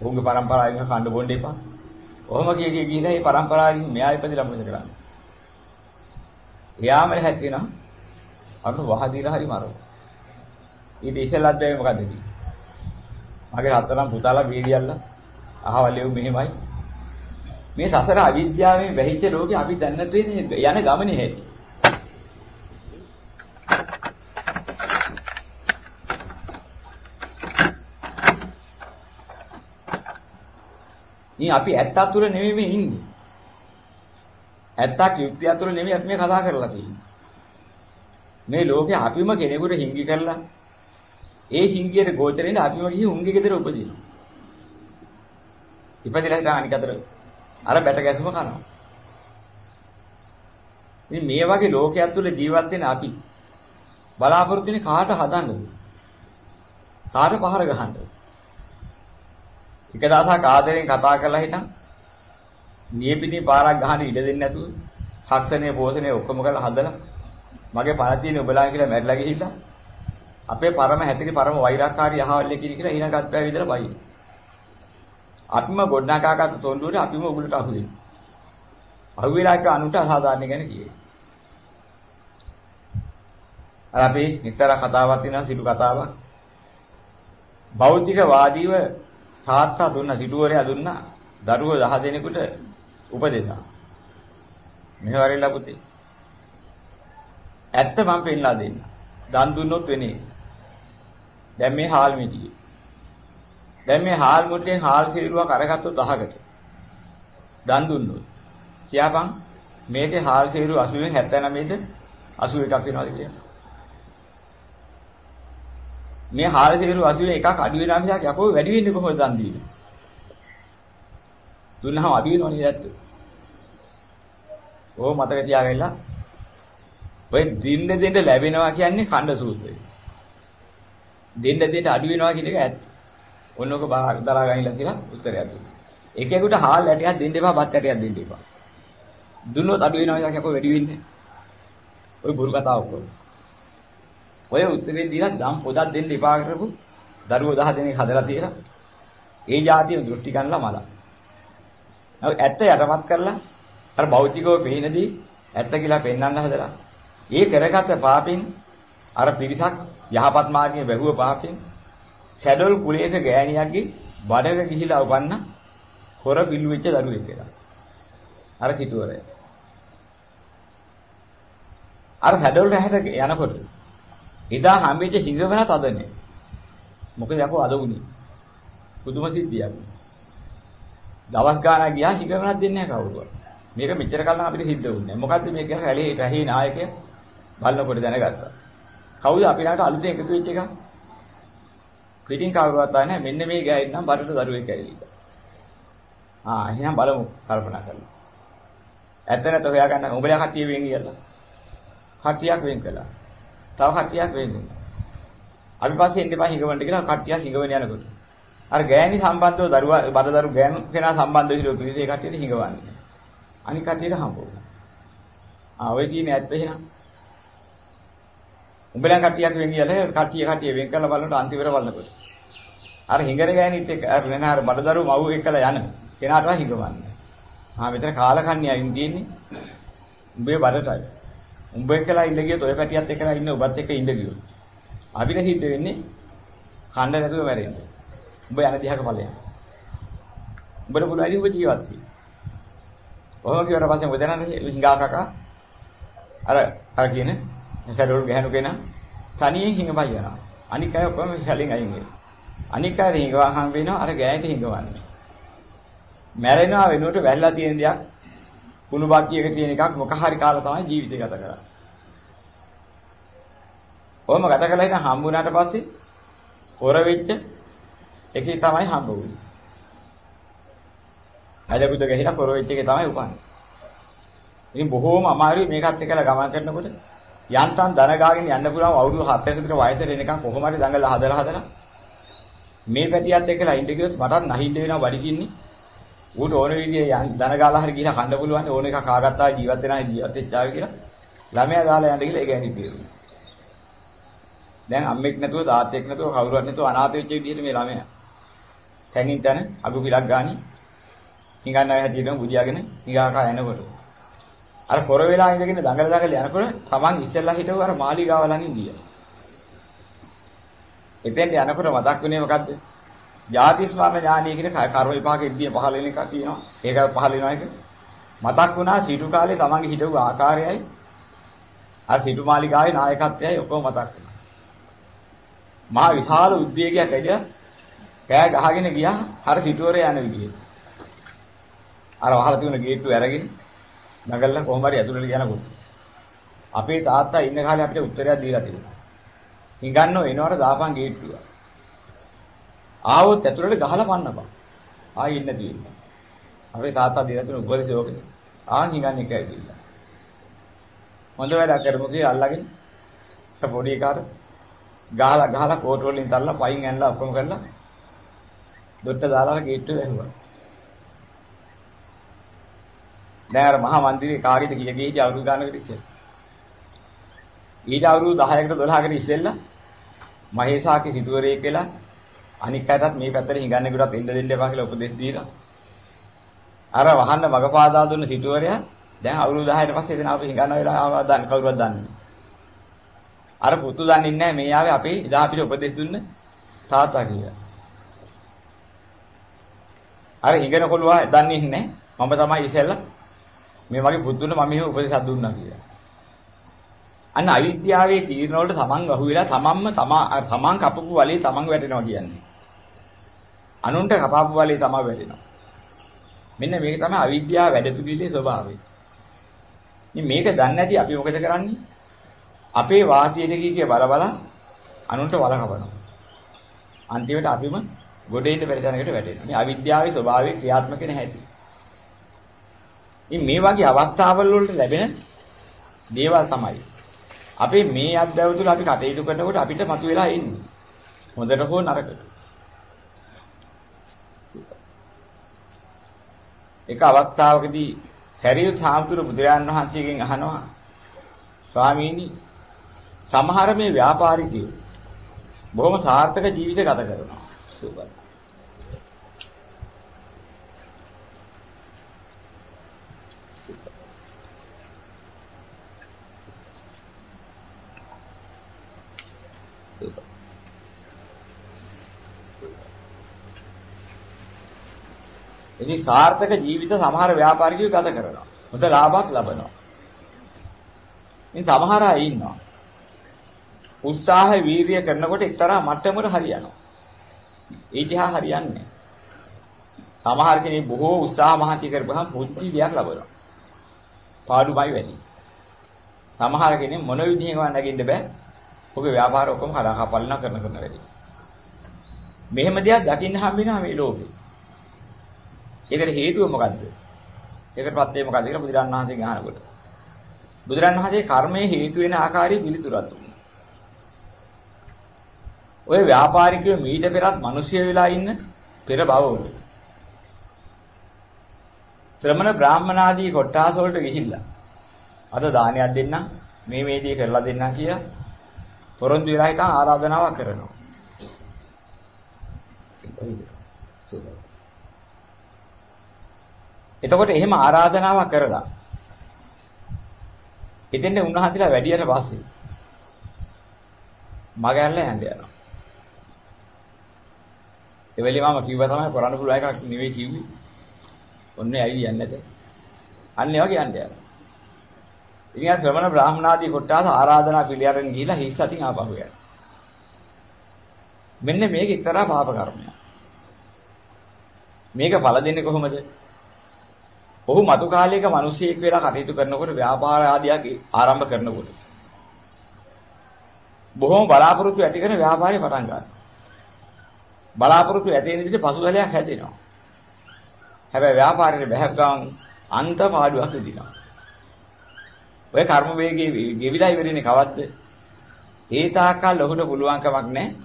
උඹගේ પરම්පරාවෙන් කන්න බොන්න එපා. ඔහොම කිය කිය ගිහිලා මේ પરම්පරාවෙන් මෙයා ඉපදිලා මොකද කරන්නේ? එයාම හැදෙනවා. අරුණ වහදීලා හරි මරනවා. ඊට ඉස්සෙල්ලත් බෑ මොකද කිව්වේ? මගේ හතරම් පුතාලා වීඩියල්ලා අහවල් එව් මෙහෙමයි. මේ සසර අවිද්‍යාවෙන් වැහිච්ච ලෝකේ අපි දැන්නත් වෙන්නේ යන ගමනේ හැටි. මේ අපි ඇත්ත අතුර නෙමෙයි මේ ඉන්නේ. ඇත්තක් යුක්තිය අතුර නෙමෙයි අපි මේ කතා කරලා තියෙන්නේ. මේ ලෝකේ අපිම කෙනෙකුට හිංගි කරලා ඒ හිංගියට ගෝචරෙන්න අපිම ගිහින් උන්ගේ ගෙදර උපදිනවා. ඉපදිලා හිටන් අනික අතර අර බැට ගැසුම කරනවා. ඉතින් මේ වගේ ලෝකයක් තුළ ජීවත් වෙන අපි බලාපොරොත්තු වෙන්නේ කාට හදන්නද? කාට පහර ගහන්නද? එක දවසක් ආදරෙන් කතා කරලා හිටන් නියපිටි පාරක් ගහන්න ඉඩ දෙන්නේ නැතුව හක්ෂණේ පෝෂණේ ඔක්කොම කරලා හදලා මගේ පණ තියෙන ඔබලා කියලා මැරිලා ගිහිල්ලා අපේ පරම හැතිරි පරම වෛරාකාරී අහවල් එකකින් කියලා ඊනගත් බෑ විදලා බයි. අපිම ගොඩනගාගත්තු තොණ්ඩුවට අපිම උගලට අහු වෙනවා. අහු වෙලා එක අනුට අසාධාරණ ගැන කියේ. අර අපි නිතර කතාවක් තියෙනවා සිටු කතාවක්. භෞතික වාදීව තාත්තා දුන්න සිටුවරයා දුන්නා දරුවෝ 10 දෙනෙකුට උපදෙසා. මෙහෙවරිලා පුතේ. ඇත්ත මම පෙන්නලා දෙන්න. දන් දුන්නොත් වෙන්නේ. දැන් මේ හාල් මිටියේ. දැන් මේ හාල් මුට්ටියෙන් හාල් සිරුවක් අරගත්තොත් 10කට. දන් දුන්නොත්. කියාපන් මේකේ හාල් සිරුව 80න් 79ද 81ක් වෙනවද කියලා. මේ හාල් සිරුව 81 එකක් අඩු වෙනා මිසක් යකෝ වැඩි වෙන්නේ කොහොමද දන් දීලා. දුන්නහම අඩු වෙනව නේද ඇත්ත? ඕක මතක තියාගන්න. ඔය දින්න දෙන්න ලැබෙනවා කියන්නේ ඛණ්ඩ සූත්‍රය. දෙන්න දෙන්න අඩු වෙනවා කියන එක ඇත්ත. ඔන්නෝක දරා ගනිලා කියලා උත්තරයක් දුන්නා. එකෙකුට හාල් ඇටයක් දෙන්න එපා, බත් ඇටයක් දෙන්න එපා. දුන්නොත් අඩු වෙනවා කියලා කොහොම වැඩි වෙන්නේ? ඔය බොරු කතාවක් කොහොමද? ඔය උත්තරේ දීලා දම් පොදක් දෙන්න එපා කරපු දරුවෝ 10 දෙනෙක් හදලා තියෙනවා. ඒ જાතිය දෘෂ්ටි ගන්නලා මලා. නමුත් ඇත්ත යටපත් කරලා අර භෞතිකව පේනදී ඇත්ත කියලා පෙන්වන්න හදලා. ඒ කරගත පාපෙන් අර පිරිසක් යහපත් මාර්ගයේ වැහුව පාපෙන් සැඩොල් කුලයක ගෑණියක්ගේ බඩක ගිහිලා උපන්න හොර පිළු වෙච්ච දරුවෙක් කියලා. අර සිටුවරය. අර සැඩොල් රැහැට යනකොට එදා හම්බෙච්ච හිඟවනත් අදනේ. මොකද යකෝ අද උනේ. පුදුම සිද්ධියක්. දවස් ගානක් ගියා හිඟවනක් දෙන්නේ නැහැ කවුරුවත්. මේක මෙච්චර කල් නම් අපිට සිද්ධ වුණේ. මොකද්ද මේක රැළේ රැහි නායකය බලනකොට දැනගත්තා. කවුද අපි ළඟට අලුතෙන් එකතු වෙච්ච එක? පිටින් කවුරුවත් ආන්නේ නැහැ. මෙන්න මේ ගෑයි නම් බඩට දරුවෙක් ඇවිල්ලා. ආ එහෙනම් බලමු කල්පනා කරලා. ඇත්ත නැත හොයාගන්න උඹලා කට්ටිය වෙන් කියලා. කට්ටියක් වෙන් කළා. තව කට්ටියක් වෙන් වෙනවා. අපි පස්සේ ඉන්න එපා හිඟවන්න කියලා කට්ටියක් හිඟවන යනකොට. අර ගෑණි සම්බන්ධව දරුවා බඩදරු ගෑනු කෙනා සම්බන්ධව හිරෝ පිළිසේ කට්ටියට හිඟවන්නේ. අනික කට්ටියට හම්බ වුණා. ආ ඔය තියෙන ඇත්ත එහෙනම්. උඹලා කට්ටියක් වෙන් කියලා කට්ටිය කට්ටිය වෙන් කරලා බලනකොට අන්තිමට බලනකොට. අර හිඟන ගෑණිත් එක්ක අර වෙන අර බඩදරු මව් එක්කලා යන කෙනාටවත් හිඟවන්නේ. ආ මෙතන කාලකන්ණියයින් තියෙන්නේ. උඹේ බඩටයි. උඹ එක්කලා ඉන්න ගියොත් ඔය පැටියත් එක්කලා ඉන්න ඔබත් එක්ක ඉන්න ගියොත්. අපිට සිද්ධ වෙන්නේ කණ්ඩ නැතුව මැරෙන්න. උඹ යන දිහාක ඵලයක්. උඹට පුළුවන් ඉතින් උඹ ජීවත් වෙන්න. කොහොම කියවට පස්සේ ඔය දැනන හිඟා කකා අර අර කියන සැලවලු ගහනු කෙනා තනියෙන් හිඟපයි යනවා. අනික් අය ඔක්කොම සැලෙන් අයින් වෙනවා. අනික් අය හිඟවා හම් වෙනවා අර ගෑයට හිඟවන්නේ. මැරෙනවා වෙනුවට වැල්ලා තියෙන දෙයක් කුණු බක්කියක තියෙන එකක් මොක හරි කාලා තමයි ජීවිතය ගත කරන්නේ. කොහොම ගත කළා ඉතින් හම්බුනාට පස්සේ හොර වෙච්ච එකේ තමයි හම්බ වුනේ. අජකුද ගහිලා හොර වෙච්ච එකේ තමයි උපන්නේ. ඉතින් බොහෝම අමාරුයි මේකත් එක්කලා ගමන් කරනකොට යන්තම් දන ගාගෙන යන්න පුළුවන් අවුරුදු 7 විතර වයසට එනකන් කොහොම හරි දඟලලා හදලා හදලා මේ පැටියත් එක්කලා ඉඳ ගියොත් මටත් නැහින්න වෙනවා බඩගින්නේ ඌට ඕන විදිහේ දන ගාලා හරි ගිහලා කන්න පුළුවන් ඕන එක කාගත්තා ජීවත් වෙනා ජීවත් වෙච්චාවි කියලා ළමයා දාලා යන්න ගිහලා ඒ ගෑණි පිරුණා දැන් අම්මෙක් නැතුව තාත්තෙක් නැතුව කවුරුවත් නැතුව අනාථ වෙච්ච විදිහට මේ ළමයා. තැනින් තැන අබු පිලක් ගානි හිඟන්න අය හැටියටම බුදියාගෙන හිඟාකා යනකොට. අර පොර වෙලා ඉඳගෙන දඟල දඟල යනකොට තමන් ඉස්සෙල්ලා හිටව අර මාලිගාව ළඟින් ගියා. එතෙන් යනකොට මතක් වුණේ මොකද්ද? ජාතිස්මරණ ඥානීය කියන කර්ම විපාකෙද්දී පහළ වෙන එක තියෙනවා. ඒක පහළ වෙනවා එක. මතක් වුණා සිටු කාලේ තමන්ගේ හිටව ආකාරයයි අර සිටු මාලිගාවේ නායකත්වයයි ඔක්කොම මතක් වුණා. මහා විශාල උද්වේගයක් ඇවිල්ලා කෑ ගහගෙන ගියා අර සිටුවරේ යන විදිහට. අර වහලා තිබුණ ගේට්ටුව අරගෙන නගල්ලා කොහොම හරි ඇතුළට යනකොට අපේ තාත්තා ඉන්න කාලේ අපිට උත්තරයක් දීලා තිබුණා. හිඟන්නෝ එනවට දාපන් ගේට්ටුව. ආවොත් ඇතුළට ගහලා පන්නපන්. ආයි ඉන්න තියෙන්නේ. අපේ තාත්තා දීලා තිබුණ උපදෙස් ඕකනේ. ආන් හිඟන්නේ කැවිලා. හොඳ වැඩ කරමු කියලා අල්ලගෙන පොඩි කාට ගහලා ගහලා කෝටු වලින් තල්ලා පයින් ඇනලා ඔක්කොම කරලා දොට්ට දාලා ගේට්ටුව වැහුවා. දැන් අර මහා මන්දිරේ කාගෙද කිය ගිහිච්ච අවුරුදු ගානකට ඉස්සෙල්ලා. ඊට අවුරුදු 10කට 12කට ඉස්සෙල්ලා මහේසාකි සිටුවරේ කියලා අනික් අයටත් මේ පැත්තට හිඟන්නේකටත් එන්න දෙන්න එපා කියලා උපදෙස් දීලා. අර වහන්න මගපාදා දුන්න සිටුවරයා දැන් අවුරුදු 10කට පස්සේ එතන අපි හිඟන්න වෙලා ආවා දන්න කවුරුවත් දන්නේ නැහැ. අර පුතු දන්නේ නැහැ මේ ආවේ අපේ ඉදා අපිට උපදෙස් දුන්න තාත්තා කියලා. අර හිඟන කොළුවා දන්නේ නැහැ. මම තමයි ඉස්සෙල්ලා මේ වගේ පුදුන්න මම මෙහෙම උපදෙස් දුන්නා කියලා. අන්න අවිද්‍යාවේ තීරණ වලට තමන් අහු වෙලා තමන්ම තමා තමන් කපපු වලේ තමන් වැටෙනවා කියන්නේ. අනුන්ට කපපු වලේ තමයි වැටෙනවා. මෙන්න මේක තමයි අවිද්‍යාව වැඩ පිළිලේ ස්වභාවය. ඉතින් මේක දන්නේ නැති අපි මොකද කරන්නේ? අපේ වාසියට කී කිය බල බල අනුන්ට වල කපනවා. අන්තිමට අපිම ගොඩේ ඉන්න බැරි තැනකට වැටෙනවා. මේ අවිද්‍යාවේ ස්වභාවය ක්‍රියාත්මක වෙන හැටි. ඉතින් මේ වගේ අවස්ථාවල් වලට ලැබෙන දේවල් තමයි. අපේ මේ අත්දැව තුළ අපි කටයුතු කරනකොට අපිට මතුවලා එන්නේ. හොඳට හෝ නරකට. එක අවස්ථාවකදී සරියුත් හාමුදුරු බුදුරජාන් වහන්සේගෙන් අහනවා ස්වාමීනි සමහර මේ ව්‍යාපාරිකයෝ බොහොම සාර්ථක ජීවිත ගත කරනවා. සුබයි. ඉතින් සාර්ථක ජීවිත සමහර ව්‍යාපාරිකයෝ ගත කරනවා. හොඳ ලාභයක් ලබනවා. ඉතින් සමහර අය ඉන්නවා. උත්සාහ වීරිය කරනකොට එක්තරා මට්ටමකට හරියනවා. ඊට හා හරියන්නේ සමහර කෙනෙක් බොහෝ උත්සාහ මහන්සි කරපුවාම පුංචි දෙයක් ලබනවා. පාඩුමයි වැඩි. සමහර කෙනෙක් මොන විදිහෙන්වත් නැගින්න බෑ. ඔබේ ව්‍යාපාර ඔක්කොම හරහා කපල්නා කරන කරන වැඩි. මෙහෙම දෙයක් දකින්න හම්බෙනවා මේ ලෝකේ. ඒකට හේතුව මොකද්ද? ඒකට පත්තේ මොකද්ද කියලා බුදුරන් වහන්සේගෙන් අහනකොට. බුදුරන් වහන්සේ කර්මයේ හේතු වෙන ආකාරයේ පිළිතුරක් දුන්නා. ඔය ව්‍යාපාරිකයෝ මීට පෙරත් මිනිස්සු වෙලා ඉන්න පෙර භවවල. ශ්‍රමණ බ්‍රාහ්මනාදී කොට්ටාස වලට ගිහිල්ලා අද දානයක් දෙන්න මේ මේ දේ කරලා දෙන්න කියලා පොරොන්දු වෙලා හිටන් ආරාධනාවක් කරනවා. එතකොට එහෙම ආරාධනාවක් කරලා එතෙන්ට උන්වහන්සේලා වැඩියට පස්සේ මගහැරලා යන්න යනවා. ඒ වෙලේ මම කිව්වා තමයි කරන්න පුළුවන් එකක් නෙවෙයි කිව්වේ. ඔන්නේ ඇයි යන්නේ නැත. අන්න ඒවා කියන්නේ යනවා. ඉතින් ආ ශ්‍රමණ බ්‍රාහ්මනාදී කොටස ආරාධනා පිළියරෙන් ගිහිලා හිස් අතින් ආපහු යනවා. මෙන්න මේක එක්තරා පාප කර්මයක්. මේක ඵල දෙන්නේ කොහොමද? ඔහු මතු කාලයක මිනිසියෙක් වෙලා කටයුතු කරනකොට ව්‍යාපාර ආදියක් ආරම්භ කරනකොට බොහොම බලාපොරොත්තු ඇති කරන ව්‍යාපාරය පටන් ගන්නවා. බලාපොරොත්තු ඇති වෙන විදිහට පසුතලයක් හැදෙනවා. හැබැයි ව්‍යාපාරයේ බහැව ගමන් අන්ත පාඩුවක් විදිනවා. ඔය කර්ම වේගයේ ගෙවිලා ඉවරනේ කවද්ද? ඒ තාක්කල් ඔහුට පුළුවන් කමක් නැහැ.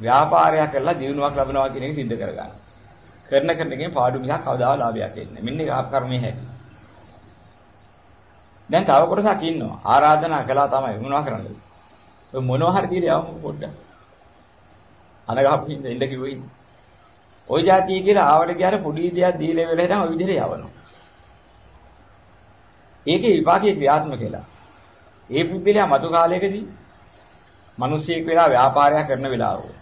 ව්‍යාපාරයක් කරලා දිනුවක් ලබනවා කියන එක सिद्ध කරගන්න. කරන කෙනකගේ පාඩු මිසක් කවදාවත් ලාභයක් එන්නේ නැහැ. මෙන්න ඒක කර්මයේ හැටි. දැන් තව කොටසක් ඉන්නවා. ආරාධනා කළා තමයි මොනවා කරන්නද? ඔය මොනවා හරි දීලා යවමු පොඩ්ඩක්. අනගහපු ඉන්න ඉන්න කිව්වෙ ඉන්න. ওই જાතිය කියලා ආවට ගියාර පොඩි දෙයක් දීලා වෙලා හිටන් ওই විදිහට යවනවා. ඒකේ විපාකයේ ක්‍රියාත්මක වෙලා. ඒ පුද්ගලයා මතු කාලයකදී මිනිස්සෙක් වෙලා ව්‍යාපාරයක් කරන වෙලාවක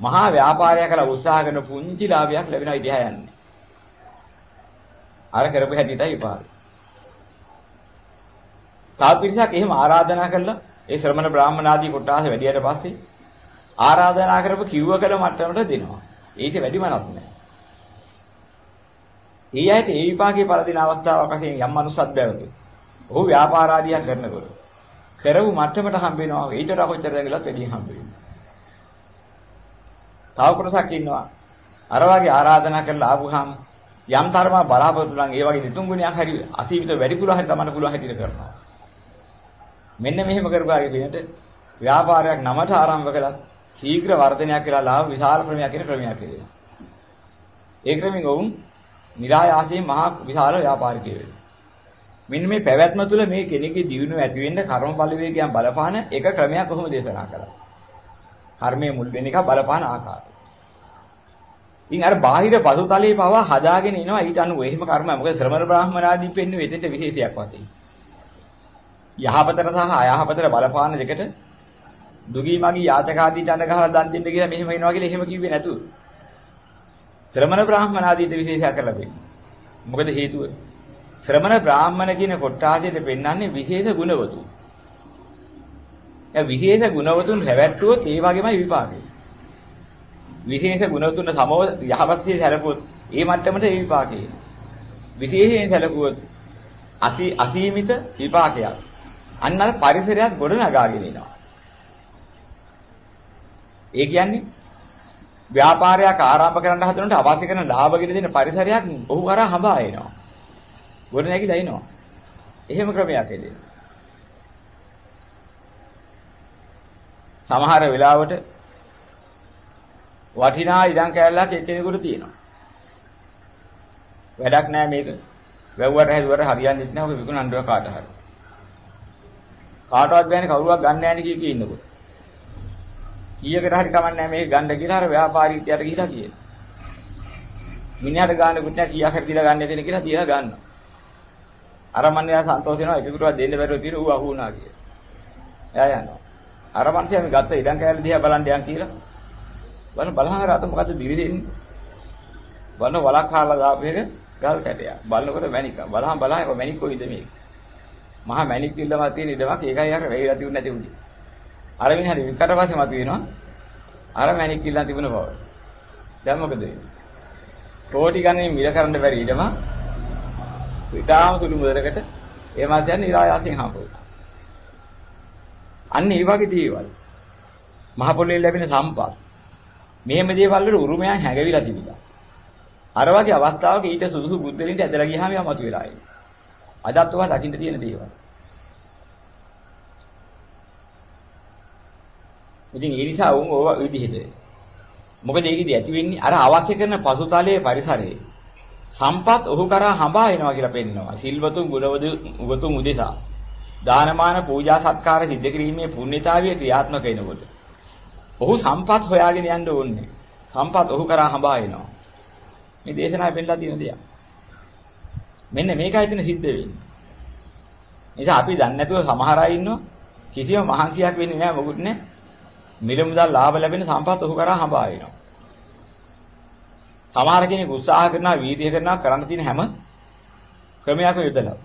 මහා ව්‍යාපාරයක් කළා උත්සාහ කරන පුංචි ලාභයක් ලැබෙනවා ඉතිහා යන්නේ. අර කරපු හැටියටයි විපාක. තා පිරිසක් එහෙම ආරාධනා කළා ඒ ශ්‍රමණ බ්‍රාහ්මණ ආදී කොටාස වැඩියට පස්සේ ආරාධනා කරපු කිව්ව කළ මට්ටමට දෙනවා. ඊට වැඩිම නත් ඒ අයට ඒ විපාකේ පළ දෙන අවස්ථාවක් වශයෙන් යම් මනුස්සත් බැවක. ඔහු ව්‍යාපාර ආදියක් කරනකොට කරපු මට්ටමට හම්බ වෙනවා. ඊට වඩා කොච්චර දැඟලුවත් වැඩි හම්බ වෙනවා. තව කොටසක් ඉන්නවා. අර වගේ ආරාධනා කරලා ආවුහම යම් තරම බලාපොරොත්තු නම් ඒ වගේ දෙතුන් ගුණයක් හරි අසීමිත වැඩිපුර හරි තමන්න පුළුවන් හැටියට කරනවා. මෙන්න මෙහෙම කරපාගේ වෙනට ව්‍යාපාරයක් නමට ආරම්භ කළා ශීඝ්‍ර වර්ධනයක් කියලා ලාභ විශාල ක්‍රමයක් කියන ක්‍රමයක් කියලා. ඒ ක්‍රමෙන් වුන් નિરાයාසයෙන් මහා විශාල ව්‍යාපාරිකයෙක් වෙනවා. මෙන්න මේ පැවැත්ම තුළ මේ කෙනෙකුගේ දියුණුව ඇති වෙන්න කර්මඵල වේගයන් බලපාන එක ක්‍රමයක් කොහොම දේශනා කළා. කර්මයේ මුල් වෙන එක බලපාන ආකාරය. ඉතින් අර බාහිර පසුතලයේ පවා හදාගෙන එනවා ඊට අනුව එහෙම කර්ම මොකද ශ්‍රමණ බ්‍රාහ්මනාදී පෙන්වන්නේ එතෙන්ට විශේෂයක් වශයෙන්. යහපතට සහ අයහපතට බලපාන දෙකට දුගී මගී යාචකාදීට අඬ ගහලා දන් දෙන්න කියලා මෙහෙම වෙනවා කියලා එහෙම කිව්වේ නැතුව. ශ්‍රමණ බ්‍රාහ්මණ ආදීට විශේෂයක් කරලා පෙන්නනවා. මොකද හේතුව? ශ්‍රමණ බ්‍රාහ්මණ කියන කොට්ටාසයට පෙන්වන්නේ විශේෂ ගුණවතු. ඒ විශේෂ ගුණවතුන් හැවැට්ටුවොත් ඒ වගේමයි විපාකය. විශේෂ ගුණවතුන් සමව යහපත්සේ සැලකුවොත් ඒ මට්ටමට ඒ විපාකය. විශේෂයෙන් සැලකුවොත් අති අසීමිත විපාකයක්. අන්න අර පරිසරයක් ගොඩ නගාගෙන එනවා. ඒ කියන්නේ ව්‍යාපාරයක් ආරම්භ කරන්න හදනකොට අවශ්‍ය කරන ලාභගෙන දෙන පරිසරයක් ඔහු කරා හඹා එනවා. ගොඩ නැගිලා එනවා. එහෙම ක්‍රමයක් එදේ. සමහර වෙලාවට වටිනා ඉඩම් කෑල්ලක් එක්කෙනෙකුට තියෙනවා. වැඩක් නැහැ මේක. වැව්වට හැදුවට හරියන්නේ නැහැ. ඔක විකුණන්න කාට හරි. කාටවත් බෑනේ කවුරුවක් ගන්න නැහැ නේ කී කී ඉන්නකොට. කීයකට හරි කමන්නේ මේක ගන්න කියලා අර ව්‍යාපාරිකයට ගිහිලා කියන. මිනිහට ගන්නකුත් නැහැ කීයක් හරි දීලා ගන්න දෙන කියලා දීලා ගන්නවා. අර මන්නේ සන්තෝෂ වෙනවා එකෙකුටවත් දෙන්න බැරුව තියෙන ඌ අහු වුණා කියලා. එයා යනවා. අර මනුස්සයා මේ ගත්ත ඉඩම් කෑල්ල දිහා බලන්න යන් කියලා. බලන්න බලහන් අර අත මොකද්ද දිවි දෙන්නේ? බලන වලක් කාලා දාපු එක ගල් කැටයක්. බලනකොට මැණික. බලහන් බලහන් මැණික් කොයිද මේක? මහා මැණික් කිල්ලම තියෙන ඉඩමක් ඒකයි අර වෙයිලා තිබුණ නැති උනේ. අර මිනිහ හරි විකට පස්සේ මතුවෙනවා. අර මැණික් කිල්ලන් තිබුණ බව. දැන් මොකද වෙන්නේ? කෝටි ගණන් මිල කරන්න බැරි ඊටම ඉතාලම සුළු මුදලකට ඒ මාත්‍යයන් ඉරායාසයෙන් හම්බුනා. අන්න ඒ වගේ දේවල්. මහ පොළේ ලැබෙන සම්පත්. මෙහෙම දේවල් වල උරුමයන් හැඟවිලා තිබිලා. අර වගේ අවස්ථාවක ඊට සුදුසු බුද්ධලින්ට ඇදලා ගියාම යමතු වෙලා එන්නේ. අදත් ඔවා දකින්න තියෙන දේවල්. ඉතින් ඒ නිසා වුන් ඕවා විදිහට. මොකද ඒකෙදි ඇති වෙන්නේ අර අවශ්‍ය කරන පසුතලයේ පරිසරයේ සම්පත් ඔහු කරා හඹා එනවා කියලා පෙන්නනවා. සිල්වතුන් ගුණවද උගතුන් උදෙසා. දානමාන පූජා සත්කාර සිද්ධ කිරීමේ පුණ්‍යතාවය ක්‍රියාත්මක වෙනකොට. ඔහු සම්පත් හොයාගෙන යන්න ඕනේ. සම්පත් ඔහු කරා හඹා එනවා. මේ දේශනාවේ පෙන්නලා තියෙන දෙයක්. මෙන්න මේකයි එතන සිද්ධ වෙන්නේ. නිසා අපි දන්නේ නැතුව සමහර අය ඉන්නවා කිසිම මහන්සියක් වෙන්නේ නැහැ මොකුත් නැහැ. මිල මුදල් ලාභ ලැබෙන සම්පත් ඔහු කරා හඹා වෙනවා. සමහර කෙනෙක් උත්සාහ කරනවා වීර්ය කරනවා කරන්න තියෙන හැම ක්‍රමයක්ම යොදලා.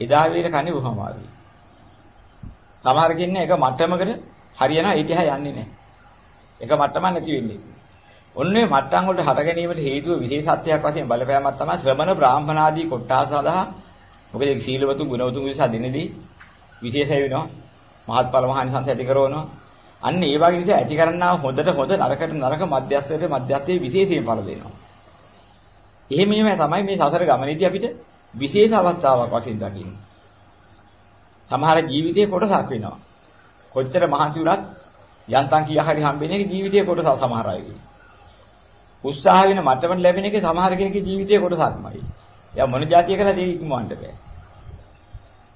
එදා වේල කන්නේ බොහොම අමාරුයි. සමහර කෙනෙක් එක මට්ටමකට හරියනවා ඒ දිහා යන්නේ නැහැ. එක මට්ටමක් නැති වෙන්නේ. ඔන්නේ මට්ටම් වලට හට ගැනීමට හේතුව විශේෂත්වයක් වශයෙන් බලපෑමක් තමයි ශ්‍රමණ බ්‍රාහ්මණ ආදී කොට්ටාස සඳහා මොකද ඒ සීලවතු ගුණවතු නිසා දිනදී විශේෂය වෙනවා. මහත්ඵල මහානිසංස ඇති කරනවා. අන්න ඒ වගේ නිසා ඇති කරන්නා හොඳට හොඳ නරකට නරක මධ්‍යස්ථයට මධ්‍යස්ථයේ විශේෂයෙන් ඵල දෙනවා. එහෙම එහෙම තමයි මේ සසර ගමනේදී අපිට විශේෂ අවස්ථාවක් වශයෙන් දකින්නේ. සමහර ජීවිතයේ කොටසක් වෙනවා. කොච්චර මහන්සි වුණත් යන්තම් කියා හරි හම්බෙන්නේ ජීවිතයේ කොටස සමහර අයගේ. උත්සාහ වෙන මට්ටමට ලැබෙන එකේ සමහර කෙනෙකුගේ ජීවිතයේ කොටසක්මයි. එයා මොන જાතිය කරලා දෙයි ඉක්මවන්න බෑ.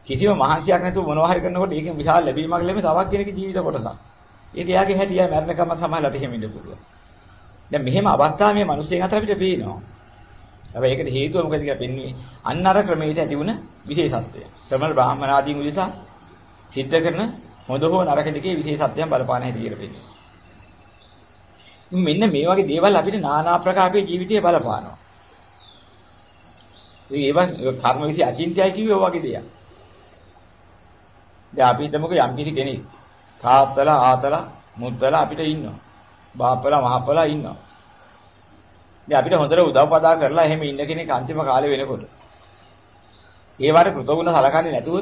කිසිම මහන්සියක් නැතුව මොනවා හරි කරනකොට ඒකෙන් විශාල ලැබීමක් ලැබෙන තවත් කෙනෙකුගේ ජීවිත කොටසක්. ඒක එයාගේ හැටි එයා මරණකම සමහරලාට එහෙම ඉන්න පුළුවන්. දැන් මෙහෙම අවස්ථා මේ මිනිස්යන් අතර අපිට පේනවා. හැබැයි ඒකට හේතුව මොකද කියලා පෙන්වන්නේ අන්න අර ක්‍රමයට ඇති වුණ විශේෂත්වය. ශ්‍රමණ බ්‍රාහ්මණ ආදීන් උදෙසා සිද්ධ කරන හොඳ හෝ නරක දෙකේ විශේෂත්වයන් බලපාන හැටි කියලා පෙන්වන්නේ. මෙන්න මේ වගේ දේවල් අපිට নানা ආකාරයේ ජීවිතයේ බලපානවා. ඉතින් ඒවා කර්ම විසි අචින්ත්‍යයි කිව්වේ ඔය වගේ දෙයක්. දැන් අපි හිතමුකෝ යම් කිසි කෙනෙක් තාත්තලා ආතලා මුද්දලා අපිට ඉන්නවා. බාප්පලා මහප්පලා ඉන්නවා. ඉතින් අපිට හොඳට උදව්පදා කරලා එහෙම ඉන්න කෙනෙක් අන්තිම කාලේ වෙනකොට. ඒ වාර කෘතගුණ සලකන්නේ නැතුව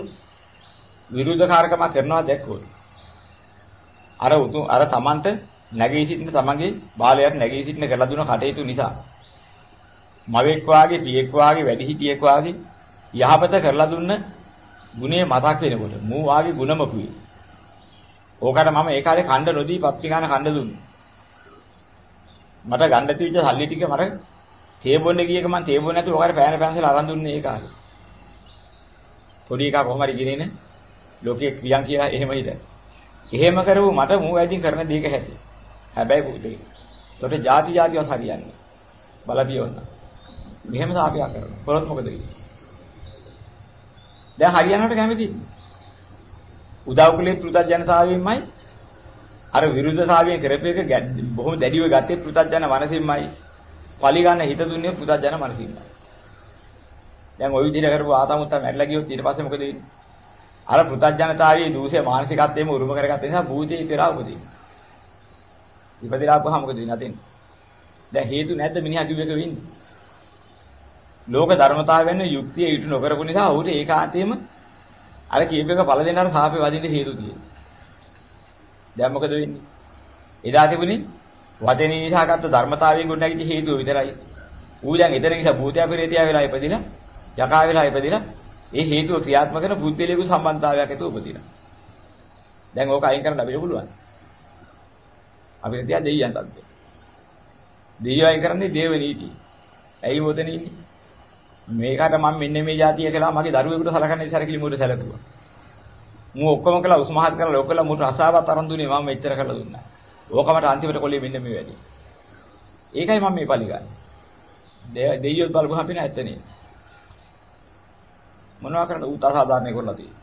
විරුද්ධකාරකම කරනවා දැක්කොත්. අර උතුම් අර Tamanට නැගී සිටින තමන්ගේ බාලයට නැගී සිටින කරලා දුන කටයුතු නිසා. මවෙක් වාගේ පියෙක් වාගේ වැඩිහිටියෙක් වාගේ යහපත කරලා දුන්න ගුණේ මතක් වෙනකොට මූ වාගේ ගුණමකුයි ඕකට මම ඒ කාලේ කණ්ඩ නොදී පත්‍රිකාන කණ්ඩ දුන්නා. මට ගන්න තිබිච්ච සල්ලි ටික මට තේ බොන්න ගියක මම තේ බොන්න නැතුව ඔකට පෑන පැන්සල අරන් දුන්නේ ඒ කාලේ. පොඩි එකා කොහොම හරි ගිනේන ලෝකයේ ක්‍රියන් කියලා එහෙම හිත. එහෙම කරවු මට මූ වැදින් කරන දේක හැටි. හැබැයි පුතේ. ඒකට ಜಾති ಜಾතිවත් හරියන්නේ. බලපියවන්න. මෙහෙම සාපයක් කරනවා. කොරොත් මොකද වෙන්නේ? දැන් හරියනකට කැමතිද? උදව් කළේ පෘථජනතාවයෙන්මයි අර විරුද්ධතාවයෙන් කරපු එක බොහොම දැඩිව ගත්තේ පෘථජන මනසින්මයි. පලි ගන්න හිත දුන්නේ පෘථජන මනසින්මයි. දැන් ওই විදිහට කරපු ආතමුත්තා මැරිලා ගියොත් ඊට පස්සේ මොකද වෙන්නේ? අර පෘථජනතාවයේ දූෂේ මානසිකත්වයේම උරුම කරගත්ත නිසා භූතේ ඉතරා උපදින ඉපදලා අපහා මොකද වෙන්නේ නැතින් දැන් හේතු නැද්ද මිනිහා කිව්ව එක වෙන්නේ? ලෝක ධර්මතාවයන් යුක්තිය ඊට නොකරපු නිසා ඌට ඒකාන්තයෙන්ම අර කීප එක පළ දෙනාට සාපේ වදින්න හේතු තියෙනවා. දැන් මොකද වෙන්නේ? එදා තිබුණේ වචනේ නිසා ගත්ත ධර්මතාවයෙන් ගොඩනැගිච්ච හේතුව විතරයි. ඌ දැන් එතන නිසා භූතය පෙරේතය වෙලා ඉපදිලා යකා වෙලා ඉපදිලා ඒ හේතුව ක්‍රියාත්මක කරන බුද්ධිලේකු සම්බන්ධතාවයක් ඇතුව උපදිනවා. දැන් ඕක අයින් කරන්න අපිට පුළුවන්. අපිට තියා දෙයියන්ටත්. දෙයියෝ අයින් කරන්නේ දේව නීතිය. ඇයි මොතන ඉන්නේ? මේකට මම මෙන්න මේ જાතිය කියලා මගේ දරුවෙකුට සලකන්නේ ඉස්සර කිලිමුට සැලකුවා. මම ඔක්කොම කළා උස්මහත් කරලා ඔක්කොලා මුට රසාවත් අරන් දුන්නේ මම මෙච්චර කරලා දුන්නා. ඕකමට අන්තිමට කොල්ලේ මෙන්න මේ වැඩි. ඒකයි මම මේ පරිගන්නේ. දෙයියොත් බලපුවහම පින ඇත්තනේ. මොනවා කරන්න ඌ අසාධාරණ කරලා තියෙන්නේ.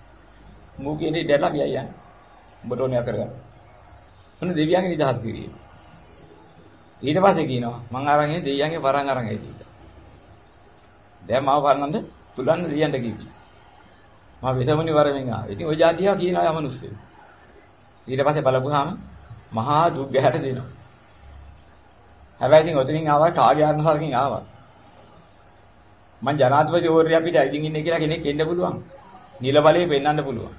මූ කියන්නේ දැල්ලා ගියා යන්නේ. උඹට ඕනේ කරගන්න. මොන දෙවියන්ගේ නිදහස් කිරීම. ඊට පස්සේ කියනවා මං අරන් ඉන්නේ දෙවියන්ගේ වරන් අරන් ඇවිත්. දැන් මාව පන්නන්න තුලන්න දෙයන්ට කිව්වා. මම වෙසමුනි වරමින් ආවා. ඉතින් ওই જાතියා කියනවා යමනුස්සෙ. ඊට පස්සේ බලපුවාම මහා දුක් ගැහැට දෙනවා. හැබැයි ඉතින් ඔතනින් ආවා කාගේ අරහසකින් ආවා. මං ජනාධිපතිවරයා පිට ඇවිදින් ඉන්නේ කියලා කෙනෙක් එන්න පුළුවන්. නිල බලේ පෙන්වන්න පුළුවන්.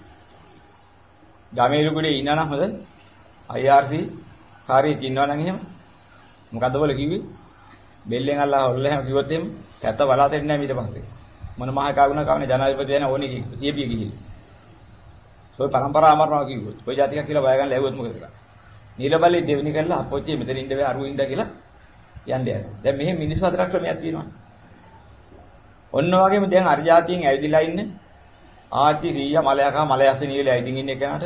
ගමේ ලුකුඩේ ඉන්නා නම් හොඳ IRC කාර්යයේ ඉන්නවා නම් එහෙම මොකද්ද ඔයාලා කිව්වේ? බෙල්ලෙන් අල්ලා හොල්ලා එහෙම කිව්වොත් එහෙම කැත වලාතෙන්නේ නැහැ ඊට පස්සේ. මොන මහ කවුණ කවනේ ජනාධිපති වෙන ඕනේ කියපිය ගිහිල්ලා. සෝයි පරම්පරාව අමරනවා කිව්වොත්. ඔය જાතික කියලා බය ගන්න ලැබුවොත් මොකද කරන්නේ? නිලබලේ දෙවෙනි කරලා අපොච්චිය මෙතන ඉන්න බෑ අරුවින්ද කියලා යන්න යනවා. දැන් මෙහෙම මිනිස්සු අතර ක්‍රමයක් තියෙනවා. ඔන්න වගේම දැන් අර જાතියෙන් ඇවිදලා ඉන්න ආච්චි සීයා මලයකා මලයස්සේ නිවිල ඇවිදින් ඉන්න එකනට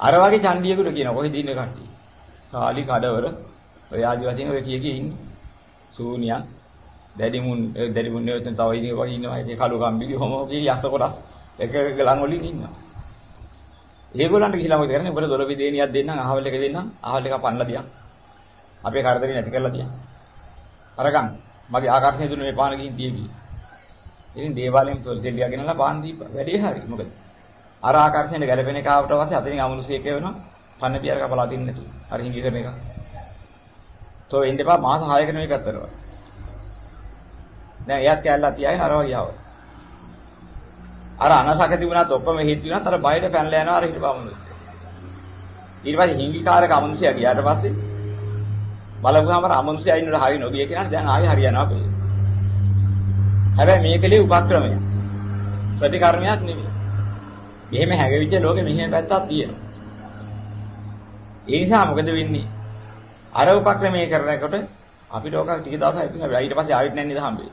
අර වගේ චණ්ඩියෙකුට කියන කොහෙද ඉන්නේ කට්ටිය? කාලි කඩවර ඔය ආදිවාසීන් ඔය කිය කී ඉන්නේ. සූනියන් දැඩි මුන් දැඩි මුන් නෙවෙයි තව ඉන්නේ වගේ ඉන්නවා. ඒ කළු කම්බිලි හොමෝ කී යස්ස කොටස් එක එක ගලන් වලින් ඉන්නවා. ඒගොල්ලන්ට ගිහිලා මොකද කරන්නේ? උඹට දොළ බෙදේනියක් දෙන්නම්, අහවල් එක දෙන්නම්, අහවල් එක පන්නලා දියන්. අපේ කරදරේ නැති කරලා දියන්. අරගන්න. මගේ ආකර්ෂණය දුන්න මේ පාන ගිහින් තියේවි. ඉතින් දේවාලයෙන් දෙලියා ගෙනලා පාන් දීප වැඩේ හරි. මොකද? අර ආකර්ෂණය ගැලපෙන එක ආවට පස්සේ අතනින් අමනුෂ්‍යයෙක් වෙනවා. පන්න පියර කපලා අදින්න නැතු. අර හිඟි කරන එක. තෝ එන්න එපා මාස 6කට මේ පැත්තට. දැන් එයාත් කැල්ලක් තියාගෙන අරවා ගියාව. අර අනසක තිබුණත් ඔක්කොම හිට විනත් අර බයද පැනලා යනවා අර හිටපු අමනුෂ්‍ය. ඊට පස්සේ හිඟිකාරක අමනුෂ්‍යයා ගියාට පස්සේ බලපුවාම අර අමනුෂ්‍යයා ඉන්නකොට හරි නොගිය කෙනාට දැන් ආයෙ හරියනවා අපේ. හැබැයි මේකලේ උපක්‍රමයක්. ප්‍රතිකර්මයක් නෙමෙයි. මෙහෙම හැගෙවිච්ච ලෝකෙ මෙහෙම පැත්තක් තියෙනවා. ඒ නිසා මොකද වෙන්නේ? අර උපක්‍රමයේ කරනකොට අපිට ඕක ටික දවසක් ඉතින් ඊට පස්සේ ආවෙත් නැන්නේ දහම්බේ.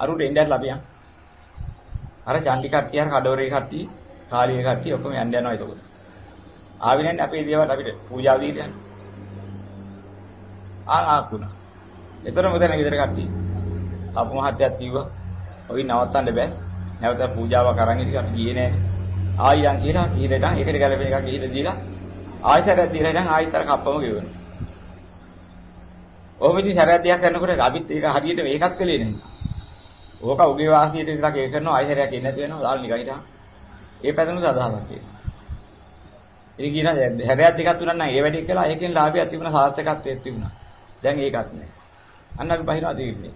අරුට එන්න ඇරලා අපියන්. අර චන්ඩි කට්ටිය අර කඩවරේ කට්ටිය, කාලියේ කට්ටිය ඔක්කොම යන්න යනවා එතකොට. ආවේ නැන්නේ අපේ දේවල් අපිට පූජා දීලා යන්නේ. ආ ආකුණා. එතන මොකද ගෙදර කට්ටිය. අපු මහත්තයත් කිව්වා ඔයි නවත්තන්න බෑ. නැවත පූජාවක් අරන් ඉතින් අපි ගියේ නෑනේ. ආයියන් කියලා කීරට ඒකට ගැලපෙන එකක් ගිහිල්ලා දීලා ආයිසරයක් දීලා ඉතින් ආයිතර කප්පම ගෙවනවා. ඔහොම ඉතින් සැරයක් දෙයක් කරනකොට අපිත් ඒක හරියට මේකත් කළේ නැහැ. ඕක උගේ වාසියට විතරක් ඒක කරනවා ආයිසරයක් එන්නේ නැති වෙනවා දාලා නිකන් හිටා. ඒ පැතනුත් අදහසක් තියෙනවා. ඉතින් කියනවා හැරයක් දෙකක් තුනක් නම් ඒ වැඩි කළා ඒකෙන් ලාභයක් තිබුණා සාර්ථකත්වයක් තිබුණා. දැන් ඒකත් නැහැ. අන්න අපි බහිනවා දෙන්නේ.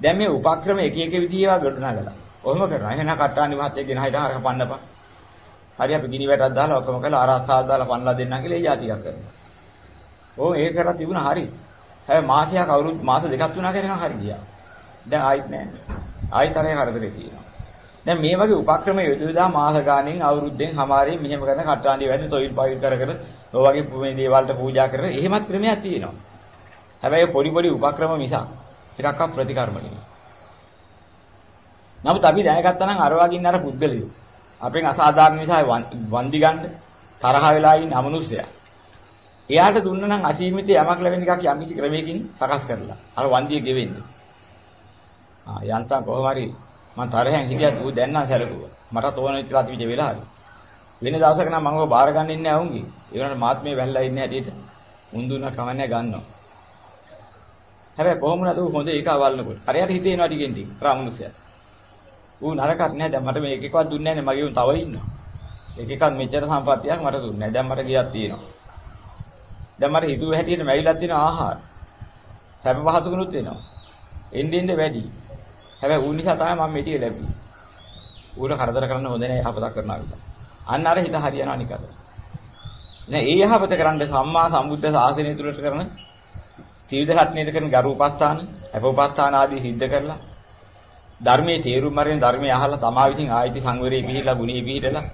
දැන් මේ උපක්‍රම එක එක විදිහේ ඒවා ගොඩනගලා. ඔහොම කරනවා. එහෙනම් කට්ටානි මහත්තයා ගෙන හිටා අරක පන්නපන්. හරි අපි ගිනි වැටක් දාලා ඔක්කොම කරලා ආරක්ෂාවක් දාලා පන්නලා දෙන්නම් කියලා ඒ જાතියක් කරනවා. ඕ ඒක කරලා තිබුණා හරි. හැබැයි මාසයක් අවුරුදු මාස දෙකක් තුනක් යනකම් හරි ගියා. දැන් ආයිත් නෑ. ආයිත් අරේ කරදරේ තියෙනවා. දැන් මේ වගේ උපක්‍රම යොදවලා මාස ගාණෙන් අවුරුද්දෙන් හමාරේ මෙහෙම කරන කට්ටාන්ඩි වැඩි තොইল පයිල් කර කර ඔය වගේ මේ දේවල්ට පූජා කරන එහෙමත් ක්‍රමයක් තියෙනවා. හැබැයි පොඩි පොඩි උපක්‍රම මිසක් එකක්වත් ප්‍රතිකර්ම නෙමෙයි. නමුත් අපි දැනගත්තා නම් අර වගේ ඉන්න අර පුද්ගලයෝ අපෙන් අසාධාරණ නිසා වන්දි ගන්න තරහ වෙලා ඉන්න අමනුෂ්‍යයා. එයාට දුන්න නම් අසීමිත යමක් ලැබෙන එකක් යම් කිසි ක්‍රමයකින් සකස් කරලා අර වන්දිය ගෙවෙන්න. ආ යන්තම් කොහොම හරි මම තරහෙන් හිටියත් ඌ දැන් නම් සැලකුවා. මට තෝරන විතර අතිවිජ වෙලා හරි. වෙන දවසක නම් මම ඔය බාර ගන්න ඉන්නේ නැහැ උන්ගේ. ඒ වුණාට මාත් මේ වැල්ලා ඉන්නේ හැටියට මුන්දුන කමන්නේ ගන්නවා. හැබැයි කොහොම නේද ඌ හොඳ ඒක අවල්නකොට. හරියට හිතේනවා ටිකෙන් ටික. රාමුනුසයා. ඌ නරකක් නෑ දැන් මට මේ එක එකවත් දුන්නේ නෑනේ මගේ උන් තව ඉන්නවා. එක එකක් මෙච්චර සම්පත්තියක් මට දුන්නේ නෑ. දැන් මට ගියක් තියෙනවා. දැන් මට හිතුව හැටියට මැවිලක් තියෙන ආහාර. සැප පහසුකුනුත් වෙනවා. එන්න එන්න වැඩි. හැබැයි ඌ නිසා තමයි මම මේ ටික ලැබුවේ. ඌට කරදර කරන්න හොඳ නෑ යහපතක් කරනවා විතර. අන්න අර හිත හරියනවා නිකද. නෑ ඒ යහපත කරන්න සම්මා සම්බුද්ධ ශාසනය තුලට කරන ත්‍රිවිධ රත්නයේ කරන ගරුපස්ථාන, අපෝපස්ථාන ආදී සිද්ධ කරලා ධර්මයේ තේරුම් අරගෙන ධර්මයේ අහලා තමා විසින් ආයිති සංවරේ පිළිලා ගුණේ පිළිදලා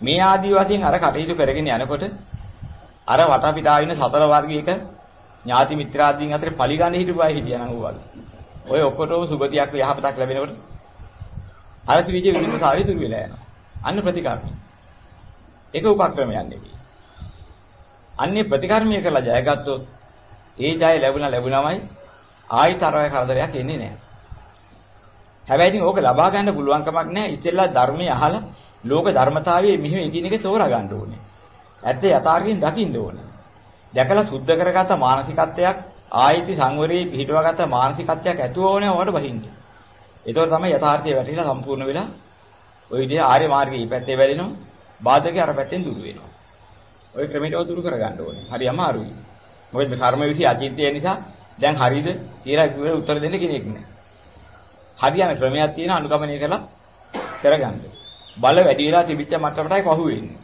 මේ ආදී වශයෙන් අර කටයුතු කරගෙන යනකොට අර වටපිටා ඉන්න සතර වර්ගයක ඥාති මිත්‍රාදීන් අතර පරිගන්න හිටපු අය හිටියනම් ඌ වගේ. ඔය ඔක්කොටම සුගතියක් යහපතක් ලැබෙනකොට අර ත්‍රිවිධ විමුක්තාවය දුර වෙලා යනවා. අන්න ප්‍රතිකර්මය. ඒක උපක්‍රමයක් නෙවෙයි. අන්නේ ප්‍රතිකර්මය කරලා ජයගත්තොත් ඒ ජය ලැබුණා ලැබුණාමයි ආයිතරය කරදරයක් එන්නේ නැහැ. හැබැයි ඉතින් ඕක ලබා ගන්න පුළුවන් කමක් නැහැ. ඉතින්ලා ධර්මයේ අහලා ලෝක ධර්මතාවයේ මෙහෙම එකිනෙක තෝරා ගන්න ඕනේ. ඇත්ත යථාර්ථයෙන් දකින්න ඕනේ. දැකලා සුද්ධ කරගත්ත මානසිකත්වයක් ආයිති සංවරයේ පිහිටවාගත්ත මානසිකත්වයක් ඇතුව ඕනේ වඩ බහින්න. ඒතකොට තමයි යථාර්ථය වැටහිලා සම්පූර්ණ වෙලා ওই විදිහ ආර්ය මාර්ගයේ මේ පැත්තේ වැඩෙනවා. බාධකේ අර පැත්තෙන් දුර වෙනවා. ওই ක්‍රමයට දුරු කරගන්න ඕනේ. හරි අමාරුයි. මොකද මේ කර්ම විසි අචින්තය නිසා දැන් හරිද කියලා උත්තර දෙන්න කෙනෙක් නැහැ. හරියන ක්‍රමයක් තියෙන අනුගමනය කරලා කරගන්න. බල වැඩි වෙලා තිබිච්ච මට්ටමටයි පහු වෙන්නේ.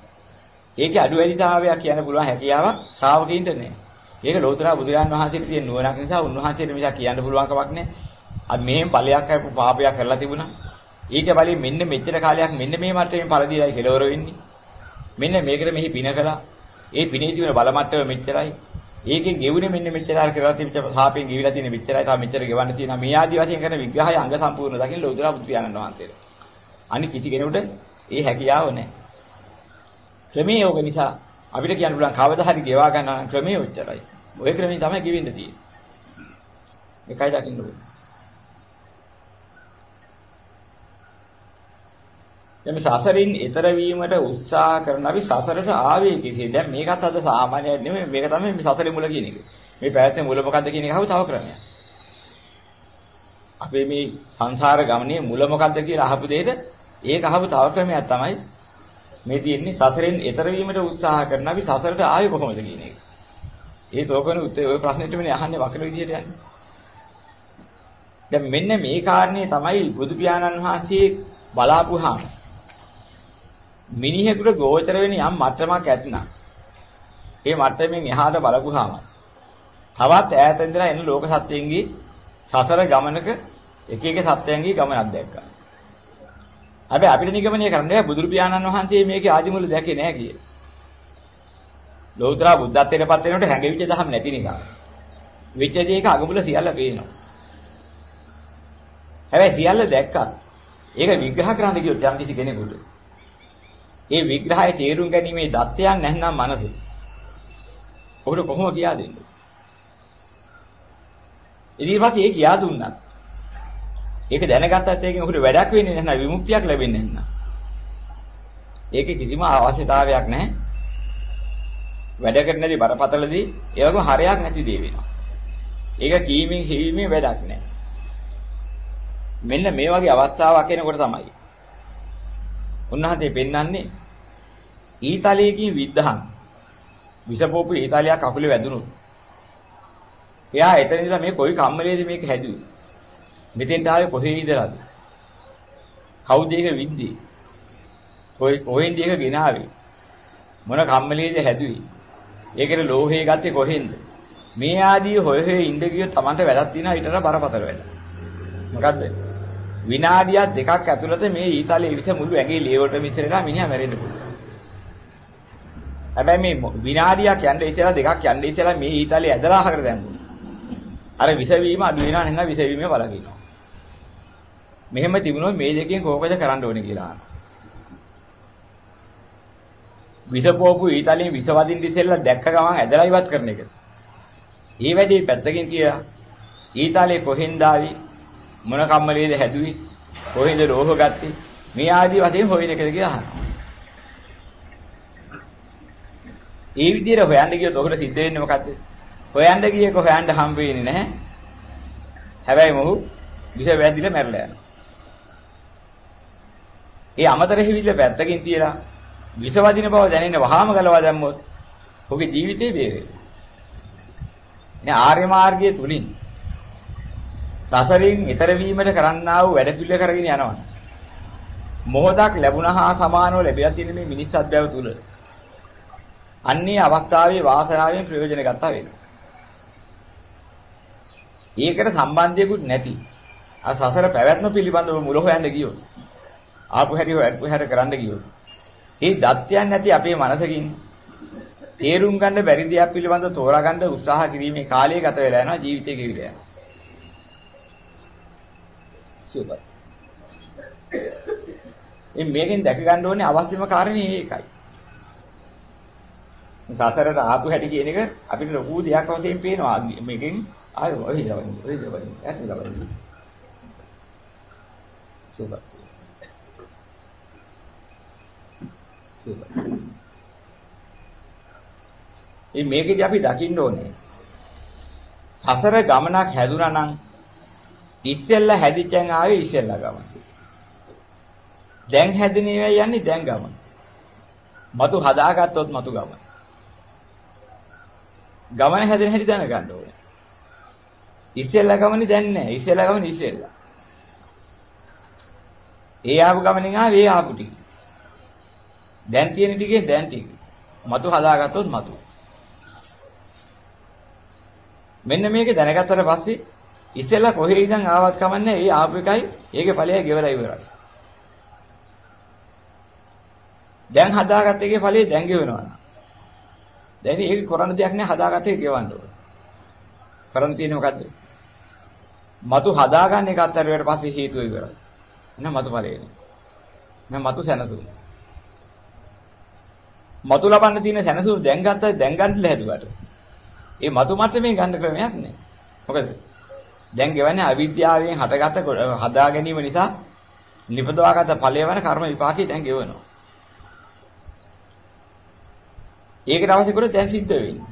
ඒකේ අඩු වැඩිතාවයක් කියන්න පුළුවන් හැකියාවක් ශ්‍රාවකීන්ට නැහැ. ඒක ලෝතර බුදුරජාන් වහන්සේට තියෙන නුවණක් නිසා උන්වහන්සේට මිසක් කියන්න පුළුවන් කමක් නැහැ. අද මෙහෙම ඵලයක් හරි පාපයක් කරලා තිබුණා. ඊට බලි මෙන්න මෙච්චර කාලයක් මෙන්න මේ මට්ටමේ ඵල දීලායි කෙලවර වෙන්නේ. මෙන්න මේකට මෙහි පින කළා. ඒ පිනේ තිබෙන බල මට්ටම මෙච්චරයි. ඒකෙන් ගෙවුනේ මෙන්න මෙච්චර අර කරලා තිබිච්ච සාපෙන් ගෙවිලා තියෙන මෙච්චරයි. තා මෙච්චර ගෙවන්න තියෙනවා. මේ ආදි වශයෙන් කරන විග්‍රහය අංග සම්පූර්ණ දකින්න ලෝතර බුදු පියාණන් වහන්සේට. අනිත් කිසි කෙනෙකුට ඒ හැකියාව නැහැ. ක්‍රමයේ යෝග නිසා අපිට කියන්න පුළුවන් කවදා හරි ගෙවා ගන්න ක්‍රමයේ උච්චරයි. ওই ක්‍රමයෙන් තමයි ගෙවෙන්න තියෙන්නේ. මේකයි දකින්න ඕනේ. දැන් මේ සසරින් ඈතර වීමට උත්සාහ කරන අපි සසරට ආවේ කෙසේ? දැන් මේකත් අද සාමාන්‍ය නෙමෙයි මේක තමයි මේ සසරේ මුල කියන එක. මේ පැවැත්මේ මුල මොකද්ද කියන එක අහුව තව ක්‍රමයක්. අපේ මේ සංසාර ගමනේ මුල මොකද්ද කියලා අහපු දෙයට ඒක අහපු තව ක්‍රමයක් තමයි මේ තියෙන්නේ සසරෙන් ඈතර වීමට උත්සාහ කරන අපි සසරට ආවේ කොහොමද කියන එක. ඒ තෝකන උත්තර ওই ප්‍රශ්නෙට මෙන්න අහන්නේ වකල විදිහට යන්නේ. දැන් මෙන්න මේ කාරණේ තමයි බුදු පියාණන් වහන්සේ බලාපුවාම මිනිහෙකුට ගෝචර වෙන යම් මට්ටමක් ඇත්නම් ඒ මට්ටමින් එහාට බලපුවාම තවත් ඈත ඉඳලා එන ලෝක සත්‍යයන්ගේ සසර ගමනක එක එක සත්‍යයන්ගේ ගමනක් දැක්කා. හැබැයි අපිට නිගමනය කරන්න බෑ බුදුරු පියාණන් වහන්සේ මේකේ ආදිමුල දැකේ නැහැ කියේ. ලෞතර බුද්ධත්වයට පත් වෙනකොට හැඟවිච්ච දහම් නැති නිසා. වෙච්ච දේක අගමුල සියල්ල පේනවා. හැබැයි සියල්ල දැක්කත් ඒක විග්‍රහ කරන්න ගියොත් යම් කිසි කෙනෙකුට ඒ විග්‍රහය තේරුම් ගැනීමේ දත්තයන් නැත්නම් මනස. ඔහුට කොහොම කියා දෙන්නේ? ඉතින් ඊපස්සේ ඒ කියා දුන්නත් ඒක දැනගත්තත් ඒකෙන් ඔහුට වැඩක් වෙන්නේ නැහැ විමුක්තියක් ලැබෙන්නේ නැහැ. ඒකේ කිසිම අවශ්‍යතාවයක් නැහැ. වැඩ කරන්නදී බරපතලදී ඒ වගේම හරයක් නැති දේ වෙනවා. ඒක කීමෙන් හේීමේ වැඩක් නැහැ. මෙන්න මේ වගේ අවස්ථාවක් එනකොට තමයි උන්වහන්සේ පෙන්වන්නේ ඊතලයේකින් විද්ධහන් විසපෝපු ඊතලයක් අකුලේ වැදුණොත් එයා එතන ඉඳලා මේ කොයි කම්මලේද මේක හැදුවේ? මෙතෙන්ට ආවේ කොහේ ඉඳලාද? කවුද ඒක විද්දී? කොයි කොහෙන්ද ඒක ගෙනාවේ? මොන කම්මලේද හැදුවේ? ඒකට ලෝහේ ගත්තේ කොහෙන්ද? මේ ආදී හොය හොය ඉඳ ගියොත් Tamanට වැඩක් තියෙනවා ඊටතර බරපතල වැඩ මොකද්ද? විනාඩියක් දෙකක් ඇතුළත මේ ඊතලයේ විස මුළු ඇඟේ ලේවලට මිශ්‍රලා මිනිහා මැරෙන්න පුළුවන්. හැබැයි මේ විනාඩියක් යන්න ඉස්සෙල්ලා දෙකක් යන්න ඉස්සෙල්ලා මේ ඊතලයේ ඇදලා අහකට දැම්මොත්. අර විස වීම අඩු වෙනවා නේද විස වීමේ වලකිනවා. මෙහෙම තිබුණොත් මේ දෙකෙන් කෝකද කරන්න ඕනේ කියලා. අහනවා. විස පොපු ඊතලයේ විස වදින්න ඉස්සෙල්ලා දැක්ක ගමන් ඇදලා ඉවත් කරන එක. ඒ වැඩේ පැත්තකින් කියලා ඊතලයේ කොහෙන්ද ආවි මොන කම්මලේද හැදුවේ කොහෙන්ද රෝහ ගත්තේ මේ ආදී වශයෙන් හොයන එකද කියලා අහනවා. ඒ විදිහට හොයන්න ගියොත් ඔකට සිද්ධ වෙන්නේ මොකද්ද? හොයන්න ගියේක හොයන්න හම්බ වෙන්නේ නැහැ. හැබැයි මොහු විස වැදිලා මැරලා යනවා. ඒ අමතර හිවිල්ල පැත්තකින් තියලා විස වදින බව දැනෙන්න වහාම ගලවා දැම්මොත් ඔහුගේ ජීවිතේ බේරෙනවා. නේ ආර්ය මාර්ගයේ තුලින් දසරින් ඊතර වීමට කරන්නා වූ වැඩ පිළිවෙල කරගෙන යනවා. මොහොතක් ලැබුණා හා සමානව ලැබිලා තියෙන මේ මිනිස් අධ්‍යාව තුල අන්නේ අවස්ථාවේ වාසනාවෙන් ප්‍රයෝජන ගත්තා වෙනවා. ඒකට සම්බන්ධයකුත් නැති. අර සසර පැවැත්ම පිළිබඳව මුල හොයන්න ගියොත් ආපු හැටි හොයපු හැට කරන්න ගියොත් ඒ දත්යන් නැති අපේ මනසකින් තේරුම් ගන්න බැරි දේක් පිළිබඳව තෝරා ගන්න උත්සාහ කිරීමේ කාලය ගත වෙලා යනවා ජීවිතේ ගෙවිලා යනවා. සුපර්. මේකෙන් දැක ගන්න ඕනේ අවශ්‍යම කාරණේ ඒකයි. සසරට ආපු හැටි කියන එක අපිට ලොකු දෙයක් වශයෙන් පේනවා. මේකෙන් ආයෙ ඔය ඉලවන්නේ ඔය ඉලවන්නේ ඇස් ඉලවන්නේ. මේ මේකදී අපි දකින්න ඕනේ. සසර ගමනක් හැදුනා නම් ඉස්සෙල්ලා හැදිච්චන් ආවේ ඉස්සෙල්ලා ගමන. දැන් හැදින ඒවා යන්නේ දැන් ගමන. මතු හදාගත්තොත් මතු ගමන. ගමන හැදෙන හැටි දැනගන්න ඕනේ. ඉස්සෙල්ලා ගමනේ දැන් නැහැ. ඉස්සෙල්ලා ගමනේ ඉස්සෙල්ලා. ඒ ආපු ගමනෙන් ආවේ ඒ ආපු ටික. දැන් තියෙන ටිකේ දැන් ටික. මතු හදාගත්තොත් මතු. මෙන්න මේක දැනගත්තට පස්සේ ඉස්සෙල්ලා කොහේ ඉඳන් ආවත් කමන්නේ ඒ ආපු එකයි ඒකේ ඵලයයි ගෙවලා ඉවරයි. දැන් හදාගත්ත එකේ ඵලය දැන් ගෙවනවා. දැන් ඒක කරන්න දෙයක් නෑ හදාගත්ත එක ගෙවන්න ඕන. කරන්න තියෙන්නේ මොකද්ද? මතු හදාගන්න එක අත්හැරුවට පස්සේ හේතුව ඉවරයි. නෑ මතු ඵලය නේ. නෑ මතු සැනසුම. මතු ලබන්න තියෙන සැනසුම දැන් ගත්තා දැන් ගන්න හැදුවට. ඒ මතු මට්ටමේ ගන්න ක්‍රමයක් නෑ. මොකද? දැන් ගෙවන්නේ අවිද්‍යාවෙන් හටගත්ත හදා ගැනීම නිසා නිපදවාගත ඵලය වෙන කර්ම විපාකي දැන් ගෙවනවා. ඒකට අවශ්‍ය කොට දැන් සිද්ධ වෙන්නේ.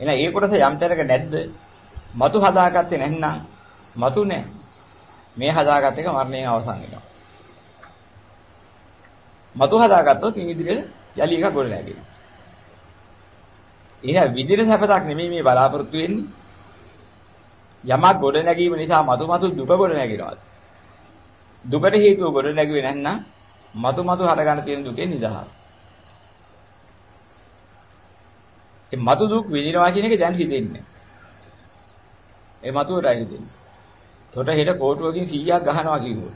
එහෙනම් ඒ කොටස යම් තැනක නැද්ද? මතු හදාගත්තේ නැත්නම් මතු නෑ. මේ හදාගත්ත එක මරණයෙන් අවසන් වෙනවා. මතු හදාගත්තොත් ඉන් ඉදිරියට යලි එක ගොඩ නැගෙනවා. එහෙනම් විදිර සැපතක් නෙමෙයි මේ බලාපොරොත්තු වෙන්නේ. යමක් ගොඩ නැගීම නිසා මතු මතු දුක ගොඩ නැගිනවා. දුකට හේතුව ගොඩ නැගුවේ නැත්නම් මතු මතු හටගන්න තියෙන දුකේ නිදහස්. ඒ මතු දුක් විඳිනවා කියන එක දැන් හිතෙන්නේ. ඒ මතුවටයි හිතෙන්නේ. තොට හෙට කෝටුවකින් 100ක් ගහනවා කිව්වොත්.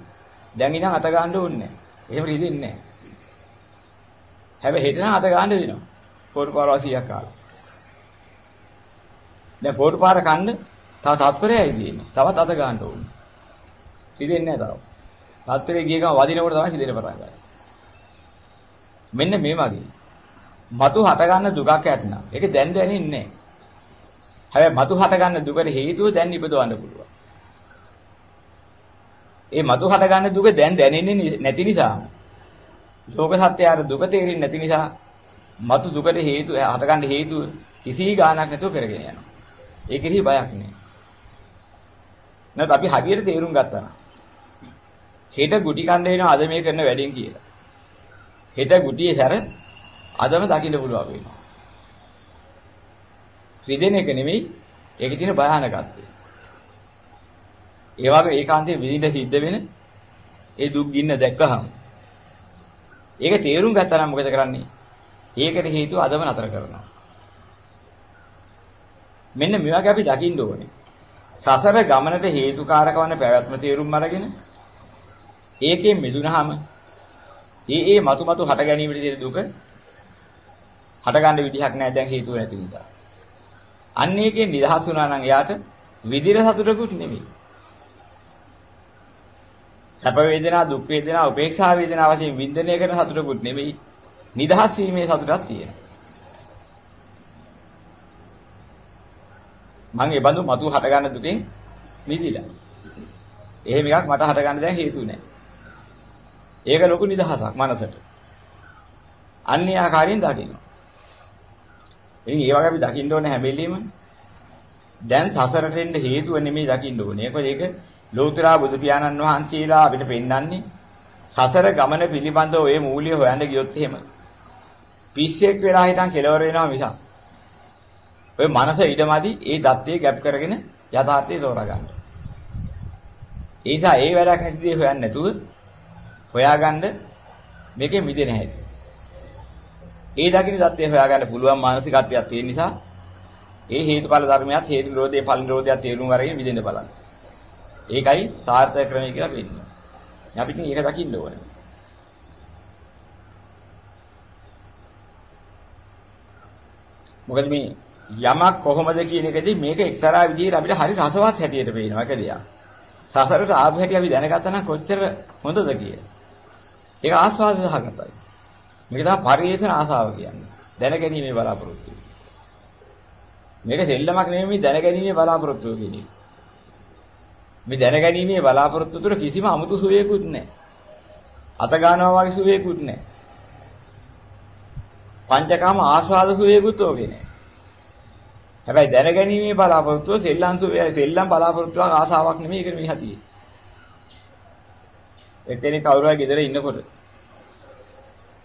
දැන් ඉඳන් අත ගන්න ඕනේ නැහැ. එහෙම හිතෙන්නේ නැහැ. හැබැයි හෙට නම් අත ගන්න වෙනවා. කෝටු පාර 100ක් කාලා. දැන් කෝටු පාර කන්න තව තත්පරයයි තියෙන්නේ. තවත් අත ගන්න ඕනේ. හිතෙන්නේ නැහැ තාම. තත්පරේ ගිය ගමන් වදිනකොට තමයි හිතෙන්න පටන් ගන්නේ. මෙන්න මේ වගේ. මතු හටගන්න දුකක් ඇත්නම් ඒක දැන් දැනෙන්නේ නැහැ. හැබැයි මතු හටගන්න දුකට හේතුව දැන් ඉපදවන්න පුළුවන්. ඒ මතු හටගන්න දුක දැන් දැනෙන්නේ නැති නිසා ලෝක සත්‍යය දුක තේරෙන්නේ නැති නිසා මතු දුකට හේතු හටගන්න හේතුව කිසි ගාණක් නැතුව කරගෙන යනවා. ඒකෙහි බයක් නෑ. නැත්නම් අපි හරියට තේරුම් ගත්තා නම් හෙට ගුටි කන්න වෙනවා අද මේ කරන වැඩෙන් කියලා. හෙට ගුටියේ සැර අදම දකින්න පුළුවන් වෙනවා. රිදෙන එක නෙමෙයි ඒකේ තියෙන භයානකත්වය. ඒ වගේ ඒකාන්තයෙන් විඳින්න සිද්ධ වෙන ඒ දුක් ගින්න දැක්කහම ඒක තේරුම් ගත්තා නම් මොකද කරන්නේ? ඒකට හේතුව අදම නතර කරනවා. මෙන්න මේ වගේ අපි දකින්න ඕනේ. සසර ගමනට හේතුකාරක වන පැවැත්ම තේරුම් අරගෙන ඒකෙන් මිදුනහම ඒ ඒ මතු මතු හට ගැනීමට තියෙන දුක හටගන්න විදිහක් නැහැ දැන් හේතුව නැති නිසා. අන්න ඒකෙන් නිදහස් වුණා නම් එයාට විදිර සතුටකුත් නෙමෙයි. සැප වේදනා, දුක් වේදනා, උපේක්ෂා වේදනා වශයෙන් වින්දනය කරන සතුටකුත් නෙමෙයි. නිදහස් වීමේ සතුටක් තියෙනවා. මම ඒ බඳු මතු හටගන්න දුකෙන් මිදිලා. එහෙම එකක් මට හටගන්න දැන් හේතු නැහැ. ඒක ලොකු නිදහසක් මනසට. අන්නේ ආකාරයෙන් දකින්න. ඉතින් ඒ වගේ අපි දකින්න ඕනේ හැම වෙලෙම දැන් සසරට එන්න හේතුව නෙමෙයි දකින්න ඕනේ. ඒකද ඒක ලෞතර බුදු පියාණන් වහන්සේලා අපිට පෙන්වන්නේ සසර ගමන පිළිබඳව ඔය මූලිය හොයන්න ගියොත් එහෙම පිස්සෙක් වෙලා හිටන් කෙලවර වෙනවා මිසක් ඔය මනස ඊටමදි ඒ தත්ත්වයේ ගැප් කරගෙන යථාර්ථය තෝරා ගන්න. ඒ නිසා ඒ වැඩක් නැති දේ හොයන්නේ නැතුව හොයාගන්න මේකේ මිදෙන හැටි. ඒ දකින්න தත්ත්වය හොයාගන්න පුළුවන් මානසිකත්වයක් තියෙන නිසා ඒ හේතුඵල ධර්මයක් හේතු නිරෝධයේ ඵල නිරෝධයක් තේරුම් අරගෙන මිදෙන්න බලන්න. ඒකයි සාර්ථක ක්‍රමය කියලා පෙන්නන්නේ. අපි ඉතින් ඒක දකින්න ඕනේ. මොකද මේ යමක් කොහොමද කියන එකදී මේක එක්තරා විදිහට අපිට හරි රසවත් හැටියට පේනවා එක දෙයක්. සසරට ආපු හැටි අපි දැනගත්තා නම් කොච්චර හොඳද කියලා. ඒක ආස්වාද සහගතයි. මේක තමයි පරිේෂණ ආසාව කියන්නේ. දැනගැනීමේ බලාපොරොත්තු. මේක සෙල්ලමක් නෙමෙයි දැනගැනීමේ බලාපොරොත්තු කියන්නේ. මේ දැනගැනීමේ බලාපොරොත්තු තුර කිසිම අමුතු සුවයකුත් නැහැ. අත ගන්නවා වගේ සුවයකුත් නැහැ. පංචකාම ආස්වාද සුවයකුත් ඕකේ නැහැ. හැබැයි දැනගැනීමේ බලාපොරොත්තුව සෙල්ලම් සුවය සෙල්ලම් බලාපොරොත්තුවක් ආසාවක් නෙමෙයි ඒක මේ හතියේ. එක්කෙනෙක් කවුරු හරි ගෙදර ඉන්නකොට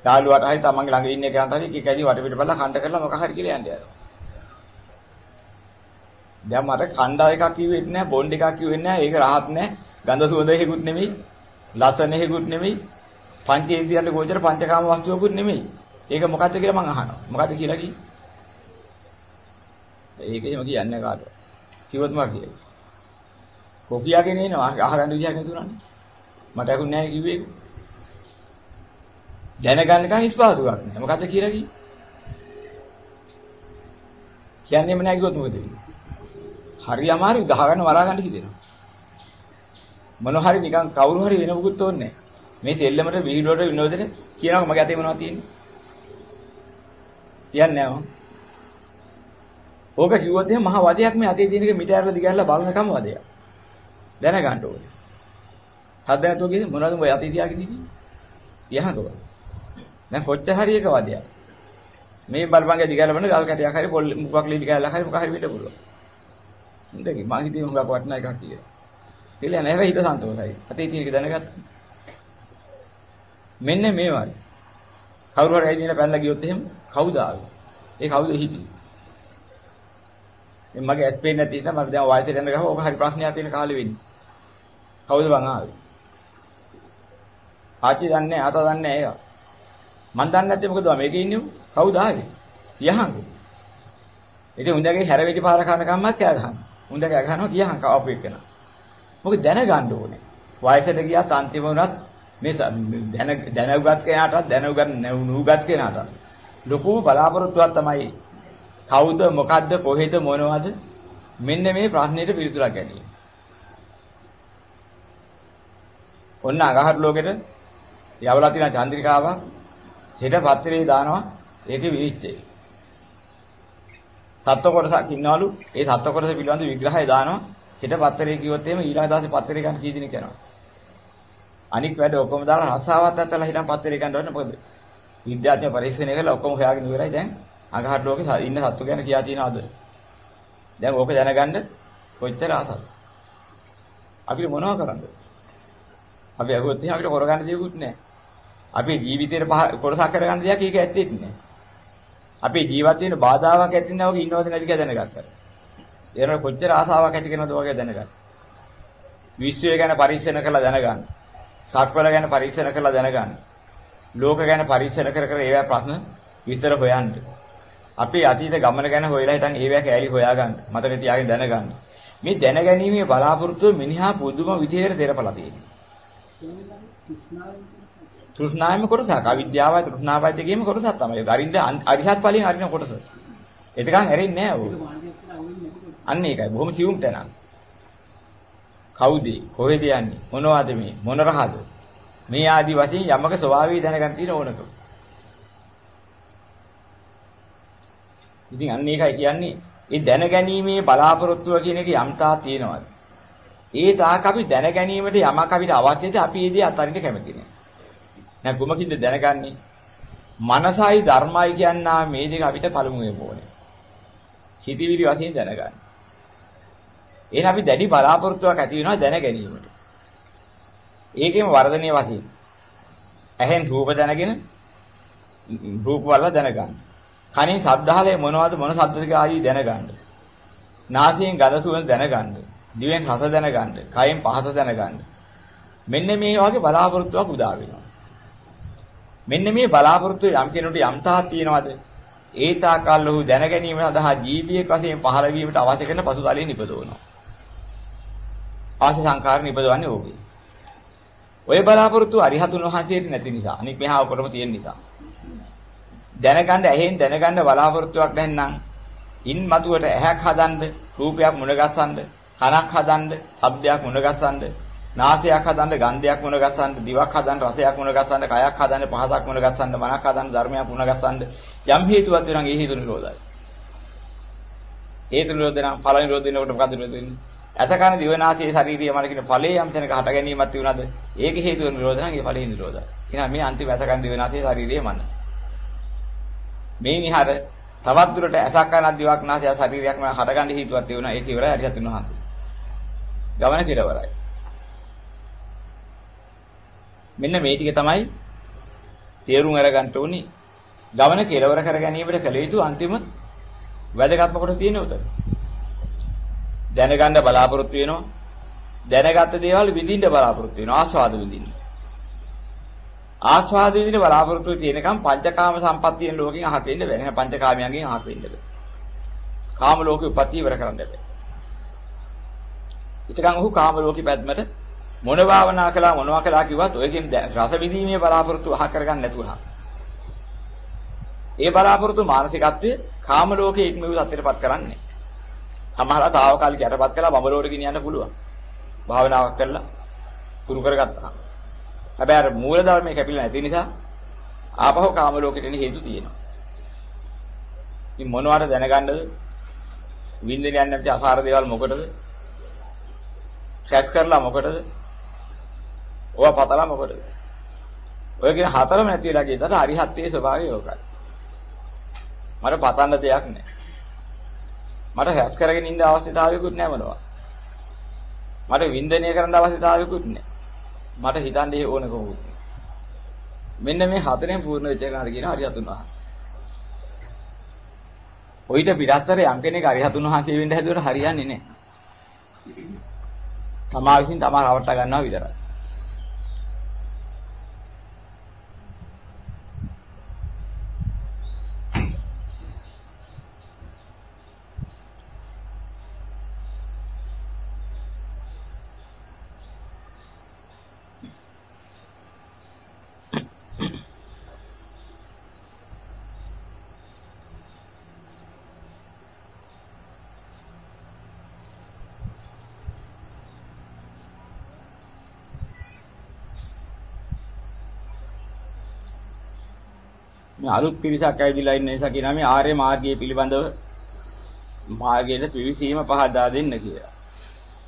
යාළුවාට හරි තමන්ගේ ළඟ ඉන්න කෙනාට හරි කී කැදි වටපිට බලලා කණ්ඩ කරලා මොකක් හරි කියලා යන්න යනවා. දැන් මට කණ්ඩා එකක් කිව්වෙත් නෑ බොන්ඩ් එකක් කිව්වෙත් නෑ ඒක රහත් නෑ ගඳ සුවඳ හේකුත් නෙමෙයි ලස්සන හේකුත් නෙමෙයි පංචේන්ද්‍රියන්ට ගෝචර පංචකාම වස්තුවකුත් නෙමෙයි ඒක මොකද්ද කියලා මං අහනවා මොකද්ද කියලා කි ඒක එහෙම කියන්නේ කාටද? කිව්වොත් මා කියයි. කොකියාගෙන එනවා අහගන්න විදිහක් නැතුණානේ. මට අහුන්නේ නැහැ කිව්වේ ඒක. දැනගන්නකන් ඉස්පාසුවක් නෑ. මොකද්ද කියලා කිව්වේ? කියන්නේම නෑ කිව්වොත් මොකද වෙන්නේ? හරි අමාරුයි ගහගන්න මරා ගන්න හිතෙනවා. මොන හරි නිකන් කවුරු හරි වෙන මොකුත් ඕනේ මේ සෙල්ලමට විහිළුවට විනෝදෙට කියනවා මගේ අතේ මොනවද තියෙන්නේ? කියන්නේ නෑ මම. ඕක කිව්වොත් එහෙනම් මහා වදයක් මේ අතේ තියෙන එක මිට ඇරලා දිගහැරලා බලනකම් වදයක්. දැනගන්න ඕනේ. හද නැතුව කිව්වේ මොනවද ඔය අතේ තියාගෙන ඉන්නේ? යහකව. දැන් කොච්චර හරි එක වදයක්. මේ බලපංගේ දිගහැරලා බලන ගල් කැටයක් හරි පොල් මුකක් ලීලි කැලක් හරි මොකක් හරි වෙන්න පුළුවන්. හොඳයි මං හිතේ හුඟක් වටිනා එකක් කියලා. කියලා නැහැ හිත සන්තෝෂයි. අතේ තියෙන එක දැනගත්තා. මෙන්න මේ වගේ. කවුරු හරි ඇවිදින පැනලා ගියොත් එහෙම කවුද ආවේ? ඒ කවුද හිටියේ? මේ මගේ ඇස් පේන්නේ නැති නිසා මම දැන් වයසට යන ගම ඔක හරි ප්‍රශ්නයක් තියෙන කාලෙ වෙන්නේ. කවුද බං ආවේ? ආච්චි දන්නේ ආතා දන්නේ ඒක. මන් දන්නේ නැත්තේ මොකද මේකේ ඉන්නේ කවුද ආවේ? යහංගු. ඉතින් උන්දගේ හැරවෙටි පාර කන කම්මත් කෑ ගහනවා. උන්ද කෑ ගහනවා කියහන් කවපු එකන. මොකද දැනගන්න ඕනේ. වයසට ගියාත් අන්තිම වුණත් මේ දැන දැනුගත් කෙනාටත් දැනුගත් නුගත් කෙනාටත් ලොකු බලාපොරොත්තුවක් තමයි කවුද මොකද්ද කොහෙද මොනවද මෙන්න මේ ප්‍රශ්නෙට පිළිතුරක් ගැනීම. ඔන්න අගහර ලෝකෙට යවලා තියෙන චන්ද්‍රිකාව හෙට පත්‍රේ දානවා ඒකේ විනිශ්චය. සත්ව කොටසක් ඉන්නවලු ඒ සත්ව කොටස පිළිබඳ විග්‍රහය දානවා හෙට පත්‍රේ කිව්වොත් එහෙම ඊළඟ දවසේ පත්‍රේ ගන්න කී දිනක් යනවා. අනික් වැඩ ඔක්කොම දාලා රසාවත් අතලා හිටන් පත්‍රේ ගන්න ඕනේ මොකද? විද්‍යාඥ පරීක්ෂණය කරලා ඔක්කොම හොයාගෙන ඉවරයි දැන් අගහට ලෝකේ ඉන්න සත්තු ගැන කියා තියනවද? දැන් ඕක දැනගන්න කොච්චර ආසද? අපිට මොනව කරන්නද? අපි අහුවොත් එහෙනම් අපිට කරගන්න දෙයක්වත් නැහැ. අපේ ජීවිතේට කොටසක් කරගන්න දෙයක් ඒක ඇත්තෙත් නැහැ. අපේ ජීවත් වෙන බාධාවක් ඇති නැවක ඉන්නවද නැති කියලා දැනගත්තා. ඒනර කොච්චර ආසාවක් ඇති කරනවද වගේ දැනගන්න. විශ්වය ගැන පරීක්ෂණ කරලා දැනගන්න. සක්වල ගැන පරීක්ෂණ කරලා දැනගන්න. ලෝක ගැන පරීක්ෂණ කර කර ඒවා ප්‍රශ්න විස්තර හොයන්න. අපේ අතීත ගමන ගැන හොයලා හිටන් ඒවැ කෑලි හොයාගන්න. මතක තියාගෙන දැනගන්න. මේ දැනගැනීමේ බලාපොරොත්තුව මිනිහා පුදුම විදිහට තෙරපලා තියෙනවා. තෘෂ්ණාවෙම කොටසක්. අවිද්‍යාවයි තෘෂ්ණාවයි දෙකේම කොටසක් තමයි. අරින්ද අරිහත් ඵලයෙන් අරින කොටස. එතකන් හැරෙන්නේ නැහැ ඕක. අන්න ඒකයි. බොහොම සියුම් තැනක්. කවුද? කොහෙද යන්නේ? මොනවද මේ? මොන රහද? මේ ආදි වශයෙන් යමක ස්වභාවය දැනගන්න තියෙන ඕනකම. ඉතින් අන්න ඒකයි කියන්නේ ඒ දැනගැනීමේ බලාපොරොත්තුව කියන එක යම්තා තියෙනවාද? ඒ තාක් අපි දැනගැනීමට යමක් අපිට අවශ්‍යද අපි ඒ දේ අතරින්ට කැමති නෑ. නැත්නම් කොමකින්ද දැනගන්නේ? මනසයි ධර්මයි කියනා මේ දෙක අපිට පළමුවෙම ඕනේ. හිතවිලි වශයෙන් දැනගන්න. එහෙනම් අපි දැඩි බලාපොරොත්තුවක් ඇති වෙනවා දැනගැනීමට. ඒකෙම වර්ධනීය වශයෙන්. ඇහෙන් රූප දැනගෙන රූප වල දැනගන්න. කනින් ශබ්දාලේ මොනවද මොන ශබ්දද ආදී දැනගන්න. නාසයෙන් ගඳ සුවඳ දැනගන්න. දිවෙන් රස දැනගන්න. කයෙන් පහස දැනගන්න. මෙන්න මේ වගේ බලාපොරොත්තුවක් උදා වෙනවා. මෙන්න මේ බලාපොරොත්තු යම් කෙනෙකුට යම් තාක් තියනවාද? ඒ තාකල් ඔහු දැනගැනීම සඳහා ජීවියෙක් වශයෙන් පහළ වීමට අවශ්‍ය කරන පසුතලයේ නිපදවනවා. ආසි සංකාර නිපදවන්නේ ඕකේ. ඔය බලාපොරොත්තු අරිහතුන් වහන්සේට නැති නිසා අනික මෙහා ඔකටම තියෙන නිසා. දැනගන්න ඇහෙන් දැනගන්න බලාපොරොත්තුවක් නැත්නම් ඉන් මතුවට ඇහැක් හදන්න, රූපයක් මුණගස්සන්න, කනක් හදන්න, ශබ්දයක් මුණගස්සන්න, නාසයක් හදන්න, ගන්ධයක් මුණගස්සන්න, දිවක් හදන්න, රසයක් මුණගස්සන්න, කයක් හදන්න, පහසක් මුණගස්සන්න, මනක් හදන්න, ධර්මයක් මුණගස්සන්න යම් හේතුවක් වෙනවා ඒ හේතු නිරෝධයි. හේතු නිරෝධ නම් ඵල නිරෝධ වෙනකොට මොකද වෙන්නේ? අසකන දිවනාසයේ ශාරීරිය මන කියන ඵලයේ යම් තැනක හට ගැනීමක් තියුණාද? ඒකේ හේතුව නිරෝධ නම් ඒ ඵලයේ නිරෝධයි. එහෙනම් මේ අන්තිම අසකන දිවනාසයේ ශාරීරිය මන. මේ විහාර තවත් දුරට ඇසක් කරන දිවක් නාසය ශරීරයක් මම හටගන්න හේතුවක් තියුණා ඒක ඉවරයි හරියට තුනහත් ගමන කෙලවරයි මෙන්න මේ ටික තමයි තේරුම් අරගන්න ඕනි ගමන කෙලවර කර ගැනීමට කළ යුතු අන්තිම වැදගත්ම කොට තියෙන උතන දැනගන්න බලාපොරොත්තු වෙනවා දැනගත්ත දේවල් විඳින්න බලාපොරොත්තු වෙනවා ආස්වාද විඳින්න ආස්වාද විඳින බලාපොරොත්තු තියෙනකම් පංචකාම සම්පත්තියෙන් ලෝකෙන් අහක ඉන්න බෑ. එහෙනම් පංචකාමයන්ගෙන් අහක ඉන්න බෑ. කාම ලෝකේ උපත් ඉවර කරන්න බෑ. ඊටකන් ඔහු කාම ලෝකේ පැද්මට මොන භාවනා කළා මොනවා කළා කිව්වත් ඔයකින් රස විඳීමේ බලාපොරොත්තු අහ කරගන්න නැතුව. ඒ බලාපොරොත්තු මානසිකත්වයේ කාම ලෝකයේ ඉක්මවු තත්ත්වයටපත් කරන්නේ. සමහරවිට తాවකාලික යටපත් කළා බඹලෝට ගෙනියන්න පුළුවන්. භාවනාවක් කරලා පුරු කරගත්තා. හැබැයි අර මූල ධර්මයේ කැපිලා නැති නිසා ආපහු කාම ලෝකෙට එන හේතු තියෙනවා. ඉතින් මොනවද දැනගන්නද? වින්දනයන් නැති අසාර දේවල් මොකටද? කැස් කරලා මොකටද? ඔවා පතලා මොකටද? ඔය කියන හතරම නැති වෙලා ගියතට අරිහත්ත්වයේ ස්වභාවය ඕකයි. මට පතන්න දෙයක් නැහැ. මට හැස් කරගෙන ඉන්න අවශ්‍යතාවයකුත් නැහැ මොනවා. මට වින්දනය කරන්න අවශ්‍යතාවයකුත් නැහැ. මට හිතන්නේ ඕනකමකුත් නැහැ. මෙන්න මේ හතරෙන් පූර්ණ වෙච්ච කෙනාට කියන අරිහතුන් වහන්සේ. ඔయిత පිටස්තර යම් කෙනෙක් අරිහතුන් වහන්සේ වෙන්න හැදුවට හරියන්නේ නැහැ. තමා විසින් තමා රවට්ට ගන්නවා විතරයි. මේ අලුත් පිරිසක් ඇවිදලා ඉන්න නිසා කියනවා මේ ආර්ය මාර්ගයේ පිළිබඳව මාර්ගයට පිවිසීම පහදා දෙන්න කියලා.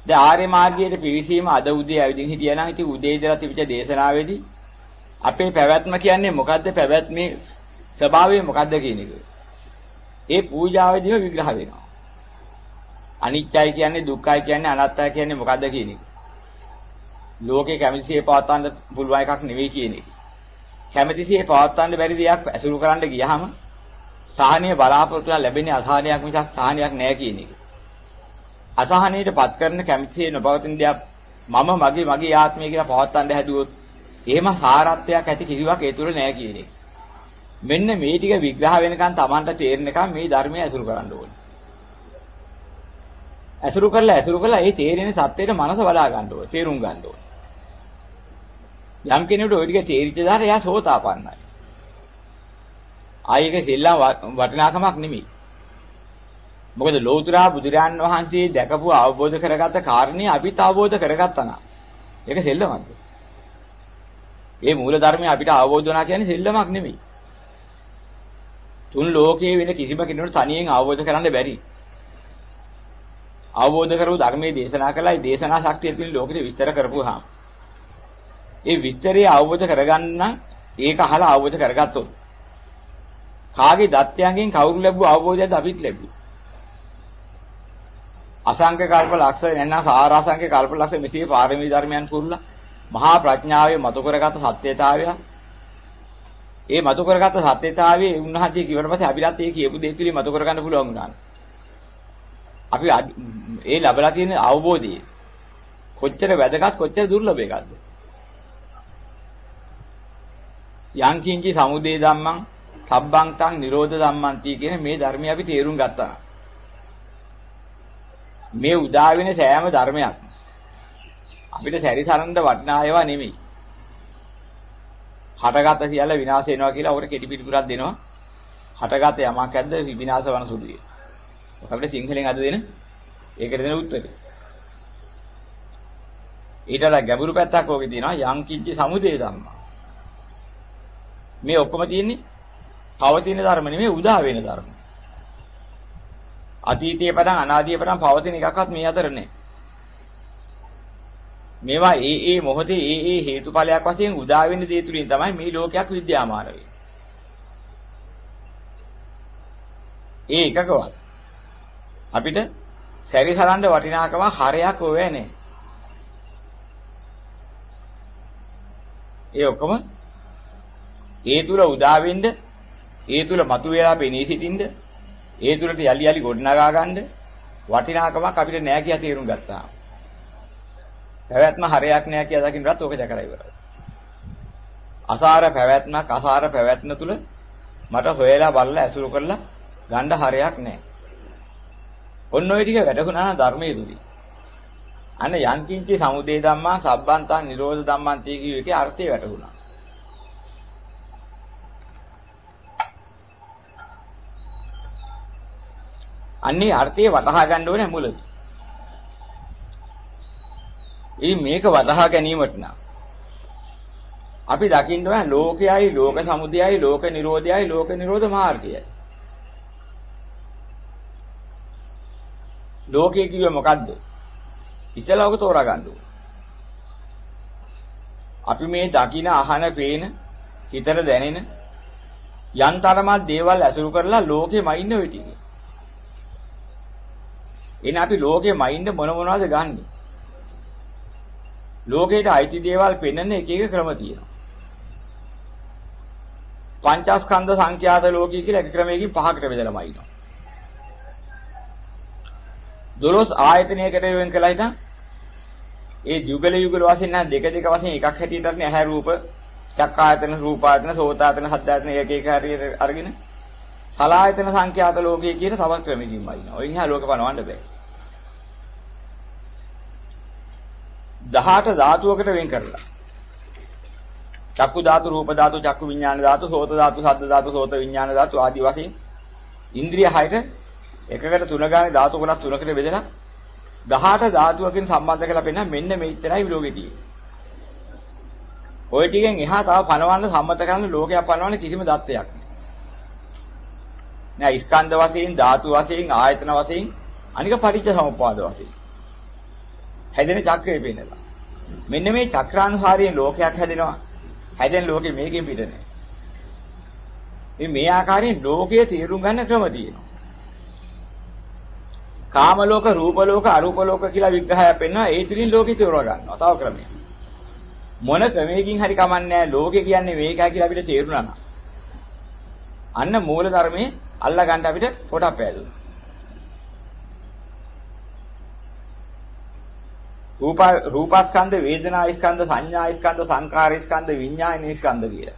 දැන් ආර්ය මාර්ගයේ පිවිසීම අද උදේ ඇවිදින් හිටියා නම් ඉතින් උදේ ඉඳලා තිබිච්ච දේශනාවේදී අපේ පැවැත්ම කියන්නේ මොකද්ද පැවැත්මේ ස්වභාවය මොකද්ද කියන එක. ඒ පූජාවේදීම විග්‍රහ වෙනවා. අනිත්‍යයි කියන්නේ දුක්ඛයි කියන්නේ අනාත්තයි කියන්නේ මොකද්ද කියන එක. ලෝකේ කැමතිසේ පවත්වන්න පුළුවන් එකක් නෙවෙයි කියන එක. කැමැතිසේ පවත්වන්න බැරි දෙයක් ඇසුරු කරන්න ගියහම සාහනීය බලාපොරොත්තු ලැබෙන්නේ අසහනයක් මිසක් සාහනයක් නෑ කියන එක. අසහනීයටපත් කරන කැමැතිසේ නොපවතින දෙයක් මම මගේ මගේ ආත්මය කියලා පවත්වන්න හැදුවොත් එහෙම සාරත්වයක් ඇති කිසිවක් ඒ තුල නෑ කියන එක. මෙන්න මේ ටික විග්‍රහ වෙනකන් Tamanට තේරෙනකන් මේ ධර්මය ඇසුරු කරන්න ඕනේ. ඇසුරු කරලා ඇසුරු කරලා ඒ තේරෙන සත්‍යයට මනස වඩා ගන්න ඕනේ. තේරුම් ගන්න ඕනේ. යම් කෙනෙකුට ওই ටික තේරිච්ච දාට එයා සෝතාපන්නයි. ආයෙක සෙල්ලම් වටිනාකමක් නෙමෙයි. මොකද ලෝතුරා බුදුරයන් වහන්සේ දැකපු අවබෝධ කරගත්ත කාරණේ අපිත් අවබෝධ කරගත්තා නා. ඒක සෙල්ලමක්ද? මේ මූල ධර්මය අපිට අවබෝධ වුණා කියන්නේ සෙල්ලමක් නෙමෙයි. තුන් ලෝකයේ වෙන කිසිම කෙනෙකුට තනියෙන් අවබෝධ කරන්න බැරි. අවබෝධ කරපු ධර්මයේ දේශනා කළා ඒ දේශනා ශක්තිය තුලින් ලෝකෙට විස්තර කරපුවාම ඒ විස්තරය අවබෝධ කරගන්න ඒක අහලා අවබෝධ කරගත්තොත් කාගේ දත්යන්ගෙන් කවුරු ලැබුව අවබෝධයක්ද අපිත් ලැබුවේ අසංඛ්‍ය කල්ප ලක්ෂ නැත්නම් සාරාසංඛ්‍ය කල්ප ලක්ෂ මෙසේ පාරමී ධර්මයන් පුරුලා මහා ප්‍රඥාවේ මතු කරගත් සත්‍යතාවය ඒ මතු කරගත් සත්‍යතාවයේ උන්වහන්සේ කිව්වට පස්සේ අපිටත් ඒ කියපු දේ පිළි මතු කරගන්න පුළුවන් වුණා. අපි ඒ ලැබලා තියෙන අවබෝධය කොච්චර වැදගත් කොච්චර දුර්ලභ එකක්ද? යං කිංචි සමුදේ ධම්මං සබ්බං තං නිරෝධ ධම්මන්ති කියන මේ ධර්මය අපි තේරුම් ගත්තා. මේ උදා වෙන සෑම ධර්මයක් අපිට සැරිසරන්න වටිනා ඒවා නෙමෙයි. හටගත සියල්ල විනාශ වෙනවා කියලා ඔකට කෙටි පිටුපුරක් දෙනවා. හටගත යමක් ඇද්ද විනාශ වන සුළුයි. ඔක අපිට සිංහලෙන් අද දෙන ඒකට දෙන උත්තරේ. ඊටලා ගැඹුරු පැත්තක් ඕකේ තියෙනවා යං කිංචි සමුදේ ධම්මා. මේ ඔක්කොම තියෙන්නේ පවතින ධර්ම නෙමෙයි උදා වෙන ධර්ම. අතීතයේ පටන් අනාදියේ පටන් පවතින එකක්වත් මේ අතර නැහැ. මේවා ඒ ඒ මොහොතේ ඒ ඒ හේතුඵලයක් වශයෙන් උදා වෙන දේ තුලින් තමයි මේ ලෝකයක් විද්‍යාමාන වෙන්නේ. ඒ එකකවත් අපිට සැරිසරන්න වටිනාකම හරයක් ඕවේ නැහැ. ඒ ඔක්කොම ඒ තුල උදා වෙන්න, ඒ තුල මතුවලා පෙනී සිටින්න, ඒ තුලට යලි යලි ගොඩනගා ගන්න වටිනාකමක් අපිට නෑ කියලා තේරුම් ගත්තා. පැවැත්ම හරයක් නෑ කියලා දකින්නවත් ඕක දැකලා ඉවරයි. අසාර පැවැත්මක් අසාර පැවැත්ම තුල මට හොයලා බලලා ඇසුරු කරලා ගන්න හරයක් නෑ. ඔන්න ඔය ටික වැටහුණා නම් ධර්මයේ තුලින්. අන්න යංකින්චි සමුදේ ධම්මා සබ්බන්තං නිරෝධ ධම්මං තිය කිය එකේ අර්ථය වැටහුණා. අන්නේ අර්ථය වටහා ගන්න ඕනේ මුලදී. ඉතින් මේක වටහා ගැනීමට නම් අපි දකින්න ඕන ලෝකයයි ලෝක සමුදයයි ලෝක නිරෝධයයි ලෝක නිරෝධ මාර්ගයයි. ලෝකයේ කිව්වේ මොකද්ද? ඉතලා ඔක තෝරා ගන්න ඕන. අපි මේ දකින අහන පේන හිතට දැනෙන යන්තරමත් දේවල් ඇසුරු කරලා ලෝකෙම ඉන්න ඔය ටික. එන අපි ලෝකෙම ඉන්න මොන මොනවද ගන්නෙ? ලෝකේට අයිති දේවල් පෙන්වන්න එක එක ක්‍රම තියෙනවා. පංචස්කන්ධ සංඛ්‍යාත ලෝකී කියලා එක ක්‍රමයකින් පහකට බෙදලාම ඉන්නවා. දොළොස් ආයතනයකට වෙන් කළා හිටන් ඒ යුගල යුගල වශයෙන් නම් දෙක දෙක වශයෙන් එකක් හැටියට නේ ඇහැ රූප චක්කායතන රූපායතන සෝතායතන හත්ායතන එක එක හරියට අරගෙන සලායතන සංඛ්‍යාත ලෝකයේ කියන තවත් ක්‍රමකින් වයින්නවා. ඔයින් එහා ලෝක පනවන්න බෑ. 18 ධාතුවකට වෙන් කරලා. චක්කු ධාතු, රූප ධාතු, චක්කු විඥාන ධාතු, සෝත ධාතු, ශබ්ද ධාතු, සෝත විඥාන ධාතු ආදී වශයෙන් ඉන්ද්‍රිය හයට එකකට තුන ගානේ ධාතු කොටස් තුනකට බෙදලා 18 ධාතුවකින් සම්බන්ධ කරලා පෙන්නන මෙන්න මෙච්චරයි ලෝකේ තියෙන්නේ. ওই ටිකෙන් එහා තව පනවන්න සම්මත කරන්න ලෝකයක් පනවන්න කිසිම දත්තයක් නෑ. ස්කන්ධ වශයෙන්, ධාතු වශයෙන්, ආයතන වශයෙන්, අනික පටිච්ච සමුප්පාද වශයෙන්. හැදෙන චක්‍රය පෙන්නලා. මෙන්න මේ චක්‍රානුසාරයෙන් ලෝකයක් හැදෙනවා. හැදෙන ලෝකෙ මේකෙන් පිට නෑ. මේ ආකාරයෙන් ලෝකයේ තේරුම් ගන්න ක්‍රම තියෙනවා. කාම ලෝක, රූප ලෝක, අරූප ලෝක කියලා විග්‍රහයක් පෙන්වනවා. ඒ තුලින් ලෝකෙ තේරුම් ගන්නවා. තව ක්‍රමයක්. මොන ක්‍රමයකින් හරි කමන්නේ ලෝකෙ කියන්නේ මේකයි කියලා අපිට තේරුණා නම්. අන්න මූල ධර්මයේ අල්ලා ගන්න අපිට පොටක් පෑදුණා. රූප රූපස්කන්ධ වේදනා ස්කන්ධ සංඥා ස්කන්ධ සංකාර ස්කන්ධ විඥාන ස්කන්ධ කියලා.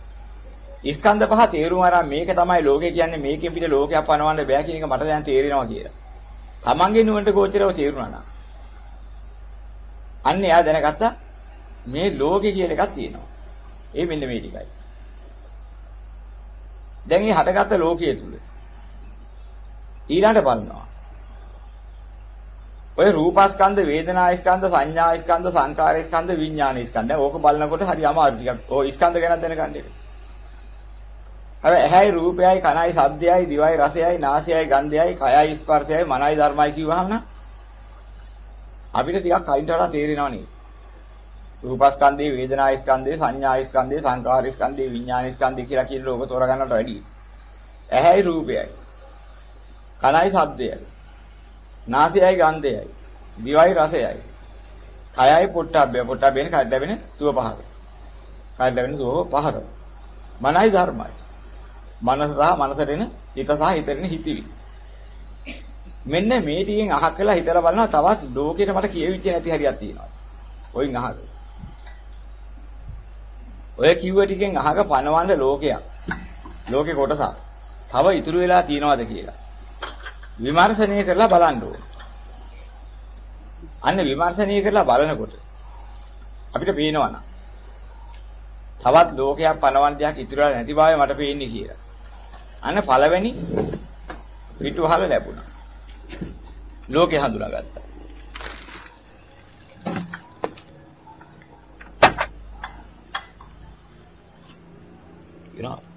ස්කන්ධ පහ තේරුම අරන් මේක තමයි ලෝකේ කියන්නේ මේකෙන් පිට ලෝකයක් පනවන්න බෑ කියන එක මට දැන් තේරෙනවා කියලා. තමන්ගේ නුවණට ගෝචරව තේරුණා නම්. අන්න එයා දැනගත්තා මේ ලෝකේ කියලා එකක් තියෙනවා. ඒ මෙන්න මේ ටිකයි. දැන් මේ හටගත්ත ලෝකයේ තුල ඊළඟට බලනවා. ඔය රූපස්කන්ධ, වේදනාස්කන්ධ, සංඥාස්කන්ධ, සංකාරස්කන්ධ, විඥානස්කන්ධ. දැන් ඕක බලනකොට හරි අමාරු ටිකක්. ඔය ස්කන්ධ ගැන දැනගන්න එක. හැබැයි ඇහැයි රූපයයි කනයි ශබ්දයයි දිවයි රසයයි නාසයයි ගන්ධයයි කයයි ස්පර්ශයයි මනයි ධර්මයි කිව්වහම නම් අපිට ටිකක් කයින්ට වඩා තේරෙනව නේ. රූපස්කන්ධේ වේදනාස්කන්ධේ සංඥාස්කන්ධේ සංකාරස්කන්ධේ විඥානස්කන්ධේ කියලා කියන ලෝක තෝරගන්නට වැඩි. ඇහැයි රූපයයි කනයි ශබ්දයයි නාසයයි ගන්ධයයි. දිවයි රසයයි. කයයි පොට්ටබ්බය පොට්ටබ්බෙන් කඩ ලැබෙන සුව පහක. කඩ ලැබෙන සුව පහක. මනයි ධර්මයි. මනස සහ මනසට එන හිත සහ හිතට එන හිතවිලි මෙන්න මේ ටිකෙන් අහක් කළා හිතලා බලනවා තවත් ලෝකෙට මට කියෙවිච්ච නැති හරියක් තියෙනවා. ඔයින් අහක. ඔය කිව්ව ටිකෙන් අහක පනවන්න ලෝකයක්. ලෝකේ කොටසක්. තව ඉතුරු වෙලා තියනවාද කියලා. විමර්ශනය කරලා බලන්න ඕනේ. අන්න විමර්ශනය කරලා බලනකොට අපිට පේනවනම් තවත් ලෝකයක් පනවන දෙයක් ඉතුරුලා නැති බවයි මට පේන්නේ කියලා. අන්න පළවෙනි පිටුවහල ලැබුණා. ලෝකේ හඳුනාගත්තා. you know